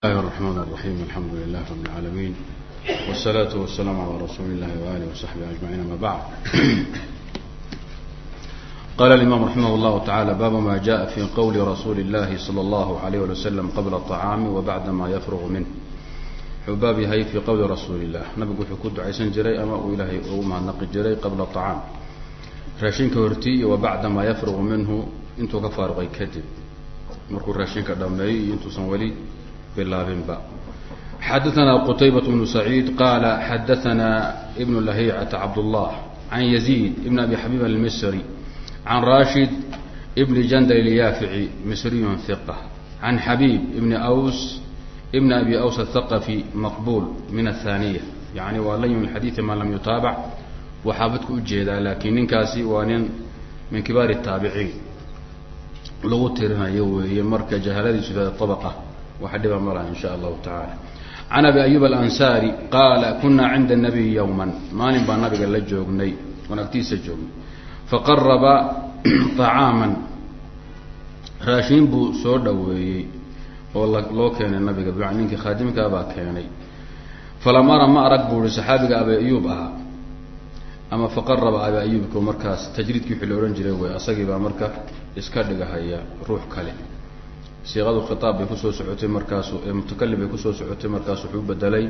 الله الرحمن الرحيم الحمد لله رب العالمين والصلاة والسلام على رسول الله وآله وصحبه أجمعين ما بعد قال الإمام رحمه الله تعالى باب ما جاء في قول رسول الله صلى الله عليه وسلم قبل الطعام وبعد ما يفرغ منه xbaab yahay fii qowli rasuuli illah nabigu wuxuu ku ducaysan jiray ama uu ilaahay ugu mahadnaqi jiray qabla acaam raashinka hortii iyo wa bacda maa yafruqu minhu intuu ka faaruqay kadib markuu raashinka dhameeyo iyo intuusan weli bilaabinba. Xadaanaa qutaybat bnu saciid qaala xadaanaa ibnu lahicata cabdullah can yaziid ibn abi xabiib almisri can rashid ibni jandal ilyafici misriyun hiqa can xabiib ibni aws ibn abi aws athaqafi maqbuul min athaniya yani waa lan min xadiidi man lam yutaabac waxaa badku u jeedaa laakiin ninkaasi waa nin min kibaari taabiciin lagu tirinayo weeye marka jahaladiisu fi abaqa waxa dhiba ma laha in sha allahu tacaala can abi ayub alansaari qaala kunaa cinda nabiy yowman maalin baa nabiga la joognay oon agtiisa joognay faqaraba طacaaman raashiin buu soo dhaweeyey oo loo keenay nabiga. Bima ninkii khaadimkaa baa keenay. Falam ara ma arag buu ihi saxaabiga abi ayuub ahaa ama faqaraba abi ayuubku markaas tajriidkii wixii la odhan jiray wey asagii baa marka iska dhigahaya ruux kale siiqadu khitaab bay kusoo socotay markaasu mutakalim bay kusoo socotay markaas wuxuu bedelay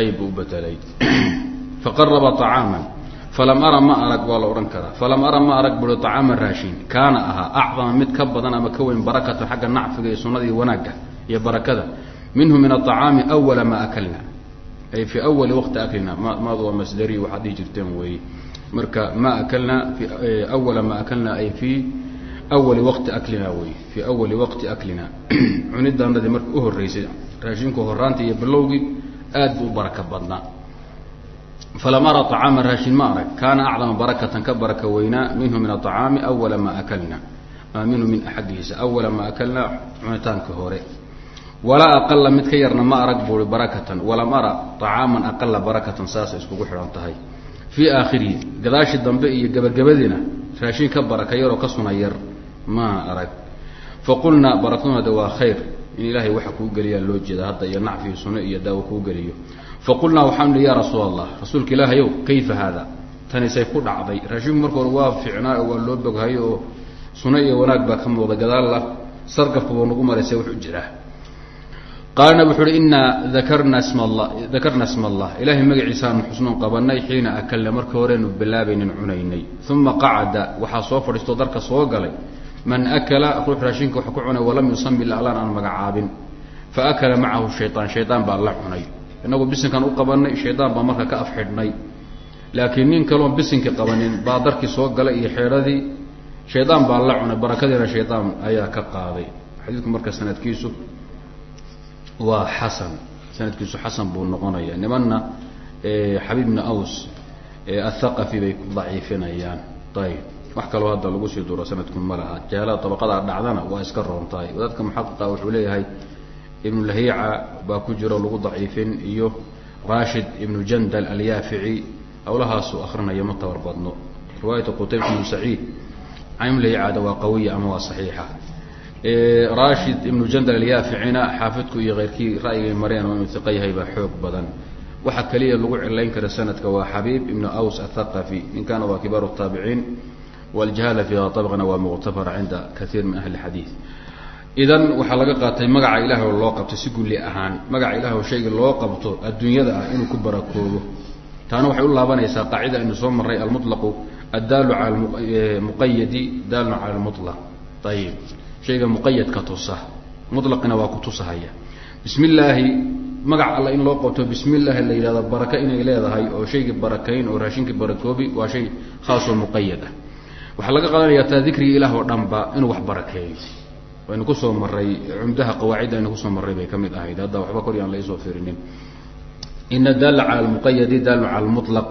ayb buu bedelay faqaraba طacaaman falam ara ma arag waa la odhan karaa falam ara ma arag bui طacaama raashin kaana ahaa acdama mid ka badan ama ka weyn barakatan xagga nacfiga iyo sunada iyo wanaagga iyo barakada minhu min aطacaami awala ma akalna ay fii awali waqti aklina maad waa masdari waxaad dhihi jirteen weeye marka ma akalna awala ma akalna ay fii awali waqti aklinaa wey fii awali waqti aklinaa cunidaanadii marka u horeysay raashinku horaanta iyo bilowgii aad buu baraka badnaa. Falama ara acaama raashin ma arag kaana acdama barakatan ka baraka weynaa minhu min aacaami awala maa akalna. Minhu min axadihiisa awala maa akalnaa cunitaanka hore. Walaa aqala mid ka yarna ma arag buui barakatan walam ara acaaman aqala barakatan saasay iskugu xidhan tahay. Fii aakhirihi gadaashii dambe iyo gabagabadiina raashin ka baraka ka suna ma arag. Faqulnaa barakaduna de waa khayr. In ilaahay waxa kuu geliyaa loo jeeda hadda iyo nacfi suno iyo daawo kuu geliyo. Faqulnaa waxaan ihi ya rasuul allah rasuulka ilaahayow kayfa haada? Tanisay ku dhacday. Raashinku marka hore waa ficnaa oo waa loo boghayo oo suno iyo wanaag baa ka muuqda. Gadaalla sargafka buu nagu maraysa wuxuu jiraa qaala nabig wuxu uhi inaa dakarna sma allah dakarna sma allah ilaahay magaciisaanu xusnoon qabanay xiina akalna marka horeenu bilaabaynin cunaynay. Uma qacada waxaa soo fadhiistoo darka soo galay man akala ruux raashinka wax ku cunay walam yusami alaan aan magacaabin. Fa akala macahu shayaan shayaan baa la cunay. Inagu bisinkan u qabanay shaydaan baa marka ka afxidhnay. Laakiin nin kaloon bisinka qabanin baa darkii soo galay iyo xeedhadii shaydaan baa la cunay barakadiina shaydaan ayaa ka qaaday. Xadiidku marka sanadkiisu waa xasan sanadkiisu xasan buu noqonaya. Nimanna xabiib bni aws athaqafi bay ku daciifinayaan. Ayib wax kaloo hadda lagu sii duro sanadku ma laha. Jahaalada tabaqadaa dhacdana waa iska roontahay wadaadka muxaqiqa wuxuu leeyahay ibnu lahiica baa ku jiro lagu daciifin iyo rashid ibnu jandal alyaafici hawlahaasu akrinaya ma tabar badno. Riwaayata qutayb ibnu saciid can lahiicada waa qawiya ama waa saxiixa. Rashid ibnu jandal alyaaficina xaafidku iyo keyrkii ra'yigay mareen inuu iqa yahay baa xoog badan. Waxaa keliya lagu cilayn kara sanadka waa xabiib ibnu aws athaqafi ninkana waa kibaaru taabiciin wljahala fiiha abqna waa muctabara cinda kaiir min ahli xadiid idan waxaa laga qaatay magaca ilaah oo loo qabto si gulli ahaan magaca ilaah oo shayga loo qabto adduunyada ah inuu ku barakoobo taana waxay u laabanaysaa qaacida aynu soo maray almuطlaqu addaalu cala muqayadi daalun cala lmuطlaq ayib shayga muqayadka tusa mulaqina waa ku tusahaya illaahi magac alla in loo qabto bismi la yidhahdo baraka inay leedahay oo shaygii barakayn oo raashinkii barakoobi waa shay khaasoo muqayad ah waxaa laga qaadanayaa taa dikriga ilaah oo dhanba inuu wax barakeeyo waynu ku soo maray cumdaha qawaacidda aynu ku soo marray bay ka mid ahayd. Hadda waxba kor yaan laisoo firinin. Ina daala cala lmuqayadi daalun cala lmutlaq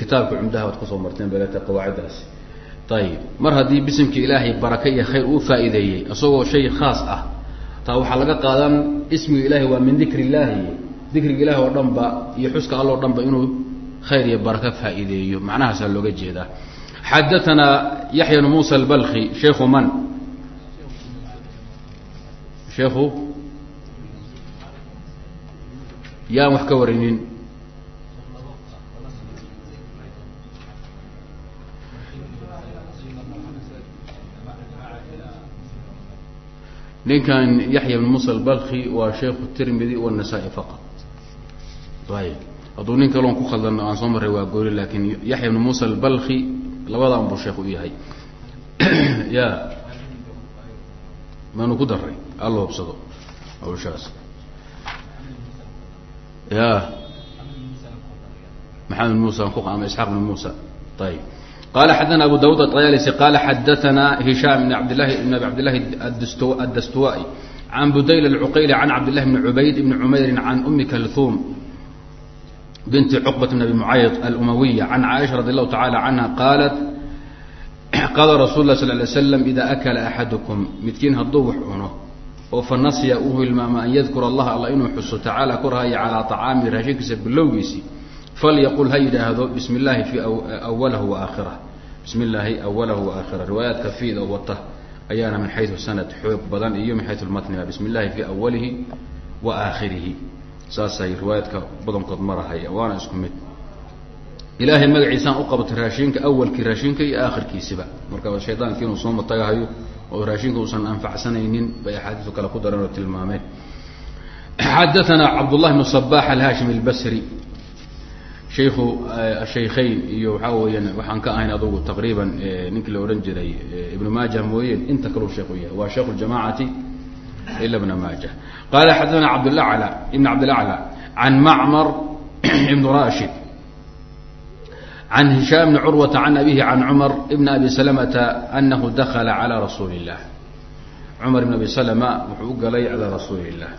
kitaabka cumdaha waad ku soo marteen baleta qawaaciddaasi ayib mar haddii bisimka ilaahay baraka iyo khayr uu faa'iideeyey isagoo shay khaas ah taa waxaa laga qaadan ismiga ilaahi waa min dikri illaahi dikriga ilahi oo dhan ba iyo xuska alla o dhan ba inuu khayr iyo baraka faa'iideeyo. Macnahaasaa looga jeedaa xadaanaa yaxya bn muusa albalki sheiku man sheekhu yaan wax ka warinin ninkan yaxya bn musa albalki waa sheikhu tirmidi wanasaa-i faqat ayb hadduu nin kaloon ku khaldano aan soo marray waa goori laakiin yaxya bn musa albalki labadaan buu sheekh u yahay. Ya maanu ku daray alla hubsado hawshaas. Ya maxamed musa ama isxaaq bn musa ayb qala xadana abu dawud aطyalisi qala xadaana hishaam bn abdilahi bn abi cabdillahi addastuwai can budayl اlcuqayli can cabdillahi bni cubayd bni cumeyri can umi kalhuum binti cuqbat bn abi mucayd alumawiya can caaisha radi allahu tacala canha qaalat qaala rasul lah sal lay slam ida akala axadukum midkiin hadduu wax cuno oo fa nasya uu hilmaamo an yadkura allaha alla inuu xuso tacaala korhaya calaa طacaami raashinkiisa bilowgiisii falyaqul ha yidhaahdo bismi illaahi fi awalahu wa aakhirah bismi illaahi awalahu wa aakhirah riwaayaadka fiida wata ayaana min xayu sanad xoog badan iyo min xayu lmatniba bismi illaahi fi awalihi wa aakhirihi saasay riwaayaadka badankood marahaya waana isku mid. Ilaahay magaciisaan u qabatay raashinka awalkii raashinka iyo aakhirkiisiba. Marka shaydaanki inuu soo matagahayo oo raashinka uusan anfacsanaynin bay axaadiisu kale ku dareen oo tilmaameen. Xadaana cabdullahi bnu sabax alhaashimi albasri shayku shaykhayn iyo waxaa weeyaan waxaan ka ahayn adugu taqriiban ninkii la odhan jiray ibnu maaja mooyeen inta kaleu sheekhu yahay waa sheikhu ljamacati ila bna maaja qala xadaana cabdlacla ibn cabdilacla can macmar ibn rashid can hishaam bni curwata can abihi can cumar ibn abi salamata anahu dakala calى rasuuli illah cumar ibn abi salama wuxuu u galay calaa rasuuli illah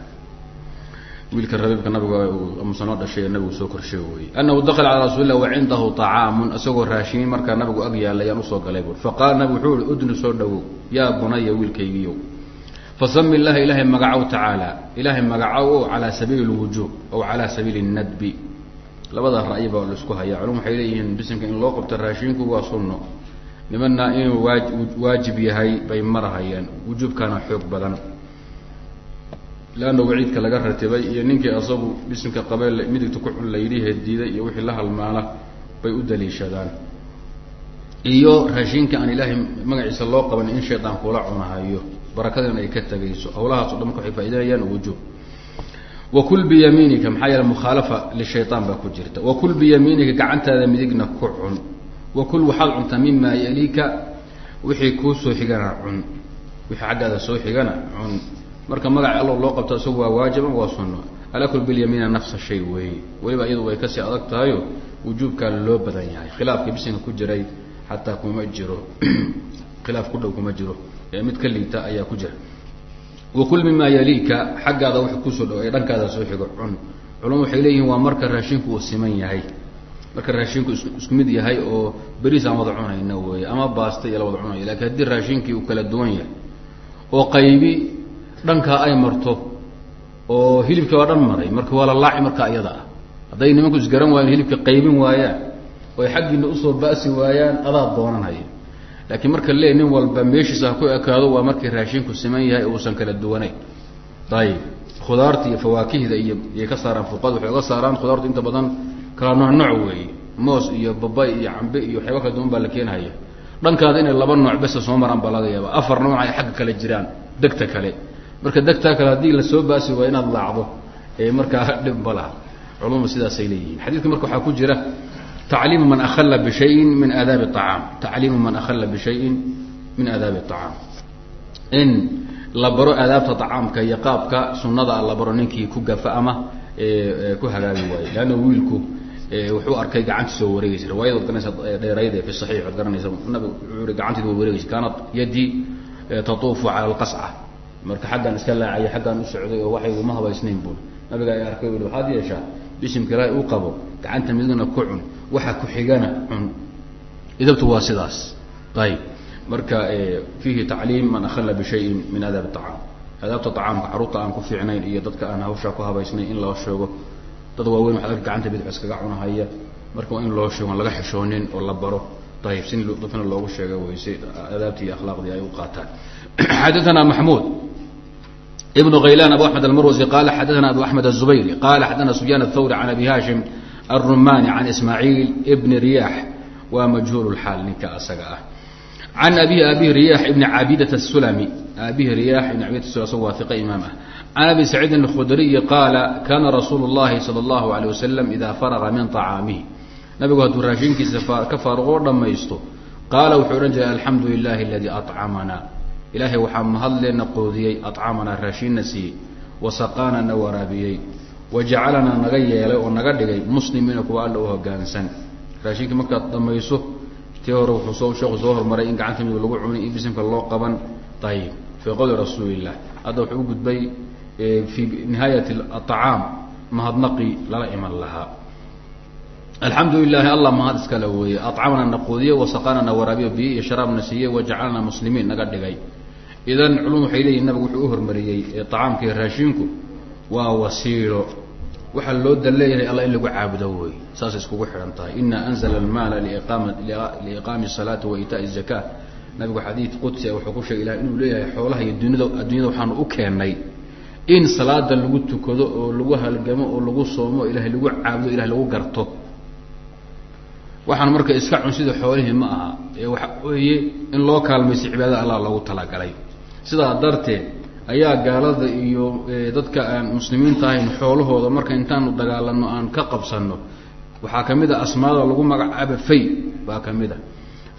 wiilka rabiibka nabiga musa noo dhashay nabigu soo korshay wey anahu dakala calaa rasuuli lah wa cindahu طacaamun isagoo raashiin markaa nabigu ag yaalla ayaan u soo galay bur faqaala nabigu wuxuu ihi udnu soo dhawow yaa bunaya wiilkaygiiyow fasami illaha ilaahay magacow tacaala. Ilaahay magacow o calaa sabiili اlwujuub aw calaa sabiili اnadbi labada ra'yi baa la isku hayaa. Culum waxay leeyihiin bisinka in loo qabto raashinku waa sunno. Nimanna inuu waa waajib yahay bay marahayaan. Wujuubkaana xoog badan. Leanna waciidka laga ratibay iyo ninkii asagu bisinka qabee midigta ku cun layidhihe diiday iyo wixii la halmaala bay u daliishadaan. Iyo raashinka aan ilaahay magaciisa loo qaban in shaydaan kula cunahayo barakadana ay ka tegayso hawlahaas o dhan marka faa'idanayaan wujuub. Wakul biyamiinika maxaa yeele mukhaalafa lishayaan baa ku jirta. Wakul biyamiinika gacantaada midigna ku cun. Wakul waxaad cuntaa mima yaliika wixii kuu soo xigana cun. Wixii xaggaada soo xigana cun. Marka magaca alla loo qabto isagu waa waajiban waa sunno? Alakul bilyamiina nafsa shay weeye weliba iyadu way ka sii adag tahayo wujuubkaa loo badan yahay. Khilaafkii bisinka ku jiray xataa kuma jiro. Khilaaf ku dhow kuma jiro ee mid ka liita ayaa ku jira. Wakul mima yaliika xaggaada wax ku soo dhaw ee dhankaada soo xigo cun. Culama waxay leeyihiin waa marka raashinku uu siman yahay. Marka raashinku is isku mid yahay oo beriis aan wada cunayna wey ama baasta iyo la wada cunaya laakiin haddii raashinkii uu kala duwan yahay oo qaybi dhankaa ay marto oo hilibkii waa dhan maray marka waa la laaci markaa iyada ah. Hadday nimanku isgaran waayeen hilibka qaybin waayaan oo ay xaggiina u soo ba'si waayaan adaa doonanaya laakiin marka lee nin walba meeshiisa ha ku ekaado waa markii raashinku siman yahay uusan kala duwanayn ayib khudaarta iyo fawaakihda iyo yay ka saaraan fuqada waxay oga saaraan khudaartu inta badan kala nooc nooc weeye. Moos iyo babay iyo cambe iyo waxyaaba kala duwan baa la keenhaya dhankaada inay laba nooc besa soo maraan baa laga yaaba afar nooc ay xagga kale jiraan degta kale. Marka degtaa kale haddii la soo baasi waa inaad laacdo ee markaa dhib ma laha. Sidaasay leeyihiin. Xadiidka marka waxaa ku jira tacliimu man ahala bishayin min aadaabi acaam tacliimu man ahala bishayin min aadaabi acaam in la aadaabta acaamka iyo qaabka sunada la ninkii ku gafa ama ku hagaagi waayo leanna wiilku wuxuu arkay gacantiisa oo wareegeysa riwaayadaad garanaysa dheerayd fi saxiix ad garanaysa nabig wuxuu i gacantiida waa wareegeysa kaanat yadii tatuufu cala alqasca marka xaggaan iska laacaya xaggaan u socday oo waxay uma habaysnayn bul nabiga ay arkay ui waxaad yeeshaa bisimka ilaahay u qabo gacanta midigna ku cun waxa ku xigana cun. Idabtu waa sidaas. Ayib marka fiihi tacliim man ahala bishayin min aadaab acaam aadaabta acaamka carruurta aan ku fiicnayn iyo dadka aan hawshaa ku habaysnayn in loo sheego. Dad waaweyn waxad arka gacanta bidix iskaga cunahaya. Marka waa in loo sheego laga xishoonin oo la baro. Ayib si dadkana loogu sheega wey si aadaabtii iyo akhlaaqdii ay u qaataan. Xadaana maxmuud ibn haylan abu axmed almarwasi qala xadaana abu axmed aلzubayri qala xadaana sufyaan aلthawri can abi hashim الرماني عن إسماعيل بن رياح ومجهول الحال ninka asaga ah عن أبي أبي رياح بن عابدة السلمي أبيه رياح بن عابدة السلمي waa ثقة إمام ah عن أبي سعيد الخdري قال كان رsuuل اللhi صلى الله عليه وسلم إذا فرغ من طعاaمه نabigu hadduu raashinkiisa ka faaruqoo dhamaysto qaala wuxuu odhan jiray alxamdu للahi الذي أطcمna ilaahay waxaa mahadleena qoodiyey aطcamanaa raashinna siiyey wasaqaana na waraabiyey wajacalanaa naga yeelay oo naga dhigay muslimiina kuwa alla u hogaansan raashinkii markaad dhamayso tii hore wuxuu soo hormaray in gacanta midig lagu cunay in bisimka loo qaban. Ayib fii qowli rasuulillah. Hadda wuxuu u gudbay fii nihaayati aطcaam mahadnaqii lala iman lahaa. Alxamdu lilaahi allah mahad iskale weeye acamana na qoodiye wasaqaana na biyo iyo sharaabna siiyey wajacalna muslimiin naga dhigay idan culum waxay leeyihin nabigu wuxuu u hormariyey acaamka iyo raashinku waa wasiilo waxaa loo dan leeyahay alla in lagu caabudo wey saasay iskugu xidhan tahay ina anzla almaala liiqaami الsalaati wa itaai الzaka nabigu xadiid qudsi wuxuu ku sheegay ilah inuu leeyahay xoolaha iyo duniyada addunyada waxaanu u keenay in salaada lagu tukado oo lagu halgamo oo lagu soomo ilahay lagu caabudo ilahay lagu garto waxaan marka iska cun sida xoolihii ma aha ee waxa weeye in loo kaalmaysa cibaadada allah loogu talagalay sidaa darteed ayaa gaalada iyo dadka aan muslimiinta ahayn xoolahooda marka intaanu dagaalano aan ka qabsano waxaa ka mid a asmaada lagu magacaaba fay baa ka mid a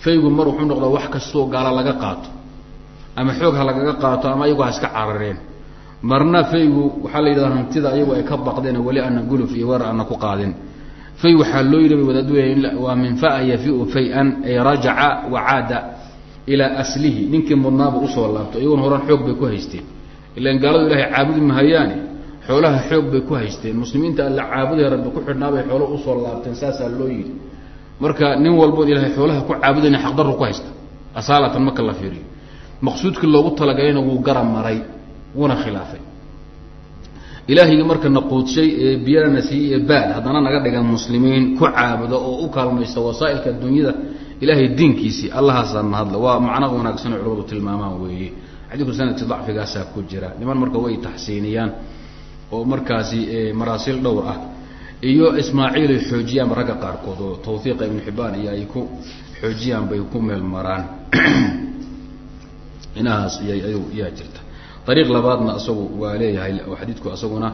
faygu mar wuxuu noqdaa wax kastoo gaala laga qaato ama xoog ha lagaga qaato ama ayagu ha iska carareen. Marna faygu waxaa la yidhahdaa hantida ayagu ay ka baqdeen weli ana guluf iyo weerar ana ku qaadin. Fay waxaa loo yidhi wadaadu waa min faa yafiu fay-an ay rajaca wacaada ilaa aslihi ninkii mudnaaba u soo laabto iyagoona horan xoog bay ku haysteen. Ilan gaaladu ilahay caabudi mahayaane xoolaha xoog bay ku haysteen. Muslimiinta alla caabuday rabbi ku xidhnaabay xoolo u soo laabteen saasaa loo yidhi. Marka nin walboon ilahay xoolaha ku caabudayna xaqdarru ku haysta asaalatan marka la fiiriyo. Maqsuudkii loogu talagalayna wuu gara maray wuuna khilaafay. Ilaahaygi marka na quudshay ee biyana siiyey ee baad haddana naga dhigan muslimiin ku caabuda oo u kaalmaysta wasaa'ilka dunyada ilaahay diinkiisii allahaasaa mahadle waa macno wanaagsan oo culamadu tilmaamaan weeye. Xadiidku sanadki dacfigaasaa ku jira. Niman marka way taxsiiniyaan oo markaasi maraasiil dhowr ah iyo ismaaciil ay xoojiyaan ragga qaarkood oo tawfiiqa ibnu xibaan iyo ay ku xoojiyaan bay ku meel maraan. Inahaas yaa jirta. Ariiq labaadna isagu waa leeyahay xadiidku isaguna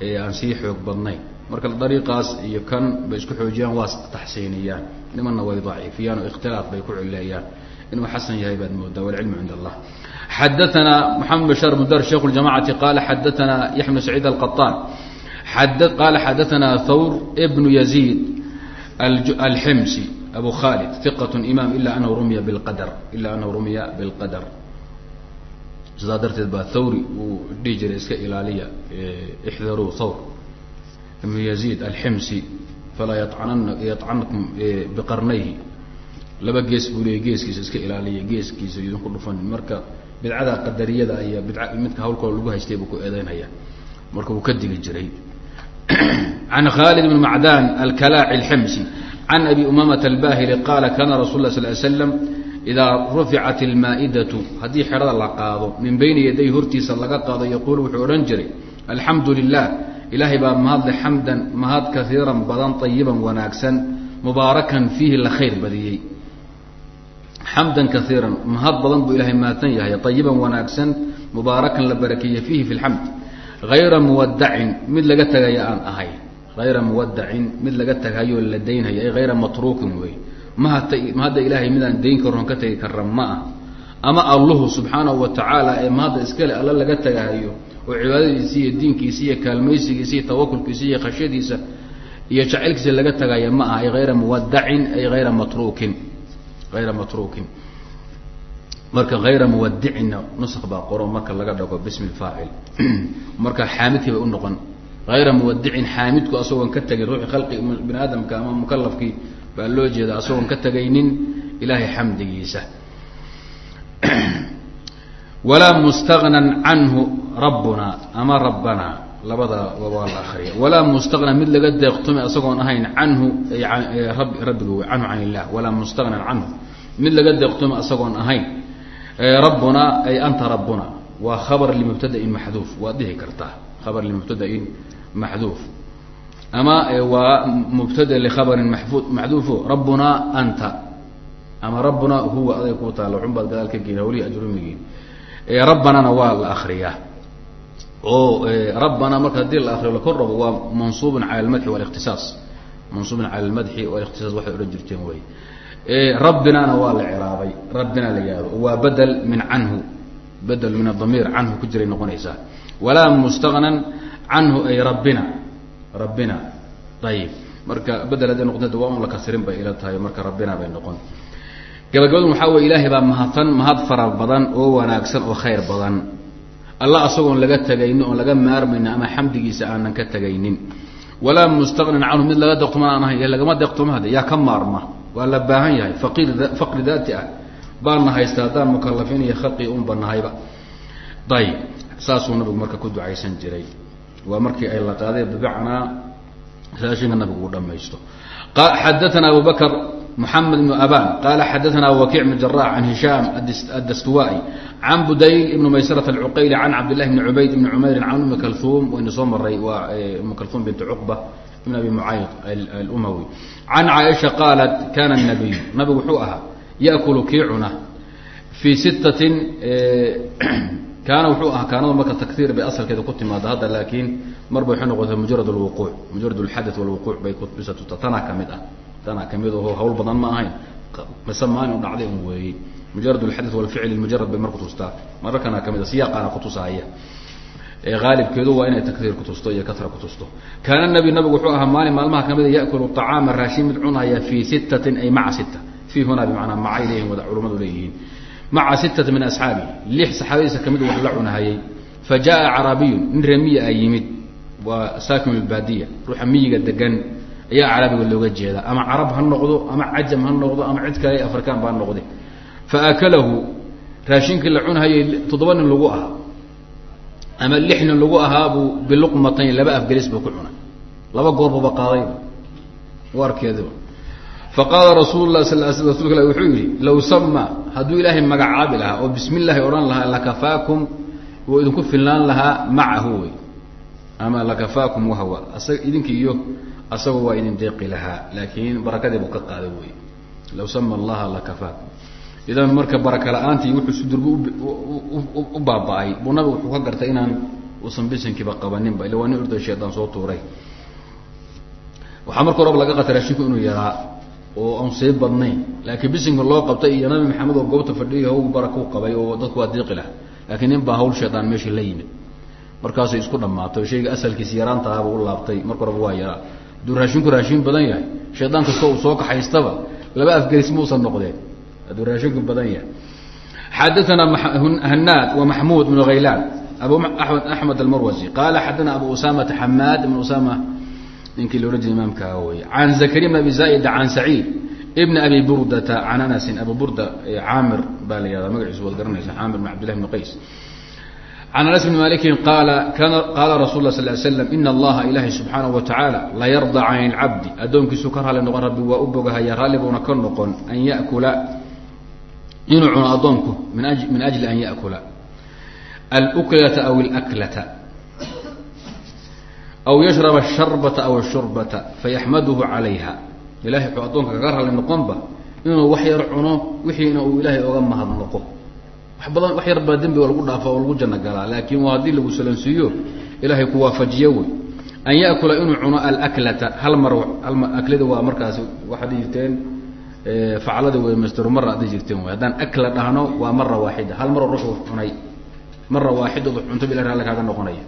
aan sii xoog badnayn. Marka dariiqaas iyo kan bay isku xoojiyaan waa taxsiiniyaan nimanna way daciifiyaan oo ikhtilaaf bay ku cileeyaan inuu xasan yahay baad moodaa walcilmu cind allah. Xadaana maxamed bashaar mudar sheikh اljamacati qala xadaana yaxya saciid alqaطaan qala xadaana thawr bnu yaziid alximsi abu khalid iqat imam ila anahu rumiya biqadar ila anahu rumiya bilqadar. Sidaa darteed baa thawri uu dhihi jiray iska ilaaliya ixdaruu thawr. Ibnu yaziid alximsi falaa yacanakum biqarnayhi laba gees buu leeyay geeskiisa iska ilaaliya geeskiisa idinku dhufanin marka bidcada qadariyada iyo bid midka hawlkooda lagu haystay buu ku eedeynaya marka uu ka digi jiray can khaalid bn macdan alkalaaci alximsi can abi umamata albahili qaala kana rasul lah sal l slam idaa ruficat almaa'idatu haddii xerada la qaado min bayni yaday hortiisa laga qaado yaquulu wuxuu odhan jiray alxamdu lilah ilaahay baa mahadle xamdan mahad kaiiran badan ayiban wanaagsan mubaarakan fiihi la khayr badiyey. Xamdan kaiiran mahad badan buu ilahay mahadsan yahay ayiban wanaagsan mubaarakan la barakeeye fiihi fi lxamd hayra muwadacin mid laga tegaya aan ahay. Hayra muwadacin mid laga tagayoo la daynhaya ay hayra matruukin wey. Mahata mahadda ilaahay midaan dayn karoon ka tegi kara ma ah ama alluhu subxaanahu wa tacaala ee mahadda iskale alla laga tagahayo oo cibaadadiisa iyo diinkiisa iyo kaalmaysigiisa iyo tawakulkiisa iyo khashyadiisa iyo jacaylkiisa laga tagaya ma aha ay hayra muwadacin ay hayra matruukin hayra matruukin. Marka hayra muwadicina nusk baa qoro marka laga dhago bismi faacil. Marka xaamidkii bay unoqon hayra muwadicin xaamidku asagoon ka tegin ruuxi khalqi bini aadamka ama mukalafkii baa loo jeeda asagoon ka tegaynin ilaahay xamdigiisa walaa mustagnan canhu rabbuna ama rabbana labada waa la akriya walaa mustagnan mid laga deeqtumi asagoon ahayn canhu rabbiga canhu can illah walaa mustagnan canhu mid laga deeqtumi asagoon ahayn rabbuna ay anta rabbuna waa khabar limubtadain maxduuf waad dhihi kartaa khabar limubtadain maxduuf ama waa mubtada likhabarin maxduufo rabbunaa anta ama rabbunaa huwa aday ku taalla xun baad gadaal ka geyn hawlihi ajrumigiin rabbanana waa la akriyaa oo rabbana marka haddii la akriyo lakor rabo waa mansuubun cala almadxi walikhtisaas. Mansuubun cala almadxi walikhtisaas waxay odhan jirteen wey rabbinana waa la ciraabay rabbina la yihahdo waa bedel min canhu bedel min adamiir canhu ku jiray noqonaysaa. Walaa mustagnan canhu ay rabbina rabbina ayib marka bedel hadday noqonta waa un la kasirin bay ila tahay marka rabbina bay noqon gabagabadu waxaa weye ilaahay baa mahadsan mahad fara badan oo wanaagsan oo khayr badan. Alla asagoon laga tegaynin oon laga maarmaynin ama xamdigiisa aanan ka tegaynin walaa mustaqnin canhu mid laga deqtoma aan ahayn lagama deqtoma hade yaa ka maarma. Waa la baahan yahay faqri daati ah. Baana haysta haddaan mukalafiin iyo khalqi unba nahayba. Ayib saasuu nabigu marka ku ducaysan jiray. Waa markii ay la qaadeen bimacnaa raashinka nabigu uu dhamaysto xadaana abu bakr محمد بن أbان قال xdثna وkيع بن جراح عن هiشام الdstوائي عن budayl بن maysرة العqayل عن cabd لله بن عbayd بن عmayr عن أmi كلثوم wayna soo maray waa أmi كلثوم بنت cقبة بن أbي معayd الأmwي عن cائشha qاaلت kاna النبي nabigu wuxuu ahaa yأkل kii cuna في siتة kaana wuxuu ahaa kaanada marka takيir bay asalkeeda ku timaada hadda laakiin marba waxay noqotay mujarad الوquع mujarad الxadaث والوquع bay kubisatuta tanaa kamid ah tana ka mid aho hawl badan ma ahayn. Mise maalin dhacday un weeyey mujarad alxadid walficli mujarad bay marku tustaa mararkana ka mid siyaaqaana kutusaaya aalibkeedu waa inay takriir kutusto iyo kara kutusto kaana nabi nabigu wuxuu ahaa maalin maalmaha kamida yakulu acaama raashin mid cunaya fii sittatin ay maca sita i huna bimanaa maca ilayhim wada culumadu leeyihiin. Maca sittati min asxaabi lix saxaabadiisa ka mid wax la cunahayay. Fa jaaa carabiyun nin reemiya a yimid. Waa saakin lbaadiya ruuxa miyiga degan ayaa carabiga looga jeedaa. Ama carab ha noqdo ama cajam ha noqdo ama cid kale afrikaan ba ha noqde faakalahu raashinkii la cunhayay toddoba nin lagu ahaa. Ama lix nin lagu ahaabuu biluqmatayn laba afgelis buu ku cunay. Laba goorbuba qaaday warkeediba faqaala rasuul lah sal sl rasulka ilah wuxuu yihi low sama hadduu ilaahay magacaabi lahaa oo bismi llaahi odhan lahaa lakafaakum wuu idinku filnaan lahaa macahu wey ama lakafaakum wahwa asaga idinki iyo asagoo waa idin deeqi lahaa laakiin barakadii buu ka qaaday wey low sama allaha lakafaakum idan marka baraka la'aantii wuxuu sudurbu u baaba-ay. Buu nabigu wuxuu ka gartay inaan uusan bisinkiiba qabaninba illa waa nin orday shaydaan soo tuuray. Waxaa marka horaba laga qatay raashinku inuu yaraa oo aan sii badnayn. Laakiin bisinka loo qabtay iyo nabi maxamed oo goobta fadhiya haw baraka u qabay oo dadku waa deeqi lahaa. Laakiin nin baa hawl shaydaan meeshii la yimid. Markaasay isku dhamaatay oo shayga asalkiisa yaraantahaaba u laabtay. Marka horaba waa yaraa hadduu raashinku raashin badan yahay. Shaydaan kastoo uu soo kaxaystaba laba afgelis muusan noqdeen. Hadduu raashinku badan yahay. Xadaana hanaad wa maxmuud bnu haylaan abu axmed almarwasi qaala xadana abu usamata xamaad ibn usama ninkii loodhan jiray imaamkaa wey can zakariya bn abi zaaida can saciid ibn abi burdata can anasin abu burda caamir baa la yihahda magaciisu waad garanaysa caamir bn cabd llahi bn qays can anas bni maliki qaala qaala rasul la sal slam ina allaha ilaahay subxaanahu wa tacaala la yarda can ilcabdi addoonkiisu ka raalli noqon rabbi waa u bogahaya raalli buuna ka noqon an yakula inuu cuno addoonku min ajli an yakula aluklata aw ilaklata aw yashraba asharbata aw ashurbata fayaxmaduhu calayha ilahay wuxuu addoonka kaga raalli noqonba inuu wax yar cuno wixiina uu ilaahay oga mahadnoqo wax badan wax yar baa dembiga lagu dhaafa oo lagu janno galaa laakiin waa haddii lagu salansiiyo ilaahay ku waafajiyo wey. An yakula inuu cuno alaklata hal mar aklada waa markaasi waxaad jirteen faclada wey masteru mara ad jirteen wey. Haddaan akla dhahno waa mara waaxida. Hal maroo ruux cunay mara waaxidad cunto bil alle kaaga noqonaya.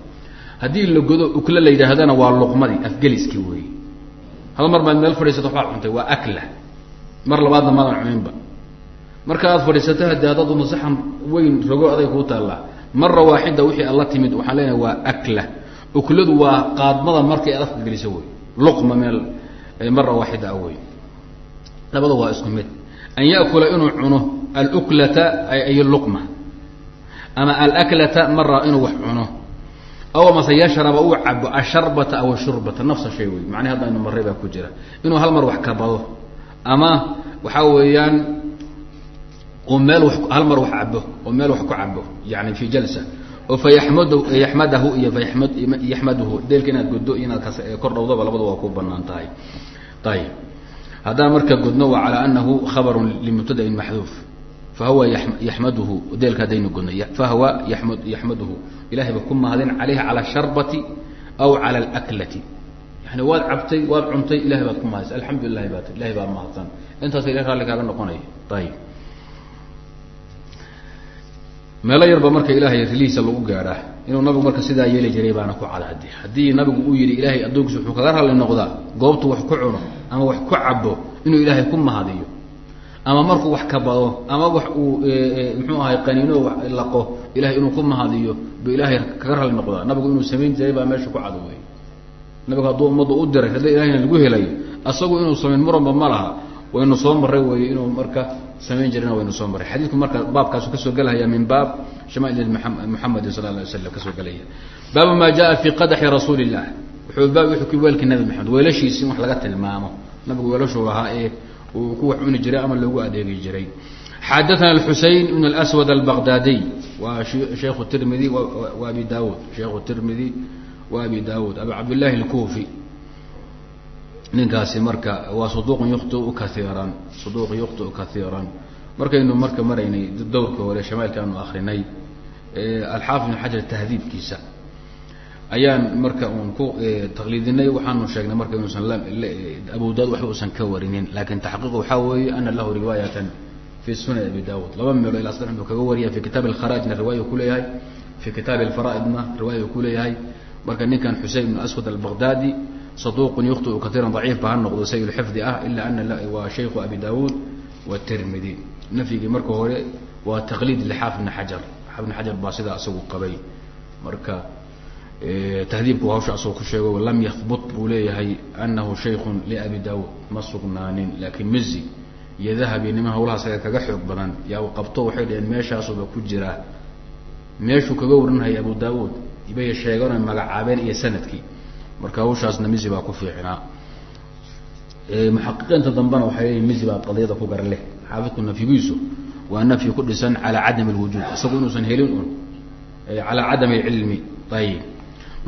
Haddii la godo ukla la yidhaahdana waa luqmadii afgeliski wey. Hal mar baad meel fadhiisato waxbaad cuntay waa akla. Mar labaadna maadan cuninba marka aad fadhiisata hadi haddaad unta saxan weyn rogo aday kuu taallaa. Mara waaxida wixii alla timid waxaan leenahay waa akla. Ukladu waa qaadmada markay aad afka geliso wey luqma meel mara waaxida ah wey labada waa isku mid. An yakula inuu cuno aluklata ay luqma. Ama alaklata mara inuu wax cuno. Aw mase yashraba uu cabo asharbata aw shurbata nafsa shay wey macnahi hadda maray baa ku jira. Inuu hal mar wax kabado ama waxaa weeyaan oo meel hal mar wax cabo oo meel wax ku cabo yani fi jalsa. Oo fayamad yaxmadahu iyo fayamad yaxmaduhu. Deelka inaad goddo inaad kor dhawdaba labada waa ku bannaan tahay. Ayib haddaan marka godno waa calaa anahu khabarun limubtadain maxduuf. Fahuwa yaxmaduhu deelka haddaynu godno fahuwa yaxmaduhu. Ilahay ba ku mahadin caleyhi cala sharbati aw cala alaklati. Yani waad cabtay waad cuntay ilahay baad ku mahadisa alxamdu lilahi baat ilahay baa mahadsan. Intaas ila raalli kaaga noqonaya ayib meelo yarba marka ilaahay rilihiisa lagu gaadhaa. Inuu nabigu marka sidaa yeeli jiray baana ku cadhadi haddii nabigu uu yidhi ilaahay addoonkiisa wuxuu kaga ralli noqdaa goobtu wax ku cuno ama wax ku cabo inuu ilaahay ku mahadiyo ama markuu wax kabado ama wax uu muxuu ahay qaniino laqo ilahay inuu ku mahadiyo bu ilaahay kaga ralli noqdaa. Nabigu inuu samayn jiray baa meesha ku cadowey nabigu hadduu ummadda u diray hadda ilahayna lagu helayo asagu inuu samayn muranba ma laha waynu soo maray wey inuu marka samayn jirana waynu soo maray xadiidku marka baabkaasu ka soo gelahaya min baab shamaa'il muxamadi sal la slam ka soo gelaya baabu maa jaa fii qadaxi rasuuli illah wuxuu baab wuxuu ku weelkii nabi maxamed weelashiisi wax laga tilmaamo. Nabigu weelashuu lahaa ee uu ku wax cuni jiray ama loogu adeegi jiray. Xadaana xusein ibn lswad albaqdaadiy waa sheikhu tirmidi abi daawud sheikhu tirmidi wa abi daawud abu cabdillahi alkuufi ninkaasi marka waa saduq yukhtiu kaiiran saduq yukhtiu kaiiran markaynu marka maraynay dowrka hore shamaalka aanu akrinay alxaafid ibn xajar tahdiibkiisa ayaan marka uun ku taqliidinay waxaanu sheegnay marka inuusan abu waxba usan ka warinin. Lakin taxqiiq waxaa weeye ana lahu riwaayatan fi sunan abi dawud laba meelo ilaa saddex muu kaga wariya fi kitaab alkharaajna riwaaya ku leeyahay. Fi kitaabi alfaraaidna riwaaya ku leeyahay. Marka ninkan xusein ibn aswad albaqdadi saduqun yukhtiu kaiiran daciif ba ha noqdo say lxifdi ah ila ana waa shaykhu abi dawud watirmidi nafyigii marka hore waa taqliid lixaafid ibn xajar xaafid ibn xajar baa sidaa isagu qabay marka tahdiibku hawsha asagoo ku sheego lam yahbut buu leeyahay anahu shaykun liabi dawud ma sugnaanin laakiin mizi iyo dahabi niman hawlahaas aga kaga xoog badan yaa u qabto waxay dhaheen meeshaasuba ku jiraa meeshuu kaga warinhaya abu daawuud bay sheegano magacaabeen iyo sannadkii marka hawshaasna mizi baa ku fiicnaa. Muxaqiqiinta dambena waxay leeyihiin mizi baa qadiyada ku gar leh. Xaafidku nafyigiisu waa nafyi ku dhisan calaa cadam alwujuud isagu inuusan helin un calaa cadam alcilmi ayib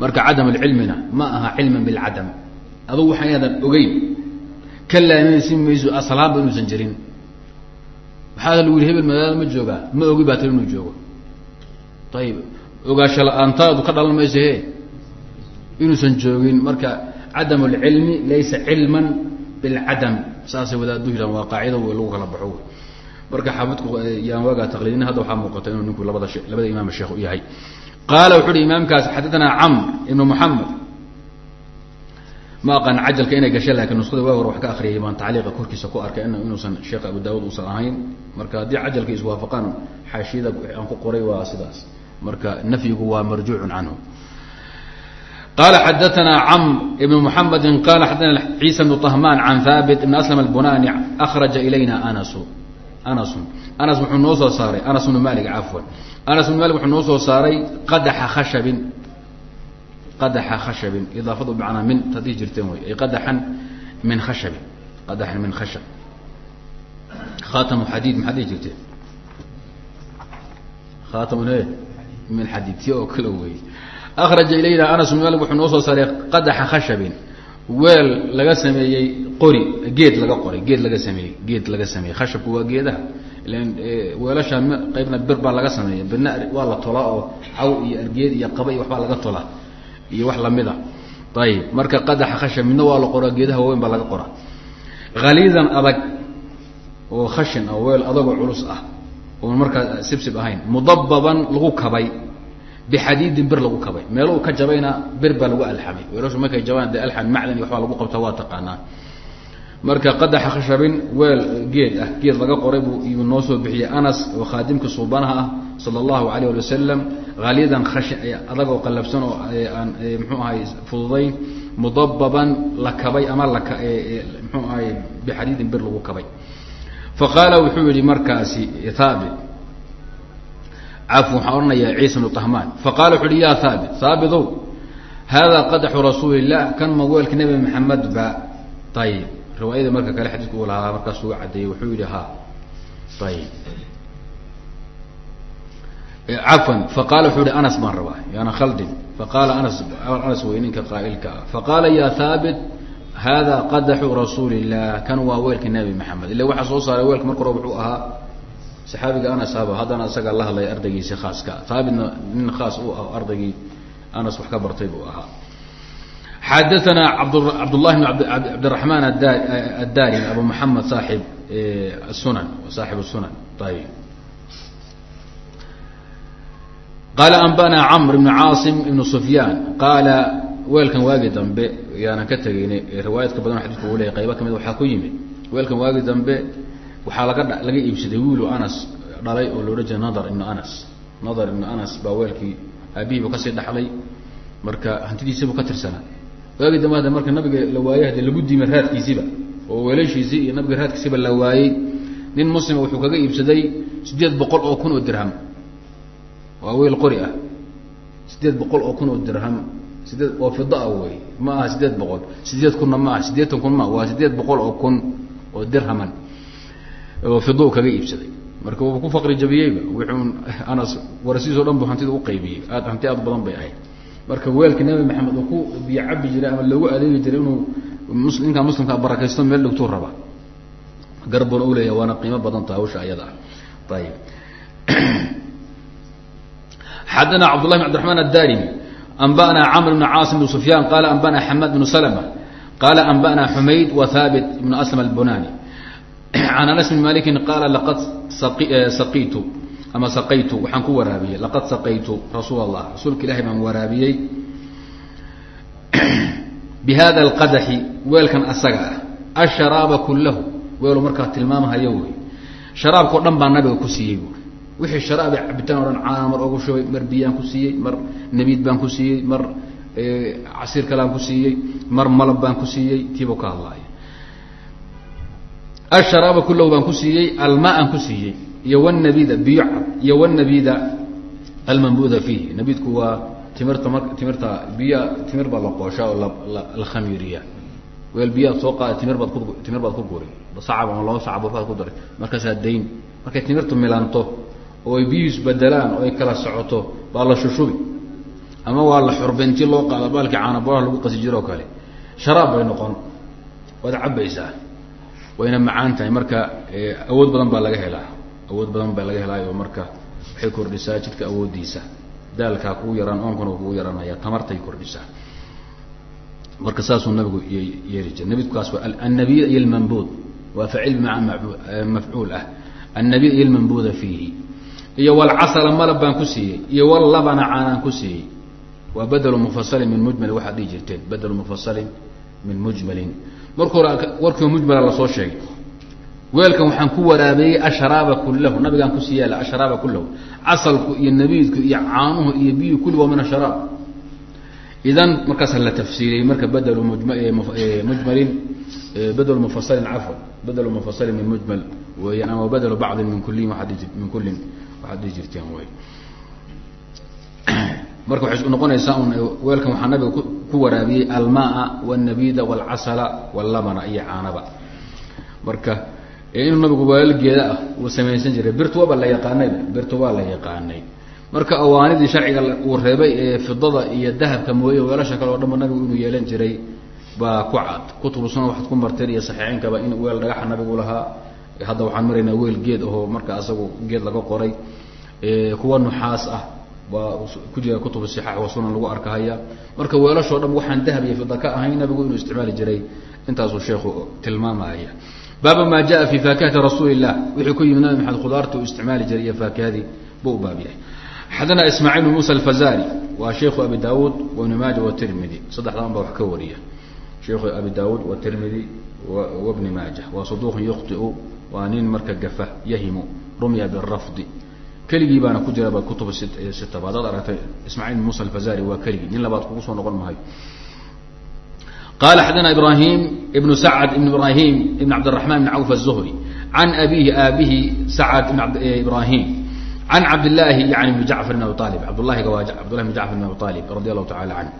marka cadam alcilmina ma aha cilman bilcadam adugu waxaa inaadan ogeyn ka laaminaysi mayso aslaanba inuusan jirin. Maxaa lagu yihi hebel magaalada ma joogaa ma ogi baa tiri inuu joogo. Ayib ogaasho la'aantaadu ka dhalan mayso he inuusan joogin. Marka cadam alcilmi laysa cilman bilcadam. Saasay wadaadu yidhahan waa qaacida lagu kala baxo. Marka xaafidku yaan waagaa taqliidina hadda waxaa muuqata inuu ninku labada labada imaam sheekh u yahay. Qaala wuxu uhi imaamkaas xadaثana camr ibn moxamed ma aqaan cajalka inay gashay laakiin nusada waa hor wax ka akriyay baan tacliiqa korkiisa ku arkay in inuusan sheekh abu daawud uusan ahayn. Marka haddii cajalka iswaafaqaan xaashiyada aan ku qoray waa sidaas. Marka nafyigu waa marjuuc canhu qala xadaanaa camr ibn muxamadi qala xadaana ciisa bnu طahmaan can haabit ibn aslm albunani akhraja ilayna anasu anasu anas wuxuu noo soo saaray anas bnu malik cafwan anas bnu malik wuxuu noo soo saaray qadaxa khashabin qadaxa khashabin idaafadu manaa min taad dhihi jirteen wey ay qadaxan min khashabin qadaxan min khashab khatamu xadiid maxaad dhihi jirteen khaatamun min xadiid si oo kale wey akraja ilayna anas bn malik wuxuu noo soo saaray qadaxa khashabin weel laga sameeyey qori geed laga qoray geed laga sameeyey geed laga sameeyey khashabku waa geedaha ilan weelasha qaybna bir baa laga sameeya birna waa la tolaa oo caw iyo algeed iyo qaba iyo waxbaa laga tolaa iyo wax lamida ayib marka qadaxa khashab midna waa la qoraa geedaha waaweyn baa laga qoraa haliidan adag oo khashin ah weel adagoo culus ah oon markaa sibsib ahayn mudababan lagu kabay bixadiidin bir lagu kabay meelo uu ka jabayna bir baa lagu alxamay weelashu markay jabaan dee alxam macdan iyo waxbaa lagu qabta waa taqaanaa marka qadaxa khashabin weel geed ah geed laga qoray buu iyuu noo soo bixiyey anas oo khaadimka suubanaha ah sala allahu alayh ali wasalam haalidan khashi adagoo qallabsan oo aan mxuu ahay fududayn mudababan la kabay ama la mxuu ahay bixadiidin bir lagu kabay fa qaala wuxuu yihi markaasi haabit cafw waxaan odhanayaa ciisa bnu tahmaan faqala wuxu uhi ya haabit haabidow hada qadaxu rasuuli illah kan maweelka nebi maxamed ba ayib riwaayada marka kale xadiidku uu lahaa markaas uga cadeeyey wuxuu yihi ha ayib cafan faqala wuxuu ihi anas baan rabaa yaana khaldin faqaala anas anas wey ninka qaa'ilka ah faqaala ya haabit hada qadaxu rasuuli illah kan waa weelka nabi maxamed illa waxaa soo saaray weelka marka hore wuxuu ahaa saxaabiga anas haba haddana isaga la hadlaya ardaygiisi khaaska haabitna nin khaas u ah ardaygii anas wax ka bartay buu ahaa xadaana cabdالlahi bn cabdiraحman addarin abu mحamed saaxib sunan saaxib الsunan ayb qaala anbana cmr bn caasim ibn sufyaan qaala weelkan waagi dambe yaanan ka tegaynay riwaayadka badan xadidku uu leeyay qaybo kamid waxaa ku yimid weelkan waagi dambe waxaa laga laga iibsaday wiilu anas dhalay oo loodhan jiray nadr ibnu anas. Nadr ibnu anas baa weelkii aabihiibu ka sii dhaxlay. Marka hantidiisiibuu ka tirsanaa. Waagi dambe marka nabiga la waayey hade lagu diimay raadkiisiba oo weelashiisii iyo nabiga raadkiisiba la waayey nin muslima wuxuu kaga iibsaday siddeed boqol oo kun oo dirham. Waa weel qori ah. Siddeed boqol oo kun oo dirham. Sideed waa fidaa wey ma aha siddeed boqol. Sideed kunna ma aha. Siddeetan kun ma waa siddeed boqol oo kun oo dirhaman oo fido kaga iibsaday. Marka wuu ku faqri jabiyeyba wuxuun anas warasiisoo dhan bu hantida uqaybiyey aad hanti aad badan bay ahayd. Marka weelka nabi maxamed uu ku biyo jiray ama loogu adeegi jiray inuu ninkaa muslimkaa barakaysto meel dhigtuu raba. Garbuna u leeyahay waana qiimo badan taha hawsha ayada. Ayib xadana cabdullahi bn abdiraman addarimi anba'na camr bn caasim bn sufyan qala anba'na xamad bn slma qala anba'na xumayd wa haabit bn aslm albunani can anas bn maliki qaala laqad saqitu ama saqaytu waxaan ku waraabiyey laqad saqaytu rasuul allah rasuulka ilahay baan waraabiyey bi hada alqadaxi weelkan asaga ah asharaaba kulahu weelu markaa tilmaamhayo wey sharaabkao dhan baa nabiga ku siiyey buui wixii sharaabe cabitaan o dhan caana mar ogu shubay mar biyaan ku siiyey mar nabiid baan ku siiyey mar casiir kalaan ku siiyey mar malab baan ku siiyey tiibuu ka hadlaaya asharaaba kulahu baan ku siiyey almaaan ku siiyey iyo wnabida biyo cad iyo wnabida almambuda fiihi. Nabiidku waa timirta m timirta biya timir baa la qooshaa oo la khamiiriya weel biyaad soo qaada timir baad ku timir baad ku guri sacab ama laba sacab baad ku daray. Markaasaa dayn. Markay timirtu milanto oo ay biyuhu isbedelaan oo ay kala socoto baa la shushubi. Ama waa la xurbinti loo qaada baalkii caanaboraha lagu qasi jiro oo kale. Sharaab bay noqon. Waad cabaysaa wayna macaan tahay. Marka awood badan baa laga helaa. Awood badan baa laga helaayo marka waxay kordhisaa jidka awoodiisa daalkaa kugu yaraan oonkuna kugu yaraanaya tamartay kordhisaa. Marka saasuu nabigu yeeli jira nabidkaas waa annabiy iyo almambuud waa facil bimaca mafcuul ah. Annabiy iyo almambuuda fiihi. Iyo walcasala malab baan ku siiyey. Iyo wallabana caanaan ku siiyey. Waa badelu mufasalin min mujmalin waxaad dhihi jirteen. Badelu mufasalin min mujmalin. Marka hore warkii mujmala la soo sheegay. Weelkan waxaan ku waraabiyey ashraaba kulahu nabigaan ku siiyaala ashraaba kulahu casalku iyo nabiidku iyo caanuhu iyo biyuhu kulli waa min asharaab. Idan markaasa la tafsiiriyey marka badelu mujmalin badelu mufasalin cafwan badelu mufasalin min mujmal weeyaan ama badelu bacdin min kullin waaad min kullin waxaad dhihi jirteen wey marka waxay noqonaysaa un weelkan waxaa nabiga ku waraabiyey almaa wاnabida wاlcasala wاllabana iyo caanaba marka inuu nabigu waalgeeda ah uu samaysan jiray birtuwaba la yaqaanayba birtu waa la yaqaanay marka awaanidii sharciga uu reebay ee fidada iyo dahabka mooye weelasha kale o dhanba nabigu inuu yeelan jiray baa ku cad kutubusuna waxaad ku marteen iyo saxiixeynkaba in weel dhagaxa nabigu lahaa hadda waxaan maraynaa weel geed ahoo marka asagu geed laga qoray kuwa nuxaas ah waa ku jira kutub sixaax wa sunan lagu arkahaya. Marka weelashoo dhan waxaan dahab iyo fida ka ahayn nabigu inuu isticmaali jiray. Intaasuu sheekhu tilmaamaya. Baaba maa jaa fi faakihati rasuuli lah wixii ku yimid nabi maxamed khudaarta uu isticmaali jiray iyo faakihadii buu u baab yahay. Xadana ismaaciil bn musa alfazari waa sheikhu abi daawuud wibn maaja watirmidi saddexdan baa wax ka wariya. Sheikhu abi daawuud watirmidi wabni maaja. Waa saduuqun yukhtiu. Waa nin marka gafa yahimu. Rumya birafdi keligii baana ku jira kutub sitaba hadaad aragtay ismaaciil bn musa alfazari waa keligii nin labaad kugu soo noqon mahayo qala xadana ibrahim ibn sacd ibn ibrahim ibn cabdالرaحman bn cawf الzuhri can abihi aabihi sacd ibrahim can cabdillaahi yani bn jacfar bn abi alib cabdulahiga waa cabdullahi bn jacfar bn abi alib radi allahu tacala canh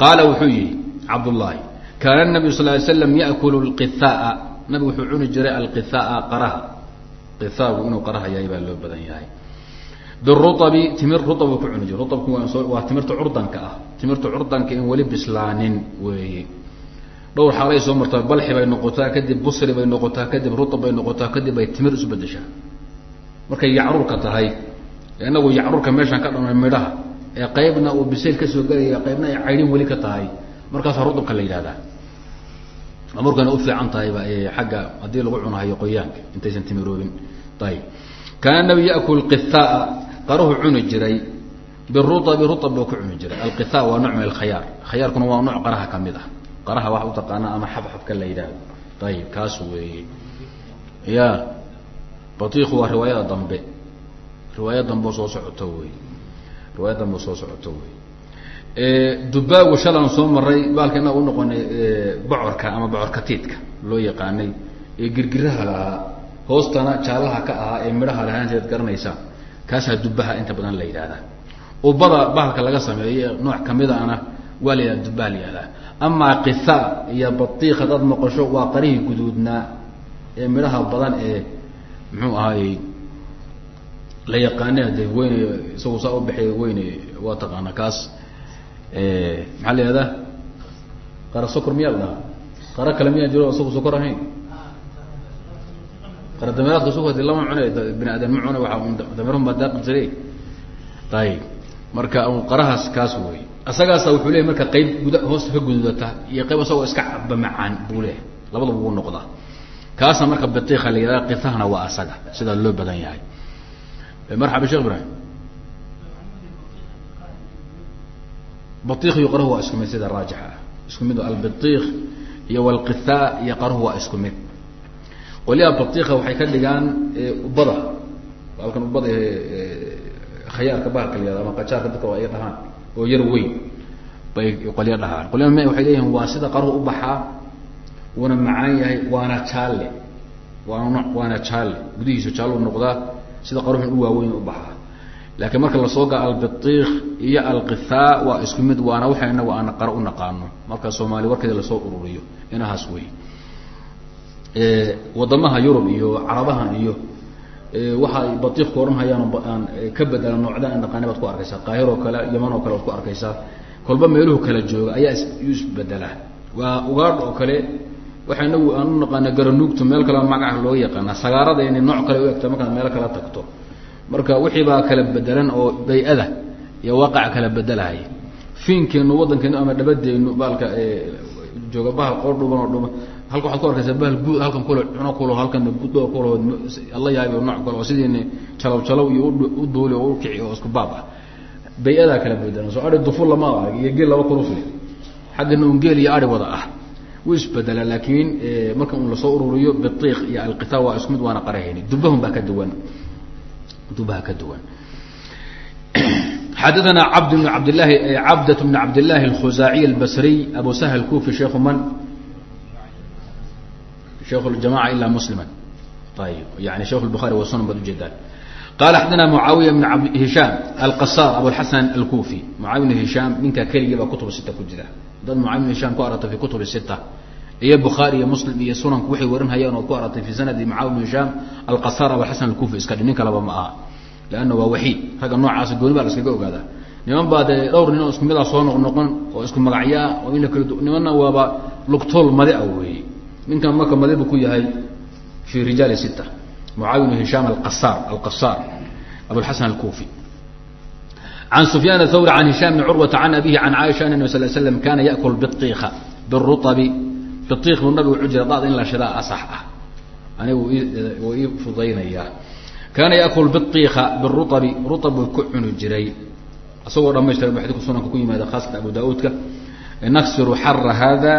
qaala wuxuu yihi cabdullahi kaana nabiyu sal ly slam yakulu lqihaaa nabigu wuxuu cuni jiray alqihaaa qaraha qihaagu inuu qaraha yahay baa loo badan yahay biruabi timir ruab ku cuni jir ruabku waa timirta curdanka ah timirta curdanka in weli bislaanin weeye dhowr xaalay soo martaa balxi bay noqotaa kadib busri bay noqotaa kadib ruab bay noqotaa kadib bay timir isu bedeshaa markay yacruurka tahay inagu yacruurka meeshaan ka dhamay midhaha ee qaybna uu bisayl ka soo gelaya qaybna ay caydhin weli ka tahay markaasaa rudubka la yidhahdaa markana u fiican tahayba agga haddii lagu cunahayo qoyaanka intaysan timiroobin ayib kaana nabi yakul qithaa qaruhu cuni jiray. Biruabi ruab buu ku cuni jiray. Alqitha waa nooc min alkhayaar. Khayaarkuna waa nooc qaraha ka mid ah. Qaraha waxa u ama xabxabka la yidhaahdo. Ayib kaas weeye. Ya. Batiiku waa riwaayada dambe. Riwaaya dambe soo socoto wey riwaaya dambe soo socoto wey dubaagu shalan soo maray baalka inaga unoqonay bocorka ama bocorka tiidka loo yaqaanay. Ee girgiraha lahaa hoostana jaalaha ka ahaa ee midhaha lahaa intaad garanaysaa kaasaa dubaha inta badan la yidhahdaa ubada bahalka laga sameeyo nooc kamidana waa la yidhahda dubaha la yihahdaa amaa kitha iyo batiik hadaad noqosho waa qarihii guduudnaa ee midhaha badan ee muxuu ahaayey la yaqaana de weyne isagu saa u baxay weyne waa taqaana kaas. Maxaa la yihahdaa qara sokor miyaa la dhahaa? Qara kale miyaa jiro isagu sokor ahayn dameeraadka sokor lama cune bini aadam ma cune waa dameerun baa daaqi jiray. Ayib marka qarahaas kaas wey isagaasa wuxuu leeyay marka qayb guda hoosta ka gududata iyo qayb isagoo iska caba macaan buu leeyahay. Labadaba wuu noqdaa. Kaasna marka batiika la yihahda kitahna waa asaga sidaa loo badan yahay. Marxaba shekh ibrahim batiik iyo qaruhu waa isku mid sida raajixa ah. Isku mid albatiik iyo walqithaa iyo qaruhu waa isku mid qolyaha batiika waxay ka dhigaan ubada. Halkan ubada khayaarka bahalka la yihahdo ama qajaarka dadka ay dhahaan oo yar weyn bay qolya dhahaan. Qolya waxay leeyihiin waa sida qaruhu u baxaa wuuna macaan yahay waana jaalle waana waana jaalle. Gudihiisu jaallu noqdaa sida qaruxun u waaweyn u baxaa laakiin marka la soo gaa albatiik iyo alqithaa waa isku mid waana waxa inagu aan qaro u naqaano. Marka soomaali warkeeda la soo ururiyo inahaas wey wadamaha yurub iyo carabahan iyo waxaay batiikku odhan hayaan aan ka bedela noocda aan naqaana baad ku arkaysaa. Qaahir oo kale yaman oo kale waad ku arkaysaa. Kolba meeluhu kala jooga ayaa isbedelaa waa ugaadh oo kale waxa inagu aan u naqaana garanuugtu meel kale magaca loo yaqaana sagaarada inay nooc kale u egta markaad meelo kala tagto. Marka wixii baa kala bedelan oo bay-ada iyo waaqaca kala bedelahay. Fiinkeenu waddankeenu ama dhabadeenu baalka jooga bahal dhuban oo dhuban halka waxad ku arkaysaa bahal guud halkan kule cuno kulo halkan door kulo alla yaabi nooc kale oo sidiini jalow iyo u duuli oo ukici oo isku baab ah. Bay-adaa kala badan soo ai dufu lama arag iyo geel laba kulufle xaggana un geel iyo ari wada ah. Wuu isbedelaa laakiin eh, marka un la soo ururiyo biiq iyo alqitaa waa isku mid waana qarahayni. Dubahun baa ka duwan. Dubaha ka duwan. Xadaana abd bn abdlahi eh, cabdat bn cabd illaahi alkhusaaciy albasriy abu sahl kufi sheekhu man shekh jamaca ila muslima ayb yani shekh buari wa sunan baad ujeedaan qala xadana muaawiya bn hishaam alqasaar abuxasan alkufi muaawiya bn hishaam ninka keligii baa kutub sita ku jira haddaad muawiya bn hishaam ku aragto fi kutubi sita iyo buhaari iyo muslim iyo sunanku waxay warinhayaan ood ku aragtay fi sanadi mucawiya bn hishaam alqasaar abuxasan alkufi iska dhi nin kalaba ma aha lanna waa waxiid ragga noocaas gooni baa la iskaga ogaadaa niman baa dee dhowr nin oo isku midaa soo noqnoqon ninkan marka madi bu ku yahay fi rijaali sita mucaawiya bn hishaam alqasar alqasar abulxasan alkufi can sufyaan athawri can hishaam bni curwata can abihi can caaisha ana nabi sal slam kana yakul biiika biruabi biiq buu nabigu wuxuu jira daad in la shidaa asax ah. Anigu wuu ii fudaynayaa. Kaana yakul biiika biruabi ruab buu ku cuni jiray isagoo dhamaystira xadidku sunanka ku yimaada khaasatan abu da'uudka naksiru xara hada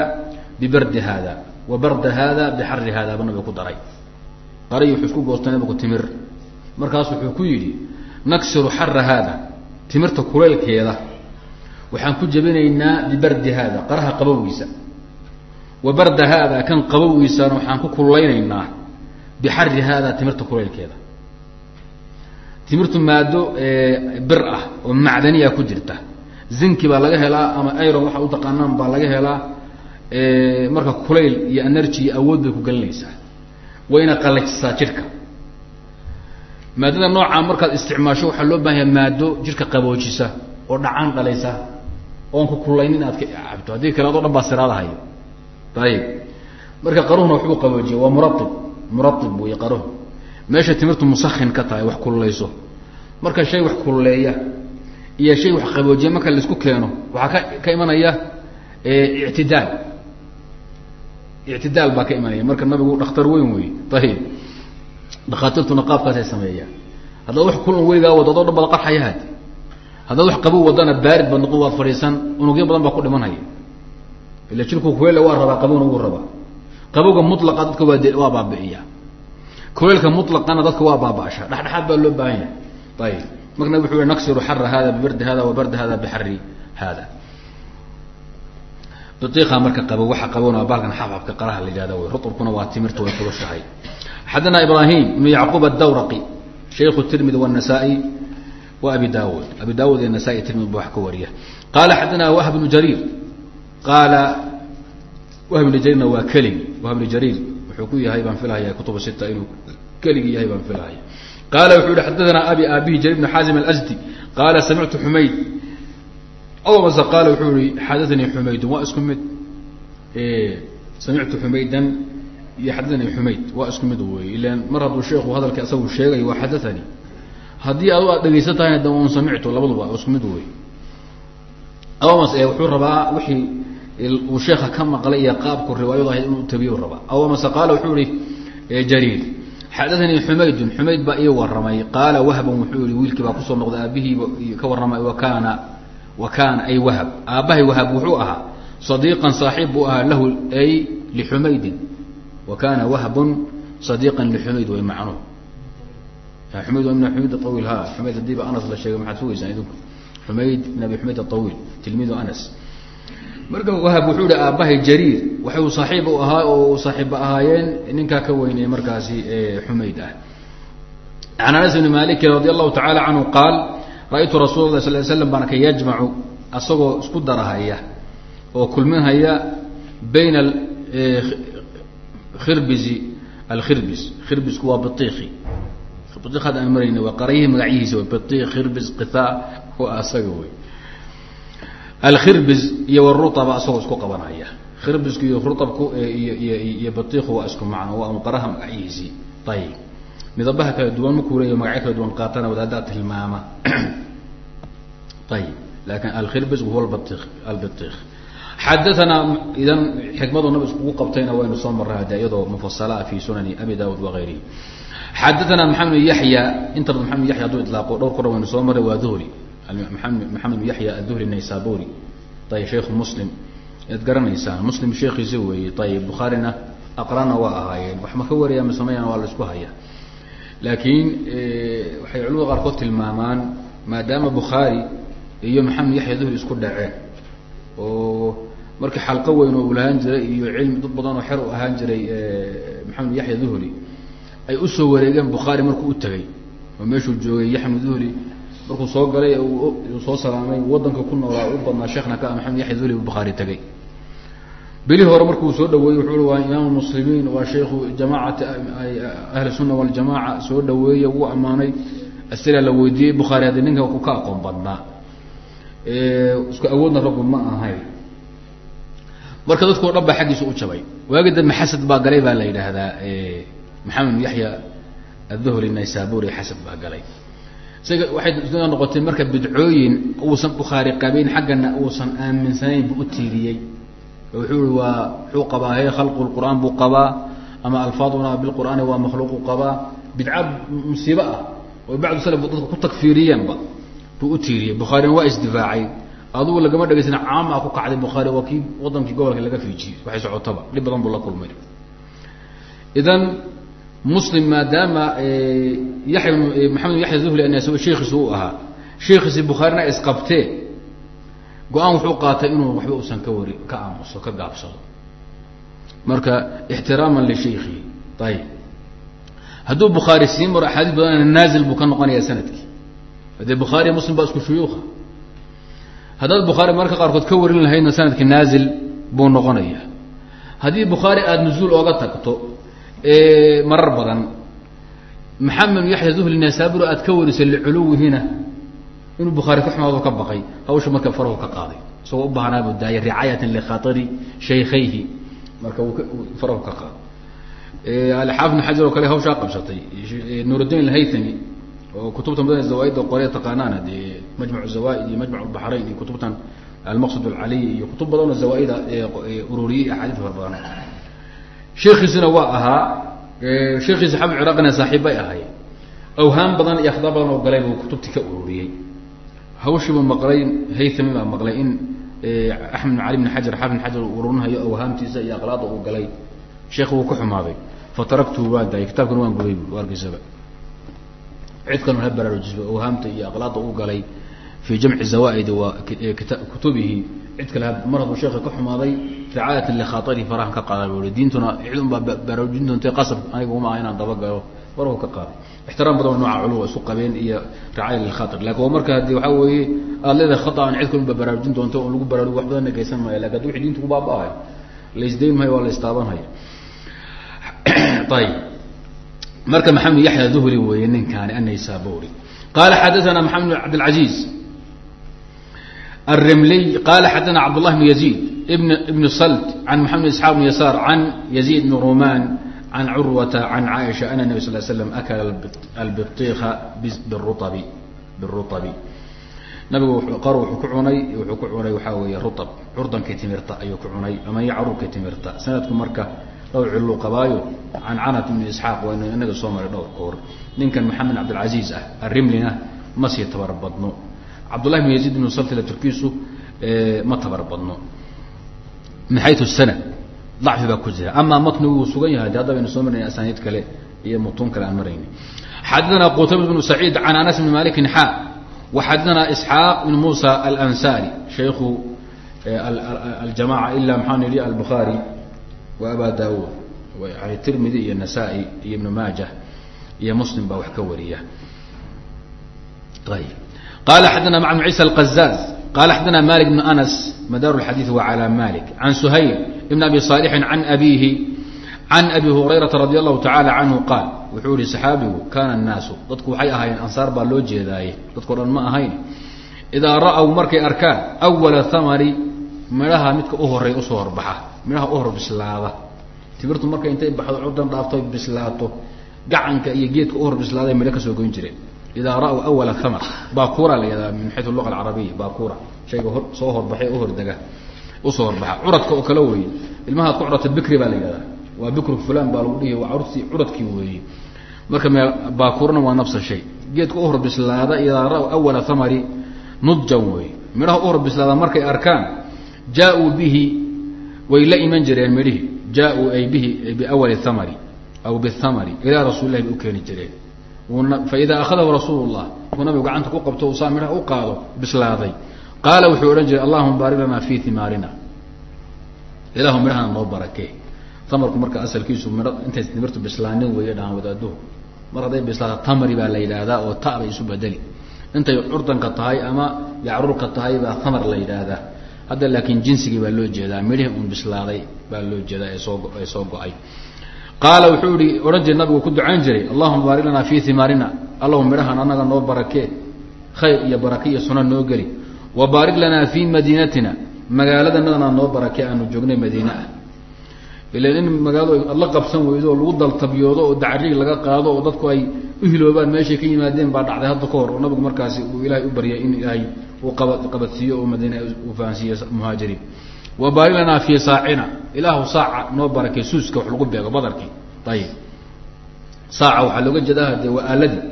bibardi hada wa barda hada bixari hada ba nabigu ku daray. Qari wuxuu isku goostay nabigu timir. Markaas wuxuu ku yidhi naksiru xara haada timirta kuleylkeeda waxaan ku jebinaynaa bibardi haada qaraha qabowgiisa. Wa barda haada kan qabowgiisana waxaan ku kullaynaynaa bixari haada timirta kuleylkeeda timirtu maado bir ah oo macdaniya ku jirta. Zinki baa laga helaa ama iron waxa u taqaanaan baa laga helaa marka kulayl iyo energy iyo awood bay ku gelinaysaa wayna qalajisaa jidhka. Maadada noocaa markaad isticmaasho waxaa loo baahan yaha maado jirka qaboojisa oo dhacaan dhalaysa oon ku kulaynin aad ka cabto. Haddii kale adoo dhan baa siraadahayo ayib marka qaruhuna waxbuu qaboojiya waa muraib muraib wey qaruhu. Meesha timirtu musakin ka tahay wax kululayso marka shay wax kululeeya iyo shay wax qaboojiya marka la isku keeno waxaa ka ka imanaya ictidaal ictidaal baa ka imanaya marka nabigu dhakhtar weyn wey ayib dhakhaatiirtuna qaabkaasay sameeyaan haddaad wax kulan weligaa wado adoo dhan baad qarxaya haadi haddaad wax qabow wadana baarid baad noqon waad fadhiisan unugyo badan baa ku dhimanaya ila jirku kuleela waa rabaa qabowna wuu rabaa qabowga mulaqa dadka waa waa baabi'iya kuleelka mulaqana dadka waa baaba'asha dhexdhexaad baa loo baahan yahay ayib marka nabig wuxuu naksiru xara hada bibardi hada wa bardi hada bixari hada bia marka abo waa qaboona baalkan qaraha la yihahda wy ruubkuna waa timirtu way kulushahay xadana ibrahim ibnu yacquub adawraqi shaykhu tirmidi wanasaa-i wa abi daawud abi daawud iyo nasaa-i ba wax ka wariya qaala xadana wahb ibnu jariir qaala wahb ibnu jariirna waa keligi wahb ibnu jariir wuxuu ku yahay baan filahaya kutubu sita inuu keligi yahay baan filahaya qaala wuxuu yihi xadaana abi aabihi jarir bnu xaazim alsdi qaala samictu xumayd mase qaala wuxuu yihi xadaanii xumaydun waa isku mid. Samictu xumaydan iyo xadaanii xumayd waa isku mid wey ilan mar hadduu sheeku hadalka isagu sheegayo waa xadaanii haddii adu aad dhegaysan de un samictu labaduba isku mid wey awamas wuxuu rabaa wixii uu sheeka ka maqlay iyo qaabku riwaayadu ahayd inuu tabiyu rabaa. Awamase qaala wuxuu ihi jariir xadaanii xumaydun xumayd baa ii waramay qaala wahban wuxuu yihi wiilkii baa ku soo noqday aabihiiba ka warramay wa kaana wa kaana ay wahab. Aabbahay wahab wuxuu ahaa sadiiqan saaxiib buu ahaa lahu ay lixumaydin wa kaana wahbun sadiiqan lixumayd way macnuhu xumayd waa min xumayd awiil ha xumayd hadiiba anas la sheegay maxaad sugaysaan idinku? Xumayd ibn abi xumayd aطawiil tilmiidu anas. Marka wahab wuxuu ihi aabbahay jariir. Waxuu saaxiib u ahaa oo saaxiibba ahaayeen ninkaa ka weynay markaasi xumayd ah. Can anas bni maliki radi allahu tacaala canhu qaal ra-ytu rasuul lah sal slam baan arkay yajmacu asagoo isku darahaya oo kulminhaya bayna khirbizi alkhirbis khirbisku waa biiki biik hadda aan marayna waa qarayihii magacyihiisa w biik khirbis qithaa waa asaga wey alkhirbiz iyo waruaba asagoo isku qabanaya. Khirbisku iyo ruabku iyo iyo baiiku waa isku macno waa qaraha magacyihiisii ayib midabaha kala duwan markuu leeya magacyo kala duwan qaatana wadaaddaa tilmaama. Ayib laakiin alkhirbiz wahuwa bai albiik xadaanaa idan xikmadu nab iskugu qabtayna waynu soo marray hade iyadoo mufasalaa fi sunani abi daawud wagayrihi xadaanaa maxamed bn yaxya inta bad maxamed yaya haduu ilaaqo dhowr kora waynu soo marray waa duhri maxamed bn yaxya aduhri naysaburi ayib shaykhu muslim. Ad garanaysaan muslim sheekiisi weeye ayib bukhaarina aqrana waa ahaayeen. Wax ma ka wariya masameyan waa la isku haya laakiin waxay culamada qaarkood tilmaamaan maadaama bukhaari iyo maxamed yaxya duhri isku dhaceen oo markii xalqo weyn oo uu lahaan jiray iyo cilmi dad badan oo xer u ahaan jiray maxamed yaxya duhri ay u soo wareegeen bukhaari markuu u tegay oo meeshuu joogay yaxmed duhri markuu soo galay soo salaamay wadanka ku noolaa u badnaa sheekhna ka maxamed yaxya duhri bukhaari tegay bilihii hore markuu soo dhaweeyey wuxuu waa imaam muslimiin waa shaykhu jamaacati ahli sunna waljamaaca soo dhaweeye wuu ammaanay. Asila la weydiiyey bukhaari haddi ninka ku ka aqoon badnaa. Isku awoodna raggu ma ahayn marka dadkao dhan baa xaggiisa u jabay. Waagi dambe xasad baa galay baa la yidhaahdaa maxamed yaxya aduhri naysaburi xasad baa galay. Isaga waxay noqotay marka bidcooyin uusan bukhaari qabin xaggana uusan aaminsanayn buu u tiiriyey wuxuu i waa wuxuu qabaa he khalqu lqur'aan buu qabaa ama alfaaduna bilqur'aani waa makhluuqu qabaa. Bidca musiibo ah oo bacdu salaf dadka ku takfiiriyeenba buu u tiiriyey. Bukhaarina waa isdifaacay. Adugu lagama dhegaysan caama ku kacday bukhaari waa kii wadankii gobolka laga fiijiyey. Waxay socotaba. Dhib badan buu la kulmay. Idan muslim maadaama yaya maxamed yaxya zuhli anas sheikiisu u ahaa sheikiisi bukhaarina isqabtee go'aan wuxuu qaatay inuu waxba usan ka wari ka aamuso ka gaabsado. Marka ixtiraaman lishaykhihi ayib hadduu bukhaari sii maro axaadiis badanna naazil buu ka noqonayaa sannadkii. Hadee bukhaari muslim baa isku shuyuuka haddaad bukhaari marka qaarkood ka warin lahaydna sannadkii naazil buu noqonaya haddii bukhaari aada nuzuul ooga tagto marar badan maxamed yaxya duhli nasaaburo aad ka warisay liculuwihina inuu bukhaari ka xumaado ka baqay hawsha marka farahu ka qaaday. Isagoo u baahnaabuu daayay ricaayatan likhatari shaykayhi marka farahu ka qaaday. Alxaafid xajar oo kale hawshaa qabsatay. Nuurudiin alhaytami oo kutubta badan zawaaidda qorya taqaanaana dee majmac zawaaid iyo majmac lbaxrayn iyo kutubtan almaqsad alcaliy iyo kutub badanoo zawaaida ururiyey axaadiis fara badan. Sheekiisina waa ahaa sheekiisa xamd ciraaqina saaxiib bay ahay awhaam badan iyo akhdaar badan oo galay buu kutubtii ka ururiyey hawshiibuu maqlay haytami baa maqlay in axmed bin cali bn xajar xaafid xajar uu ururinhayo awhaamtiisa iyo aqlaada uu galay. Sheekh wuu ka xumaaday. Fataraktuhu waan daayay. Kitaabkana waan gubay bu argisaba cid kalon ha baraarujisba awhaamta iyo aqlaada uu galay. Fii jamci zawaaidi wa kutubihi cid kale mar hadduu sheeka ka xumaaday ricaayatan likhaarihi farahan ka qaada bu diintuna cidun baa baraarujin doonta qasab aniga uma aha inaan dabagalo farahu ka qaaday ixtiraam badan oo nooca culum isu qabeen iyo racaya lilkhair laakiin marka hadi waxaa weeye aad leedahay khata cid kalun baraarujin doonto oo lagu baraarugo wax badanna geysan maya laakiin hadi wixi diintu ku baaba-ahay waa la ayib marka maxamed yaxya duhri weeye ninkaani annaysaburi qala xadaana maxamed bn cabdilcaziz armliy qala xadaana cabd llahi bn yazid bn ibn salt an maxamed isxaaq bn yasaar an yazid bn ruman an curwata an caaisha ana nab sal slam akala albibtiika biruabi nabigu qor wuuu ku unay wuxuu ku cunay waxaa weeye ruab curdankii timirta ayuu ku cunay ama iyo carurkii timirta sanadku marka dhowr cillu qabaayo can canat ibni isxaaq waynu inaga soo maray dhowr kahor ninkan maxamed cabdilcasiiz ah arrimlina ma sii tabar badno cabdullahi bn yaziid ibnu saltila turkiisu ma tabar badno maxaytu sana dacfi baa ku jira. Amaa matni wuu sugan yahay de hadda baynu soo marnay asaniid kale iyo mutuun kale aan marayni. Xadana qutayba bnu saciid can anas bni maliki xa waxadana isxaaq bn musa alansari shaykhu eh, aljamaca ila maxaan yihi albuhaari wa aba daawud yani tirmidi iyo nasaa-i iyo ibnu maaja iyo muslim baa wax ka wariya. Ayb qaala qala xadana malik بn anas madar الxadiiث wa عalى malik can shayl بn abi صاalحi can abihi can abi hurayraa radi allahu tacaala canhu qaal wuxuu yihi saxaabigu kaana annaasu dadku waxay ahaayeen ansaar baa loo jeedaaye dadkao dhan ma ahayn idaa ra'aw markay arkaan awala thamari midhaha midka u horey usoo horbaxa midhaha u hor bislaada timirtu markay intay baxdo curdan dhaafto bislaato gacanka iyo geedka u hor bislaaday midho kasoo goyn jireen idaa awala thamar bakura la yihahdaa min xayu luga alcarabiya bakura shayga hor soo horbaxay u hordega u soo horbaxa curadka oo kale weeye ilmahaad ku curata bikri baa la yihahdaa waa bikru fulan baa lagu dhihi waa urti curadkii weeye marka m baakurna waa nafsa shay geedka uhor bislaada idaa ra awala thamari nudjan wey midhaha uhor bislaada markay arkaan jaa-uu bihi way la iman jireen midhihi jaa-uu ay bihi biawali thamari aw bithamari ilaa rasuuli lahi bay u keeni jireen fa idaa akhadahu rasuul llah markuu nabigu gacanta ku qabto u saa midhaha u qaado bislaaday. Qaala wuxuu odhan jiray allahuma baarik lana fi himaarina ilaahu midhahana noo barakee tamarku marka asalkiisu midho intay timirtu bislaanin weeye dhahaan wadaaduhu mar hadday bislaata tamri baa la yidhaahdaa oo ta bay isu bedeli. Intay curdanka tahay ama yacrurka tahay baa tamar la yidhaahdaa. Hadda laakiin jinsigii baa loo jeedaa midhihii un bislaaday baa loo jeedaa ee soo ee soo go'ay qaala wuxuu ihi odhan jira nabigu ku ducayn jiray. Allahuma baarik lanaa fii himaarina allahu midhahan anaga noo barakee khayr iyo barake iyo suna noo geli. Wa baarik lanaa fii madiinatina. Magaaladanadana noo barake aanu joognay madiine ah. Ilan in magaaladu ad la qabsan weydo lagu daltabiyoodo oo dacrig laga qaado oo dadku ay u hiloobaan meeshay ka yimaadeen baa dhacday hadda ka hor. Oo nabigu markaasi uu ilaahay u baryay in ilaahay uu qaba qabadsiiyo oo madiina uu fahansiiyo muhaajiriin wa baarik lanaa fii saacina. Ilaahu saaca noo barakay suuska wax lagu beego badarkii. Ayib saaca waxaa looga jeedaa dee waa aaladii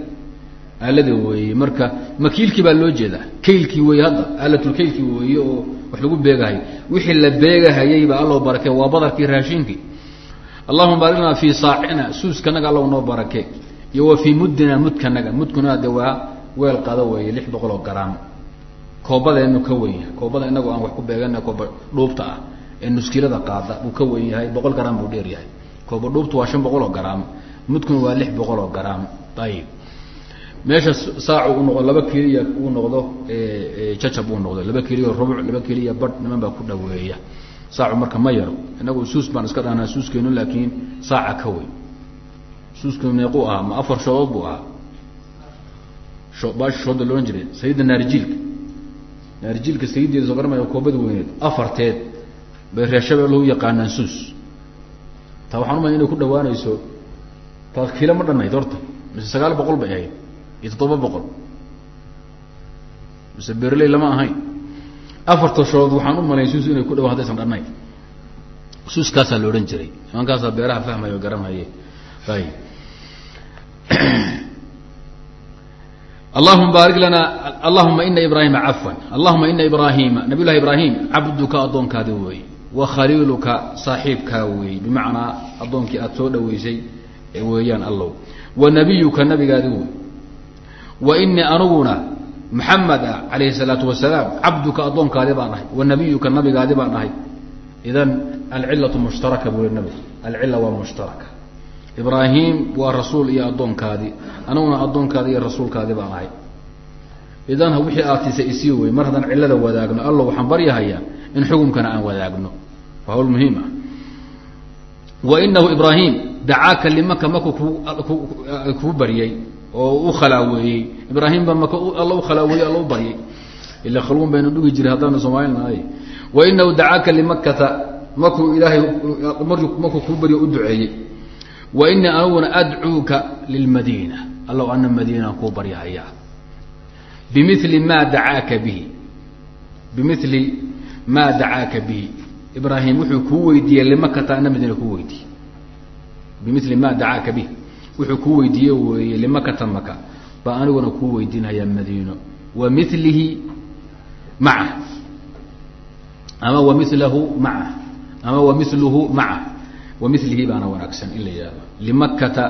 aalada weeye. Marka makiilkii baa loo jeedaa. Kaylkii weeye hadda. Aalatulkaylkii weeye oo wax lagu beegahay wixii la beegahayay baa allow barake waa badarkii raashinkii. Allahuma baarik lanaa saacina. Suuskanaga allow noo barake iyo wa fii muddina mudkanaga mudkuna de waa weel qado weeye lix boqol oo koobadeenu ka wen yahay. Koobada inagu aan wax ku beegana kooba dhuubta ah. Ee nuskilada qaada buu ka wen yahay. Boqol garaam buu dheer yahay. Kooba dhuubta waa shan boqol garaam. Mudkuna waa lix boqol garaam. Ayib. Meesha saacu u noqdo laba keliya uu noqdo jacab uu noqdo laba keliya rubuc laba keliya badh niman baa ku dhaweeya. Saacu marka ma yaro. Inagu suus baan iska dhahnaa suuskeenu laakiin saaca ka weyn. Suuska meequu ahaa ma afar shoodood buu ahaa. Shooda loodhan jiray. Sayidda naarijiilka naarijiilka sayideeda soo koobada weyneed afarteed bay reer shabeelle u yaqaanaan suus. Taa waxaan umaya inay ku dhawaanayso taa kiilo ma dhanayd horta. Mise sagaal boqol bay ahayd iyo toddoba boqol. Mise berley lama ahayn. Afarta shoodood waxaan u malay suus inay ku dhawaan hadaysan dhanayn suuskaasaa la odhan jiray. Nimankaasaa beeraha fahmaya o garanhaye ay allahuma baarik lana allahuma ina ibraahima cafwan allahuma ina ibraahima nabiy llahi cabduka addoonkaadi weeye wa khaliiluka saaxiibkaa weeye bimacnaa addoonkii aada soo dhaweysay weeyaan allow. Wa nabiyuka nabigaadi wey wa inii aniguna maxamed ah calayhi salaatu wasalaam cabduka addoonkaadi baan ahay wa nabiyuka nabigaadi baan ahay. Idan alcilatu mushtaraka buu i nabig alcila waa mushtaraka ibraahim waa rasuul iyo addoonkaadii aniguna addoonkaadi iyo rasuulkaadi baan ahay idan wixii aad isii wey mar haddaan cilada wadaagno allo waxaan baryahayaa in xukumkana aan wadaagno. Waa hawl muhiim ah. Wa inahu ibraahim dacaaka limaka maku ku kuu baryay oo u khalaaweeyey. Ibraahim baa maka alla u khalaaweeyey alla u baryay. Ila khalwun baynu dhugi jiray haddaanu soomaalinahay wa inahu dacaaka limakata makuu ilaahay makuu kuu baryo u duceeyey wa inii aniguna adcuuka lilmadiina. Allow ana madiinaan kuu baryahayaa. Bimili ma dacaaka bihi. Bimili maa dacaaka bihi. Ibraahim wuxuu kuu weydiiyey limakata ana madiina kuu weydiiyey. Bimili ma dacaaka bihi. Wuxuu kuu weydiiye weeye limakata maka. Baa aniguna kuu weydiinhayaa madiino. Wa milihi maca. Ama wa milahu maca. Ama wa miluhu maca wa milihi baana wanaagsan in la yihahdo limakata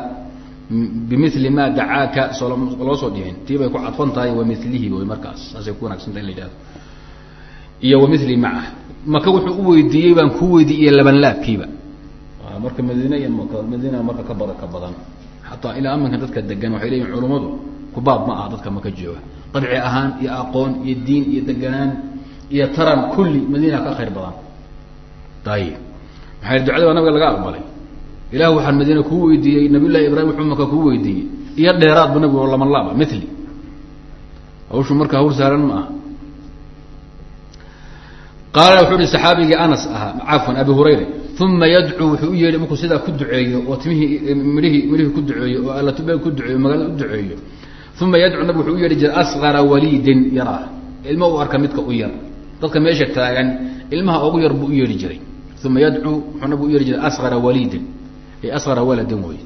bimili ma dacaaka soo loo soo dhihin tii bay ku cadfan tahay wa milihi wy markaas. Saasay ku wanagsanta in la yihahdo iyo wa mili maca. Maka wuxuu u weydiiyey baan kuu weydiiye labanlaabkiiba marka madiine iyo maka madiina marka ka bada ka badan. Xataa ilaa aminka dadka degan waxay leeyihiin culummadu kubaab ma aha dadka maka jooga. Dabci ahaan iyo aqoon iyo diin iyo deganaan iyo taran kulli madiina ka khayr badan maxay ducada baa nabiga laga aqbalay? Ilah waxaan madiina kuu weydiiyey nabiy llahi ibrahim wuxuu maka kuu weydiiyey. Iyo dheeraadba nabigu laman laaba mili hawshu marka hawl saaran ma aha. Qaala wuxuu ihi saxaabigii anas ahaa cafwan abi hurayra uma yadcuu wuxuu u yeedhi markuu sidaa ku duceeyo oo timihii midhihii midhihii ku duceeyo oo allatube ku duceeyo magaalada u duceeyo. Uma yadcuu nabig wuxuu u yeedhi jiray asqara waliidin yaraa ilmo u arka midka u yar. Dadka meesha taagan ilmaha ugu yar buu u yeedhi jiray uma yadcuu wuxuu nabigu u yeedhi jiray asqara waliidin ay asqara waladin wey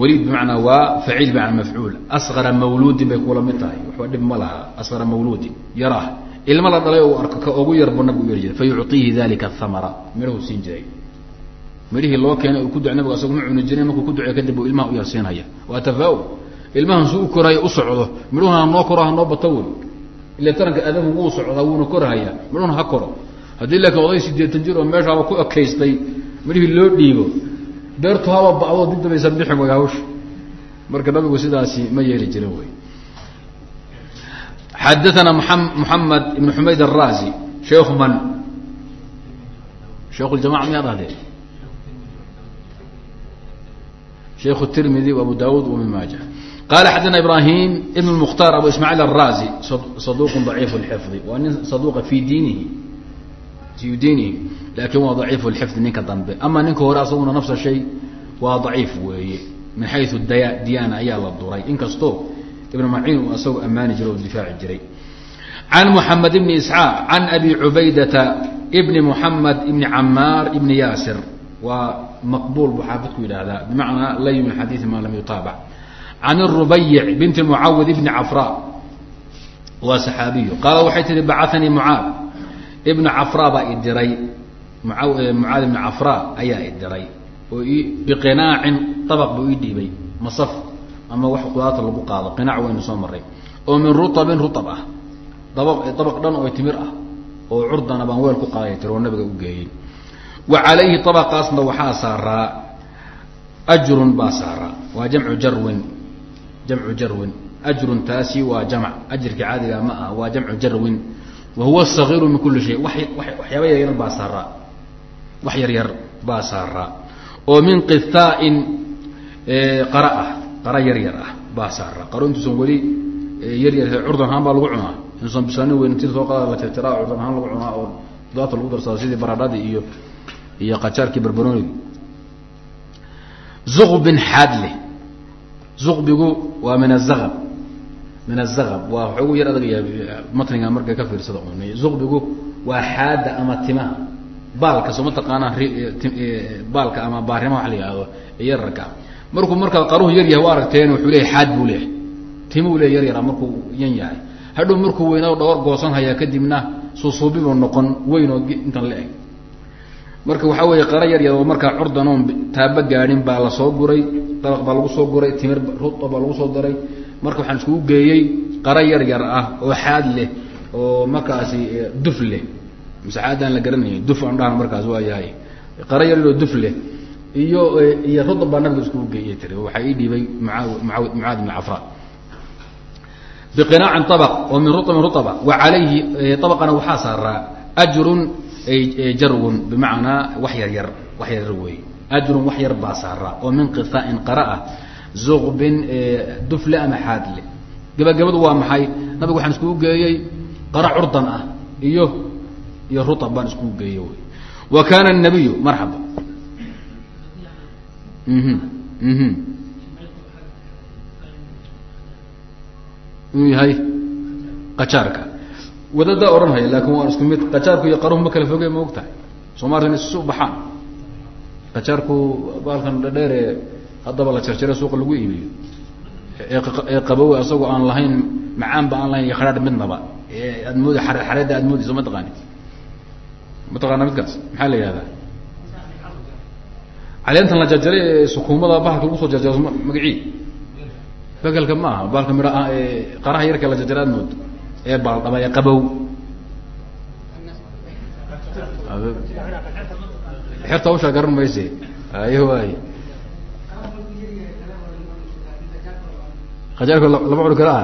waliid bimacnaa waa faciil bimacnaa mafcuul asqara mawluudin bay kula mid tahay waxba dhib ma laha asqara mawluudin yaraa ilma la dhalay u arko ka ugu yar buu nabigu u yehi jiray fa yucطiihi dalika ahamara midhahuu siin jiray midhihii loo keenay uu ku ducay nabigu asagu ma cuni jirin markuu ku ducey kadib buu ilmaha u yar siinhaya waa tafaa-ul ilmahan su u korayo u socdo midhuhuna hanoo koro hanoo bato wey ila taranka aadamu wuu socdaa wuuna korhaya midhuhuna ha koro haddii laakiin oday sideetan jir oo meeshaaba ku ekaystay midhihii loo dhiibo beertu haba bacdoo dib dambaysan bixin way hawsha. Marka nabigu sidaasi ma yeeli jirin wy xadaana muxamed ibn xumayd arazi sheikhu man sheikhu ljamaca miyaad ahdeen sheikhu tirmidi abu daawud ibn maaja. Qala xadana ibrahim ibn mukhtaar abu ismaaciil arazi saduq daciif lxifdi waa nin saduqa fi diinihi dinihi laakin waa daciif lxifd ninka dambe. Ama ninka hore asaguna nafsa shay waa daciif weeye. Min xayu d diyaana ayaa la duray. Inkastoo ibn maciin uu isagoo ammaani jiray oo difaaci jiray. Can muxamed ibni isxaaq can abi cubaydata bni muxamed ibni camaar ibni yaasir. Waa maqbuul buu xaafidku yidhaahdaa. Bimacnaa layu min xadiii ma lam yutaabac. Can rubayic binti mucawid ibni cafra. Waa saxaabiyu. Qaala waxay tihi bacanii mucaad ibna cafra baa i diray. Mucaad ibni cafra ayaa i diray. Oo biqinaacin abaq buu ii dhiibay. Masaf ama wax qudaarta lagu qaado. Qinaac waynu soo maray oo min rutabin rutab ah. Dabaq dabaq dhan oo timir ah. Oo curdana baan weel ku qaaday tiri oo nabiga u geeyey. Wa calayhi abaqaasna waxaa saaraa. Ajrun baa saaraa. Waa jamcu jarwin. Jamcu jarwin. Ajrun taasi waa jamc ajirka caadiga ma ah waa jamcu jarwin wa huwa sagiiru min kuli shay wa waxyaaba yaryar baa saaraa wax yar yar baa saaraa oo min qithaain qara ah qara yar yar ah baa saara qaro intuusan weli yar yar curdan ahaan baa lagu cunaa intuusan bislaanin weyn inti soo qaada la curdan ahaan lagu cunaa oo qudaarta lagu darsada sidii baradhadii iyo iyo qajaarkii barbaroonigi zuqbin xaadle zuqbigu waa min azaqab min azaqab waa waxoogu yar adag yahay matniga markay ka fiirsada un zuqbigu waa xaada ama timaha. Baalka soo mataqaanaa baalka ama baarimaha waa la yihahdo yararka. Markuu markaa qaruhu yar yahay u aragteen wuxuu leeyahy xaad buu leeyahay. Timuu leeya yar yara markuu yan yahay. Hadhow markuu weynaa dhawar goosan hayaa kadibna suusuubibuu noqon weyn oo intan la eg. Marka waxaa weeye qara yar oo markaa curdan oon gaadhin baa la soo guray dabaq baa lagu soo guray timir ruda baa lagu soo daray marka waxaan iskugu geeyey qara yar yar ah oo xaad leh oo markaasi duf leh. Mise xaadaan la garanayay duf aan dhahan markaas waa yahay. Qara yar yaroo duf leh. Iyo iyo ruda baa nabiga iskugu geeyey tiri. Waxaa ii dhiibay maa mucaad ibn cafra. Biqinaacin abq oo min ruabin ruaba wa calayhi abaqana waxaa saaraa ajrun jarwun. Bimacnaa wax yar yar wax yar yar wey ajrun wax yar baa saaraa. Oo min qisaain qara ah zuqbin dufle ama xaadle. Gabagabadu waa maxay? Nabigu waxaan iskugu geeyey qara curdan ah iyo iyo ruab baan iskugu geeyey wy wa kaana nabiyu marxaba. Inuu yahay qajaarka. Wadadaa odhanhaya laakin waa isku mid qajaarku iyo qaruhu ma kala foge ma og tahay soomaalina isu baxaan. Qajaarku baalkan dhadheere haddaba la jarjare suuqa lagu iibiyo. Ee qabowe asagoo aan lahayn macaanba aan lahayn iyo khadhaadh midnaba. Aad mood xareedda aad moodayso ma taqaani. Ma taqaana midkaas? Maxaa la yihahdaa caleentan la jarjaray ee sukuumada bahalka lagu soo jarjaro magacii begelka ma aha baalka midha qaraha yarka la jarjara aad moodo ee baaldhaba ee qabow. Xerta hawshaa garan mayse. Ayo waay qajaarku lama cuni karaa?